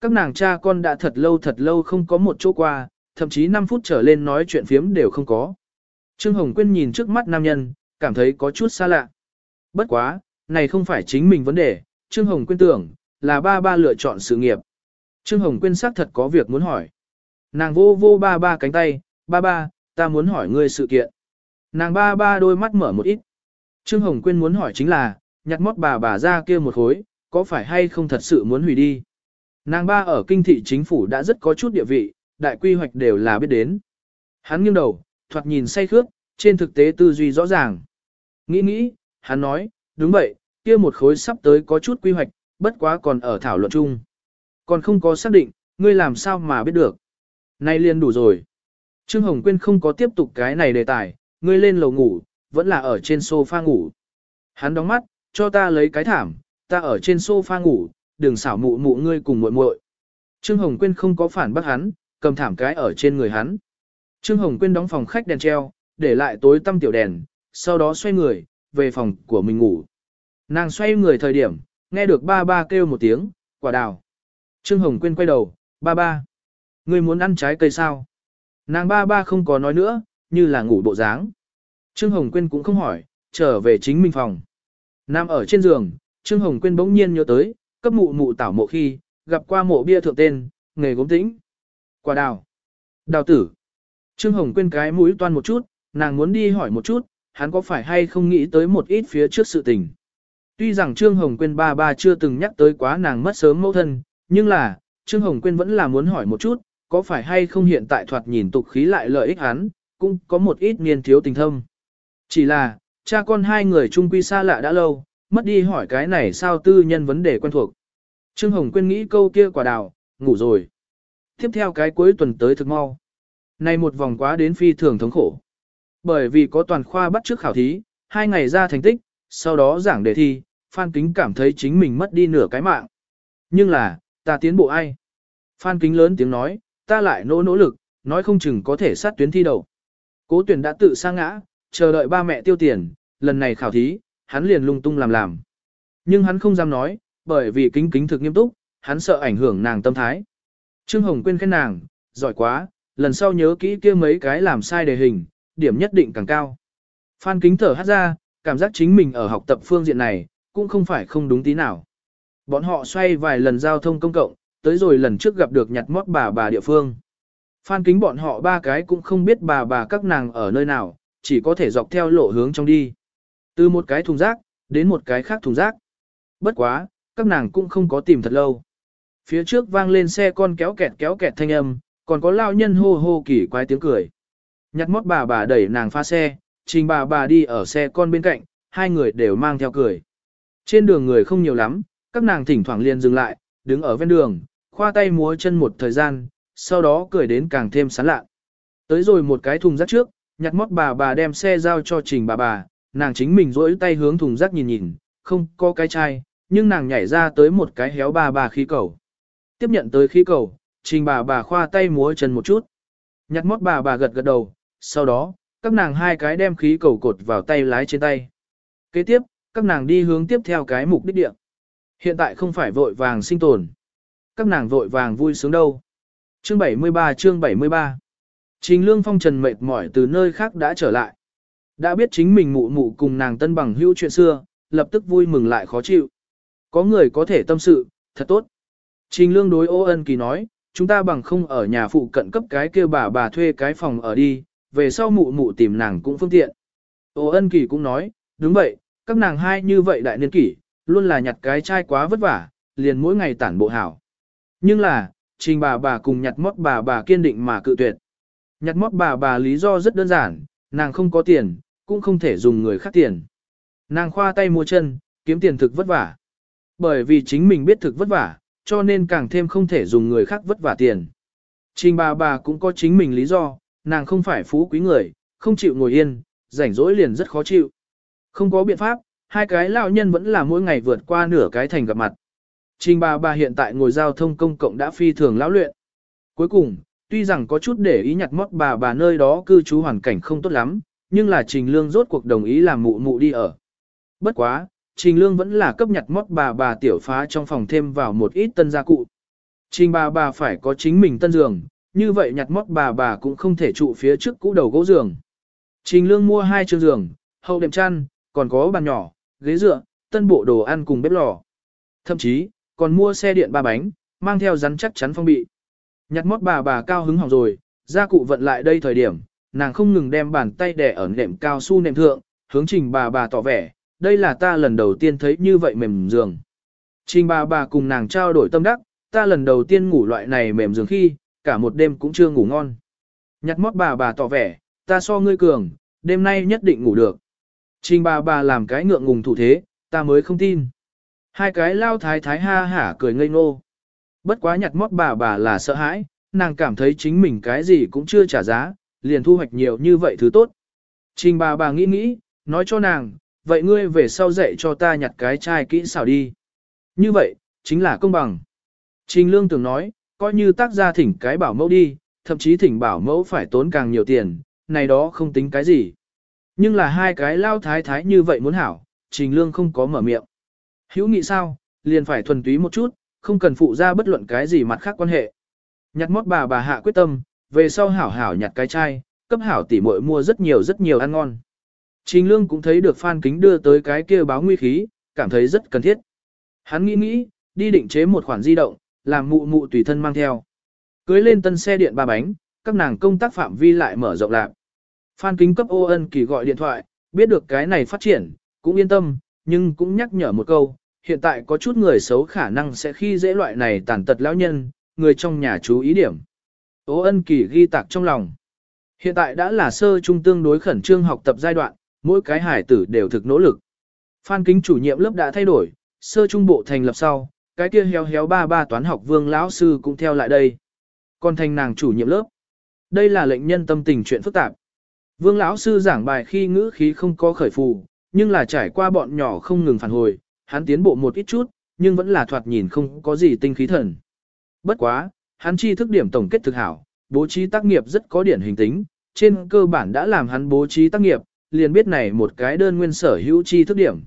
Các nàng cha con đã thật lâu thật lâu không có một chỗ qua, thậm chí 5 phút trở lên nói chuyện phiếm đều không có. Trương Hồng Quyên nhìn trước mắt nam nhân, cảm thấy có chút xa lạ. Bất quá, này không phải chính mình vấn đề, Trương Hồng Quyên tưởng, là ba ba lựa chọn sự nghiệp. Trương Hồng Quyên xác thật có việc muốn hỏi. Nàng vô vô ba ba cánh tay, ba ba, ta muốn hỏi ngươi sự kiện. Nàng ba ba đôi mắt mở một ít. Trương Hồng Quyên muốn hỏi chính là, nhặt mót bà bà ra kia một khối, có phải hay không thật sự muốn hủy đi. Nàng ba ở kinh thị chính phủ đã rất có chút địa vị, đại quy hoạch đều là biết đến. Hắn nghiêng đầu, thoạt nhìn say khước, trên thực tế tư duy rõ ràng. Nghĩ nghĩ, hắn nói, đúng vậy, kia một khối sắp tới có chút quy hoạch, bất quá còn ở thảo luận chung. Còn không có xác định, ngươi làm sao mà biết được. Nay liền đủ rồi. Trương Hồng Quyên không có tiếp tục cái này đề tài, ngươi lên lầu ngủ, vẫn là ở trên sofa ngủ. Hắn đóng mắt, cho ta lấy cái thảm, ta ở trên sofa ngủ, đừng xảo mụ mụ ngươi cùng muội muội. Trương Hồng Quyên không có phản bác hắn, cầm thảm cái ở trên người hắn. Trương Hồng Quyên đóng phòng khách đèn treo, để lại tối tăm tiểu đèn, sau đó xoay người, về phòng của mình ngủ. Nàng xoay người thời điểm, nghe được ba ba kêu một tiếng, quả đào. Trương Hồng Quyên quay đầu, ba ba. Ngươi muốn ăn trái cây sao? Nàng ba ba không có nói nữa, như là ngủ bộ dáng. Trương Hồng Quyên cũng không hỏi, trở về chính mình phòng. Nam ở trên giường, Trương Hồng Quyên bỗng nhiên nhớ tới, cấp mụ mụ tảo mộ khi, gặp qua mộ bia thượng tên, nghề gốm tĩnh. Quả đào. Đào tử. Trương Hồng Quyên cái mũi toan một chút, nàng muốn đi hỏi một chút, hắn có phải hay không nghĩ tới một ít phía trước sự tình. Tuy rằng Trương Hồng Quyên ba ba chưa từng nhắc tới quá nàng mất sớm mẫu thân, nhưng là, Trương Hồng Quyên vẫn là muốn hỏi một chút, có phải hay không hiện tại thoạt nhìn tục khí lại lợi ích hắn, cũng có một ít niên thiếu tình thâm. Chỉ là, cha con hai người chung quy xa lạ đã lâu, mất đi hỏi cái này sao tư nhân vấn đề quen thuộc. Trương Hồng Quyên nghĩ câu kia quả đào, ngủ rồi. Tiếp theo cái cuối tuần tới thực mau. Nay một vòng quá đến phi thường thống khổ. Bởi vì có toàn khoa bắt trước khảo thí, hai ngày ra thành tích, sau đó giảng đề thi, Phan Kính cảm thấy chính mình mất đi nửa cái mạng. Nhưng là, ta tiến bộ ai? Phan Kính lớn tiếng nói, ta lại nỗ nỗ lực, nói không chừng có thể sát tuyến thi đầu. Cố tuyển đã tự sa ngã, chờ đợi ba mẹ tiêu tiền, lần này khảo thí, hắn liền lung tung làm làm. Nhưng hắn không dám nói, bởi vì kính kính thực nghiêm túc, hắn sợ ảnh hưởng nàng tâm thái. Trương Hồng quên khen nàng, giỏi quá, lần sau nhớ kỹ kia mấy cái làm sai đề hình, điểm nhất định càng cao. Phan kính thở hát ra, cảm giác chính mình ở học tập phương diện này, cũng không phải không đúng tí nào. Bọn họ xoay vài lần giao thông công cộng, tới rồi lần trước gặp được nhặt mót bà bà địa phương. Phan kính bọn họ ba cái cũng không biết bà bà các nàng ở nơi nào, chỉ có thể dọc theo lộ hướng trong đi. Từ một cái thùng rác, đến một cái khác thùng rác. Bất quá, các nàng cũng không có tìm thật lâu. Phía trước vang lên xe con kéo kẹt kéo kẹt thanh âm, còn có lao nhân hô hô kỳ quái tiếng cười. Nhặt mót bà bà đẩy nàng pha xe, trình bà bà đi ở xe con bên cạnh, hai người đều mang theo cười. Trên đường người không nhiều lắm, các nàng thỉnh thoảng liền dừng lại, đứng ở ven đường, khoa tay múa chân một thời gian, sau đó cười đến càng thêm sán lạ. Tới rồi một cái thùng rác trước, nhặt mót bà bà đem xe giao cho trình bà bà, nàng chính mình rỗi tay hướng thùng rác nhìn nhìn, không có cái chai, nhưng nàng nhảy ra tới một cái héo bà bà khí cầu. Tiếp nhận tới khí cầu, trình bà bà khoa tay múa chân một chút. Nhặt mót bà bà gật gật đầu, sau đó, các nàng hai cái đem khí cầu cột vào tay lái trên tay. Kế tiếp, các nàng đi hướng tiếp theo cái mục đích địa. Hiện tại không phải vội vàng sinh tồn. Các nàng vội vàng vui sướng đâu. Chương 73 chương 73 Trình Lương Phong trần mệt mỏi từ nơi khác đã trở lại. Đã biết chính mình mụ mụ cùng nàng tân bằng hữu chuyện xưa, lập tức vui mừng lại khó chịu. Có người có thể tâm sự, thật tốt. Trình Lương đối ô ân kỳ nói, chúng ta bằng không ở nhà phụ cận cấp cái kia bà bà thuê cái phòng ở đi, về sau mụ mụ tìm nàng cũng phương tiện. Ô ân kỳ cũng nói, đúng vậy, các nàng hai như vậy đại niên kỷ, luôn là nhặt cái chai quá vất vả, liền mỗi ngày tản bộ hảo. Nhưng là, trình bà bà cùng nhặt mót bà bà kiên định mà cự tuyệt. Nhặt mót bà bà lý do rất đơn giản, nàng không có tiền, cũng không thể dùng người khác tiền. Nàng khoa tay mua chân, kiếm tiền thực vất vả. Bởi vì chính mình biết thực vất vả, cho nên càng thêm không thể dùng người khác vất vả tiền. Trình bà bà cũng có chính mình lý do, nàng không phải phú quý người, không chịu ngồi yên, rảnh rỗi liền rất khó chịu. Không có biện pháp, hai cái lão nhân vẫn là mỗi ngày vượt qua nửa cái thành gặp mặt. Trình bà bà hiện tại ngồi giao thông công cộng đã phi thường lão luyện. Cuối cùng, tuy rằng có chút để ý nhặt mót bà bà nơi đó cư trú hoàn cảnh không tốt lắm, nhưng là Trình Lương rốt cuộc đồng ý làm mụ mụ đi ở. Bất quá, Trình Lương vẫn là cấp nhặt mót bà bà tiểu phá trong phòng thêm vào một ít tân gia cụ. Trình bà bà phải có chính mình tân giường, như vậy nhặt mót bà bà cũng không thể trụ phía trước cũ đầu gỗ giường. Trình Lương mua hai chiếc giường, hậu đệm chăn, còn có bàn nhỏ, ghế dựa, tân bộ đồ ăn cùng bếp lò. Thậm chí, còn mua xe điện ba bánh, mang theo rắn chắc chắn phong bị. Nhặt mót bà bà cao hứng hỏng rồi, gia cụ vận lại đây thời điểm, nàng không ngừng đem bàn tay đè ở nệm cao su nệm thượng, hướng trình bà bà tỏ vẻ, đây là ta lần đầu tiên thấy như vậy mềm giường. Trình bà bà cùng nàng trao đổi tâm đắc, ta lần đầu tiên ngủ loại này mềm giường khi, cả một đêm cũng chưa ngủ ngon. Nhặt mót bà bà tỏ vẻ, ta so ngươi cường, đêm nay nhất định ngủ được. Trình bà bà làm cái ngượng ngùng thủ thế, ta mới không tin. Hai cái lao thái thái ha hả cười ngây ngô. Bất quá nhặt mót bà bà là sợ hãi, nàng cảm thấy chính mình cái gì cũng chưa trả giá, liền thu hoạch nhiều như vậy thứ tốt. Trình bà bà nghĩ nghĩ, nói cho nàng, vậy ngươi về sau dạy cho ta nhặt cái chai kỹ xảo đi. Như vậy, chính là công bằng. Trình lương tưởng nói, coi như tác gia thỉnh cái bảo mẫu đi, thậm chí thỉnh bảo mẫu phải tốn càng nhiều tiền, này đó không tính cái gì. Nhưng là hai cái lao thái thái như vậy muốn hảo, trình lương không có mở miệng. Hữu nghị sao, liền phải thuần túy một chút, không cần phụ ra bất luận cái gì mặt khác quan hệ. Nhặt mót bà bà hạ quyết tâm, về sau hảo hảo nhặt cái chai, cấp hảo tỉ muội mua rất nhiều rất nhiều ăn ngon. Trình lương cũng thấy được Phan Kính đưa tới cái kia báo nguy khí, cảm thấy rất cần thiết. Hắn nghĩ nghĩ, đi định chế một khoản di động, làm mụ mụ tùy thân mang theo. Cưới lên tân xe điện ba bánh, các nàng công tác phạm vi lại mở rộng lạc. Phan Kính cấp ô ân kỳ gọi điện thoại, biết được cái này phát triển, cũng yên tâm, nhưng cũng nhắc nhở một câu, hiện tại có chút người xấu khả năng sẽ khi dễ loại này tàn tật lão nhân, người trong nhà chú ý điểm. Ô ân kỳ ghi tạc trong lòng. Hiện tại đã là sơ trung tương đối khẩn trương học tập giai đoạn, mỗi cái hải tử đều thực nỗ lực. Phan kính chủ nhiệm lớp đã thay đổi, sơ trung bộ thành lập sau, cái kia héo héo ba ba toán học vương lão sư cũng theo lại đây. Còn thành nàng chủ nhiệm lớp. Đây là lệnh nhân tâm tình chuyện phức tạp. Vương lão sư giảng bài khi ngữ khí không có khởi phù, nhưng là trải qua bọn nhỏ không ngừng phản hồi, hắn tiến bộ một ít chút, nhưng vẫn là thoạt nhìn không có gì tinh khí thần. Bất quá, hắn chi thức điểm tổng kết thực hảo, bố trí tác nghiệp rất có điển hình tính, trên cơ bản đã làm hắn bố trí tác nghiệp, liền biết này một cái đơn nguyên sở hữu chi thức điểm.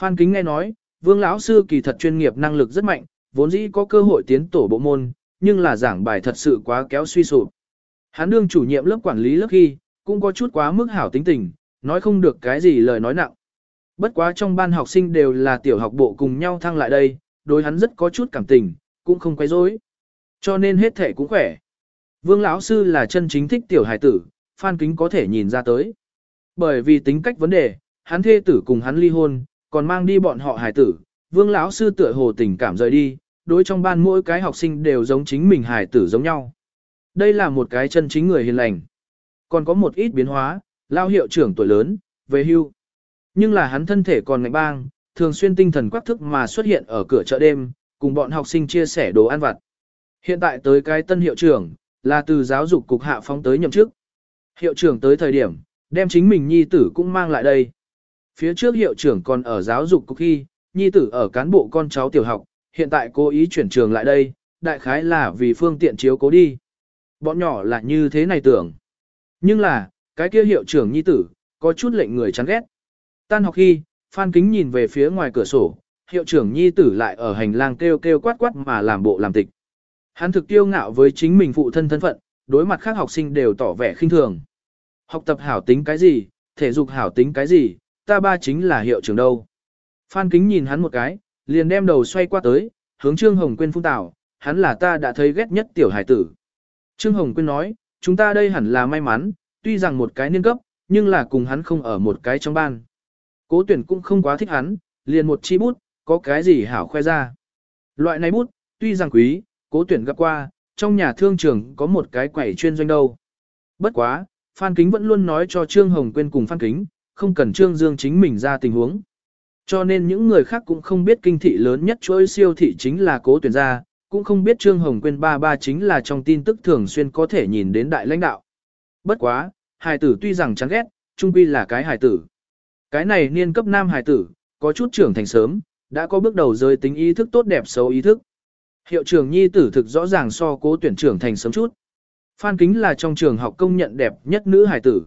Phan Kính nghe nói, Vương lão sư kỳ thật chuyên nghiệp năng lực rất mạnh, vốn dĩ có cơ hội tiến tổ bộ môn, nhưng là giảng bài thật sự quá kéo suy sụp. Hắn đương chủ nhiệm lớp quản lý lớp khi, cũng có chút quá mức hảo tính tình, nói không được cái gì lời nói nặng. Bất quá trong ban học sinh đều là tiểu học bộ cùng nhau thăng lại đây, đối hắn rất có chút cảm tình, cũng không quấy rối. Cho nên hết thể cũng khỏe. Vương lão sư là chân chính thích tiểu hải tử, Phan Kính có thể nhìn ra tới. Bởi vì tính cách vấn đề, hắn thê tử cùng hắn ly hôn, còn mang đi bọn họ hải tử, Vương lão sư tựa hồ tình cảm rời đi, đối trong ban mỗi cái học sinh đều giống chính mình hải tử giống nhau. Đây là một cái chân chính người hiền lành. Còn có một ít biến hóa, lao hiệu trưởng tuổi lớn, về hưu. Nhưng là hắn thân thể còn ngạnh bang, thường xuyên tinh thần quắc thức mà xuất hiện ở cửa chợ đêm, cùng bọn học sinh chia sẻ đồ ăn vặt. Hiện tại tới cái tân hiệu trưởng, là từ giáo dục cục hạ phóng tới nhậm chức. Hiệu trưởng tới thời điểm, đem chính mình nhi tử cũng mang lại đây. Phía trước hiệu trưởng còn ở giáo dục cục khi, nhi tử ở cán bộ con cháu tiểu học, hiện tại cố ý chuyển trường lại đây, đại khái là vì phương tiện chiếu cố đi. Bọn nhỏ là như thế này tưởng. Nhưng là, cái kia hiệu trưởng nhi tử, có chút lệnh người chán ghét. Tan học khi, Phan Kính nhìn về phía ngoài cửa sổ, hiệu trưởng nhi tử lại ở hành lang kêu kêu quát quát mà làm bộ làm tịch. Hắn thực tiêu ngạo với chính mình phụ thân thân phận, đối mặt khác học sinh đều tỏ vẻ khinh thường. Học tập hảo tính cái gì, thể dục hảo tính cái gì, ta ba chính là hiệu trưởng đâu. Phan Kính nhìn hắn một cái, liền đem đầu xoay qua tới, hướng Trương Hồng Quyên phun tảo, hắn là ta đã thấy ghét nhất tiểu hải tử. Trương Hồng Quyên nói, chúng ta đây hẳn là may mắn, tuy rằng một cái niên cấp, nhưng là cùng hắn không ở một cái trong ban. Cố tuyển cũng không quá thích hắn, liền một chi bút, có cái gì hảo khoe ra. Loại này bút, tuy rằng quý, cố tuyển gặp qua, trong nhà thương trường có một cái quẩy chuyên doanh đâu. Bất quá, Phan Kính vẫn luôn nói cho Trương Hồng Quyên cùng Phan Kính, không cần Trương Dương chính mình ra tình huống. Cho nên những người khác cũng không biết kinh thị lớn nhất chuỗi siêu thị chính là cố tuyển gia, cũng không biết Trương Hồng Quyên ba ba chính là trong tin tức thường xuyên có thể nhìn đến đại lãnh đạo. Bất quá, hài tử tuy rằng chán ghét, trung quy là cái hài tử. Cái này niên cấp nam hài tử, có chút trưởng thành sớm, đã có bước đầu rơi tính ý thức tốt đẹp xấu ý thức. Hiệu trưởng nhi tử thực rõ ràng so cố tuyển trưởng thành sớm chút. Phan Kính là trong trường học công nhận đẹp nhất nữ hài tử.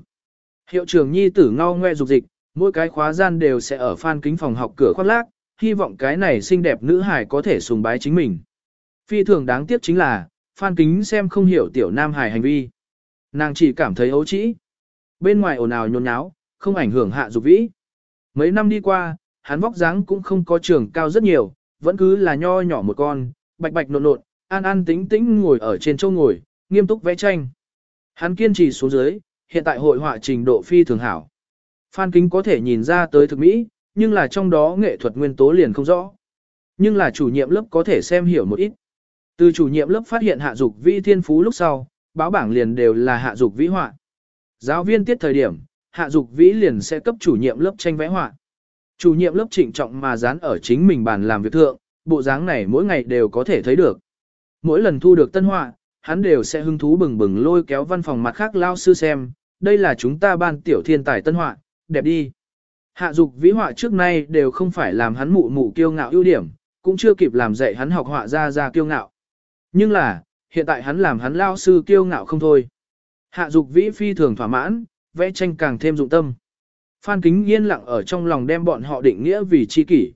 Hiệu trưởng nhi tử ngao ngoe dục dịch, mỗi cái khóa gian đều sẽ ở Phan Kính phòng học cửa khoác lác, hy vọng cái này xinh đẹp nữ hài có thể sùng bái chính mình. Phi thường đáng tiếc chính là, Phan Kính xem không hiểu tiểu nam hài hành vi. Nàng chỉ cảm thấy ấu trĩ. Bên ngoài ồn ào nhôn nháo, không ảnh hưởng hạ dục vĩ. Mấy năm đi qua, hắn vóc dáng cũng không có trường cao rất nhiều, vẫn cứ là nho nhỏ một con, bạch bạch nộn nộn, an an tĩnh tĩnh ngồi ở trên châu ngồi, nghiêm túc vẽ tranh. Hắn kiên trì xuống dưới, hiện tại hội họa trình độ phi thường hảo. Phan Kính có thể nhìn ra tới thực mỹ, nhưng là trong đó nghệ thuật nguyên tố liền không rõ. Nhưng là chủ nhiệm lớp có thể xem hiểu một ít. Từ chủ nhiệm lớp phát hiện hạ dục vi thiên phú lúc sau, báo bảng liền đều là hạ dục vĩ họa. Giáo viên tiết thời điểm, hạ dục vĩ liền sẽ cấp chủ nhiệm lớp tranh vẽ họa. Chủ nhiệm lớp trịnh trọng mà dán ở chính mình bàn làm việc thượng, bộ dáng này mỗi ngày đều có thể thấy được. Mỗi lần thu được tân họa, hắn đều sẽ hứng thú bừng bừng lôi kéo văn phòng mặt khác lao sư xem, đây là chúng ta ban tiểu thiên tài tân họa, đẹp đi. Hạ dục vĩ họa trước nay đều không phải làm hắn mụ mụ kiêu ngạo ưu điểm, cũng chưa kịp làm dạy hắn học họa ra ra kiêu ngạo. Nhưng là, hiện tại hắn làm hắn lao sư kiêu ngạo không thôi. Hạ dục vĩ phi thường thỏa mãn, vẽ tranh càng thêm dụng tâm. Phan Kính yên lặng ở trong lòng đem bọn họ định nghĩa vì chi kỷ.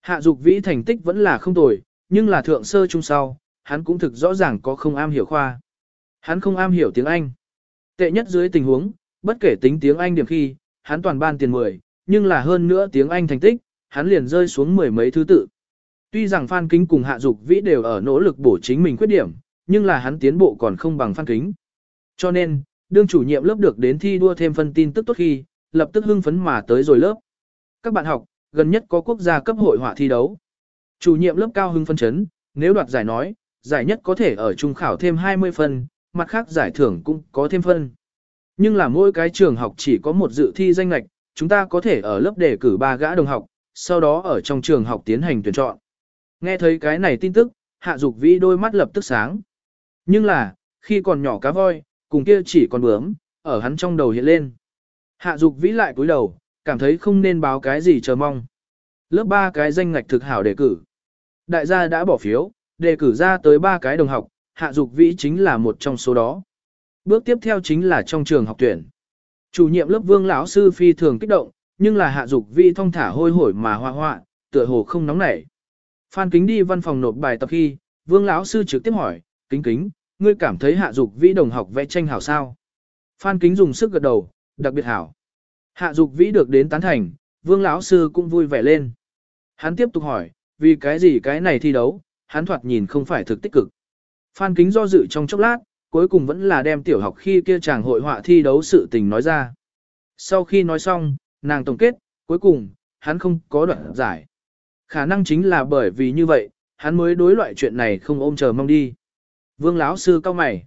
Hạ dục vĩ thành tích vẫn là không tồi, nhưng là thượng sơ trung sau, hắn cũng thực rõ ràng có không am hiểu khoa. Hắn không am hiểu tiếng Anh. Tệ nhất dưới tình huống, bất kể tính tiếng Anh điểm khi, hắn toàn ban tiền 10, nhưng là hơn nữa tiếng Anh thành tích, hắn liền rơi xuống mười mấy thứ tự. Tuy rằng Phan Kính cùng Hạ Dục Vĩ đều ở nỗ lực bổ chính mình khuyết điểm, nhưng là hắn tiến bộ còn không bằng Phan Kính. Cho nên, đương chủ nhiệm lớp được đến thi đua thêm phân tin tức tốt khi, lập tức hưng phấn mà tới rồi lớp. Các bạn học, gần nhất có quốc gia cấp hội họa thi đấu. Chủ nhiệm lớp cao hưng phân chấn, nếu đoạt giải nói, giải nhất có thể ở trung khảo thêm 20 phân, mặt khác giải thưởng cũng có thêm phân. Nhưng là mỗi cái trường học chỉ có một dự thi danh lạch, chúng ta có thể ở lớp đề cử ba gã đồng học, sau đó ở trong trường học tiến hành tuyển chọn. Nghe thấy cái này tin tức, hạ dục vĩ đôi mắt lập tức sáng. Nhưng là, khi còn nhỏ cá voi, cùng kia chỉ còn bướm, ở hắn trong đầu hiện lên. Hạ dục vĩ lại cúi đầu, cảm thấy không nên báo cái gì chờ mong. Lớp 3 cái danh ngạch thực hảo đề cử. Đại gia đã bỏ phiếu, đề cử ra tới 3 cái đồng học, hạ dục vĩ chính là một trong số đó. Bước tiếp theo chính là trong trường học tuyển. Chủ nhiệm lớp vương lão sư phi thường kích động, nhưng là hạ dục vĩ thông thả hôi hổi mà hoa hoa, tựa hồ không nóng nảy. Phan kính đi văn phòng nộp bài tập khi, vương lão sư trực tiếp hỏi, kính kính, ngươi cảm thấy hạ dục vĩ đồng học vẽ tranh hảo sao? Phan kính dùng sức gật đầu, đặc biệt hảo. Hạ dục vĩ được đến tán thành, vương lão sư cũng vui vẻ lên. Hắn tiếp tục hỏi, vì cái gì cái này thi đấu, hắn thoạt nhìn không phải thực tích cực. Phan kính do dự trong chốc lát, cuối cùng vẫn là đem tiểu học khi kia chàng hội họa thi đấu sự tình nói ra. Sau khi nói xong, nàng tổng kết, cuối cùng, hắn không có đoạn giải. Khả năng chính là bởi vì như vậy, hắn mới đối loại chuyện này không ôm chờ mong đi. Vương lão sư cao mày.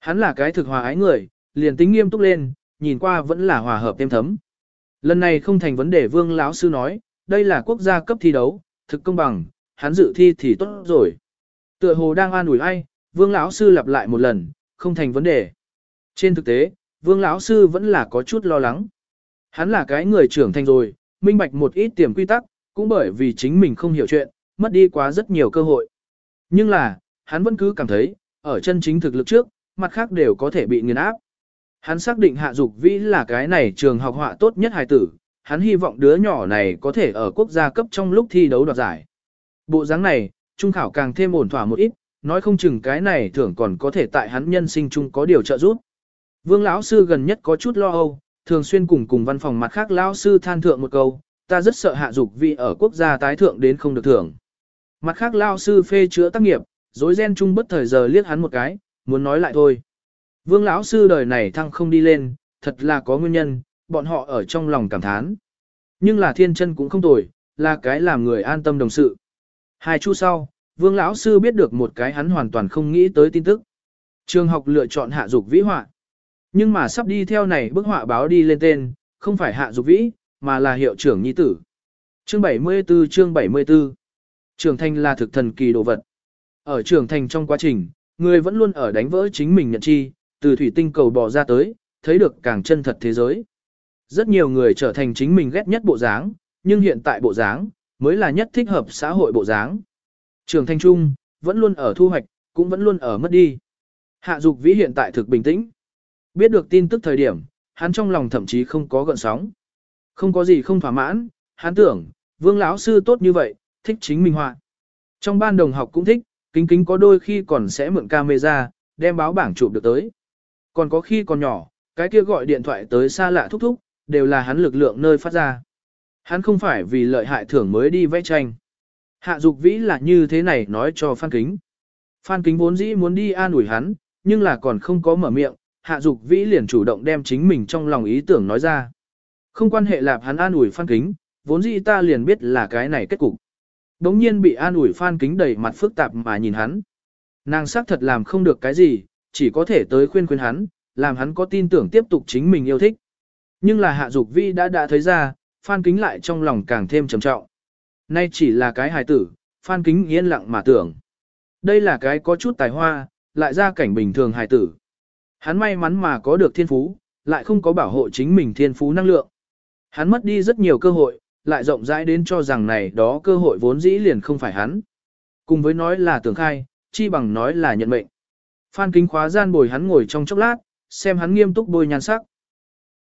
Hắn là cái thực hòa ái người, liền tính nghiêm túc lên, nhìn qua vẫn là hòa hợp êm thấm. Lần này không thành vấn đề vương lão sư nói, đây là quốc gia cấp thi đấu, thực công bằng, hắn dự thi thì tốt rồi. Tựa hồ đang an ủi ai, vương lão sư lặp lại một lần, không thành vấn đề. Trên thực tế, vương lão sư vẫn là có chút lo lắng. Hắn là cái người trưởng thành rồi, minh bạch một ít tiềm quy tắc, cũng bởi vì chính mình không hiểu chuyện, mất đi quá rất nhiều cơ hội. Nhưng là, hắn vẫn cứ cảm thấy, ở chân chính thực lực trước, mặt khác đều có thể bị nghiền áp. Hắn xác định hạ dục vĩ là cái này trường học họa tốt nhất hài tử, hắn hy vọng đứa nhỏ này có thể ở quốc gia cấp trong lúc thi đấu đoạt giải. Bộ dáng này, trung khảo càng thêm ổn thỏa một ít, nói không chừng cái này thưởng còn có thể tại hắn nhân sinh chung có điều trợ giúp. Vương lão sư gần nhất có chút lo âu, thường xuyên cùng cùng văn phòng mặt khác lão sư than thượng một câu, ta rất sợ hạ dục Vĩ ở quốc gia tái thượng đến không được thưởng. Mặt khác lão sư phê chữa tác nghiệp, dối ren chung bất thời giờ liếc hắn một cái, muốn nói lại thôi. Vương lão sư đời này thăng không đi lên, thật là có nguyên nhân, bọn họ ở trong lòng cảm thán. Nhưng là thiên chân cũng không tồi, là cái làm người an tâm đồng sự. Hai chu sau, vương lão sư biết được một cái hắn hoàn toàn không nghĩ tới tin tức. Trường học lựa chọn hạ dục vĩ họa. Nhưng mà sắp đi theo này bức họa báo đi lên tên, không phải hạ dục vĩ, mà là hiệu trưởng nhi tử. Chương 74 chương 74 trường thành là thực thần kỳ đồ vật. Ở trường thành trong quá trình, người vẫn luôn ở đánh vỡ chính mình nhận chi, từ thủy tinh cầu bò ra tới, thấy được càng chân thật thế giới. Rất nhiều người trở thành chính mình ghét nhất bộ dáng, nhưng hiện tại bộ dáng, mới là nhất thích hợp xã hội bộ dáng. Trường thanh trung, vẫn luôn ở thu hoạch, cũng vẫn luôn ở mất đi. Hạ dục vĩ hiện tại thực bình tĩnh. Biết được tin tức thời điểm, hắn trong lòng thậm chí không có gợn sóng. Không có gì không thỏa mãn, hắn tưởng, vương lão sư tốt như vậy, thích chính mình họa. Trong ban đồng học cũng thích, kính kính có đôi khi còn sẽ mượn camera, đem báo bảng chụp được tới. Còn có khi còn nhỏ, cái kia gọi điện thoại tới xa lạ thúc thúc, đều là hắn lực lượng nơi phát ra. Hắn không phải vì lợi hại thưởng mới đi vẽ tranh. Hạ dục vĩ là như thế này nói cho Phan Kính. Phan Kính vốn dĩ muốn đi an ủi hắn, nhưng là còn không có mở miệng, hạ dục vĩ liền chủ động đem chính mình trong lòng ý tưởng nói ra. Không quan hệ lạp hắn an ủi Phan Kính, vốn dĩ ta liền biết là cái này kết cục. Đống nhiên bị an ủi Phan Kính đầy mặt phức tạp mà nhìn hắn. Nàng xác thật làm không được cái gì, chỉ có thể tới khuyên khuyên hắn, làm hắn có tin tưởng tiếp tục chính mình yêu thích. Nhưng là hạ dục vi đã đã thấy ra, Phan Kính lại trong lòng càng thêm trầm trọng. Nay chỉ là cái hài tử, Phan Kính yên lặng mà tưởng. Đây là cái có chút tài hoa, lại ra cảnh bình thường hài tử. Hắn may mắn mà có được thiên phú, lại không có bảo hộ chính mình thiên phú năng lượng. Hắn mất đi rất nhiều cơ hội, lại rộng rãi đến cho rằng này đó cơ hội vốn dĩ liền không phải hắn. Cùng với nói là tưởng khai, chi bằng nói là nhận mệnh. Phan kính khóa gian bồi hắn ngồi trong chốc lát, xem hắn nghiêm túc bôi nhan sắc.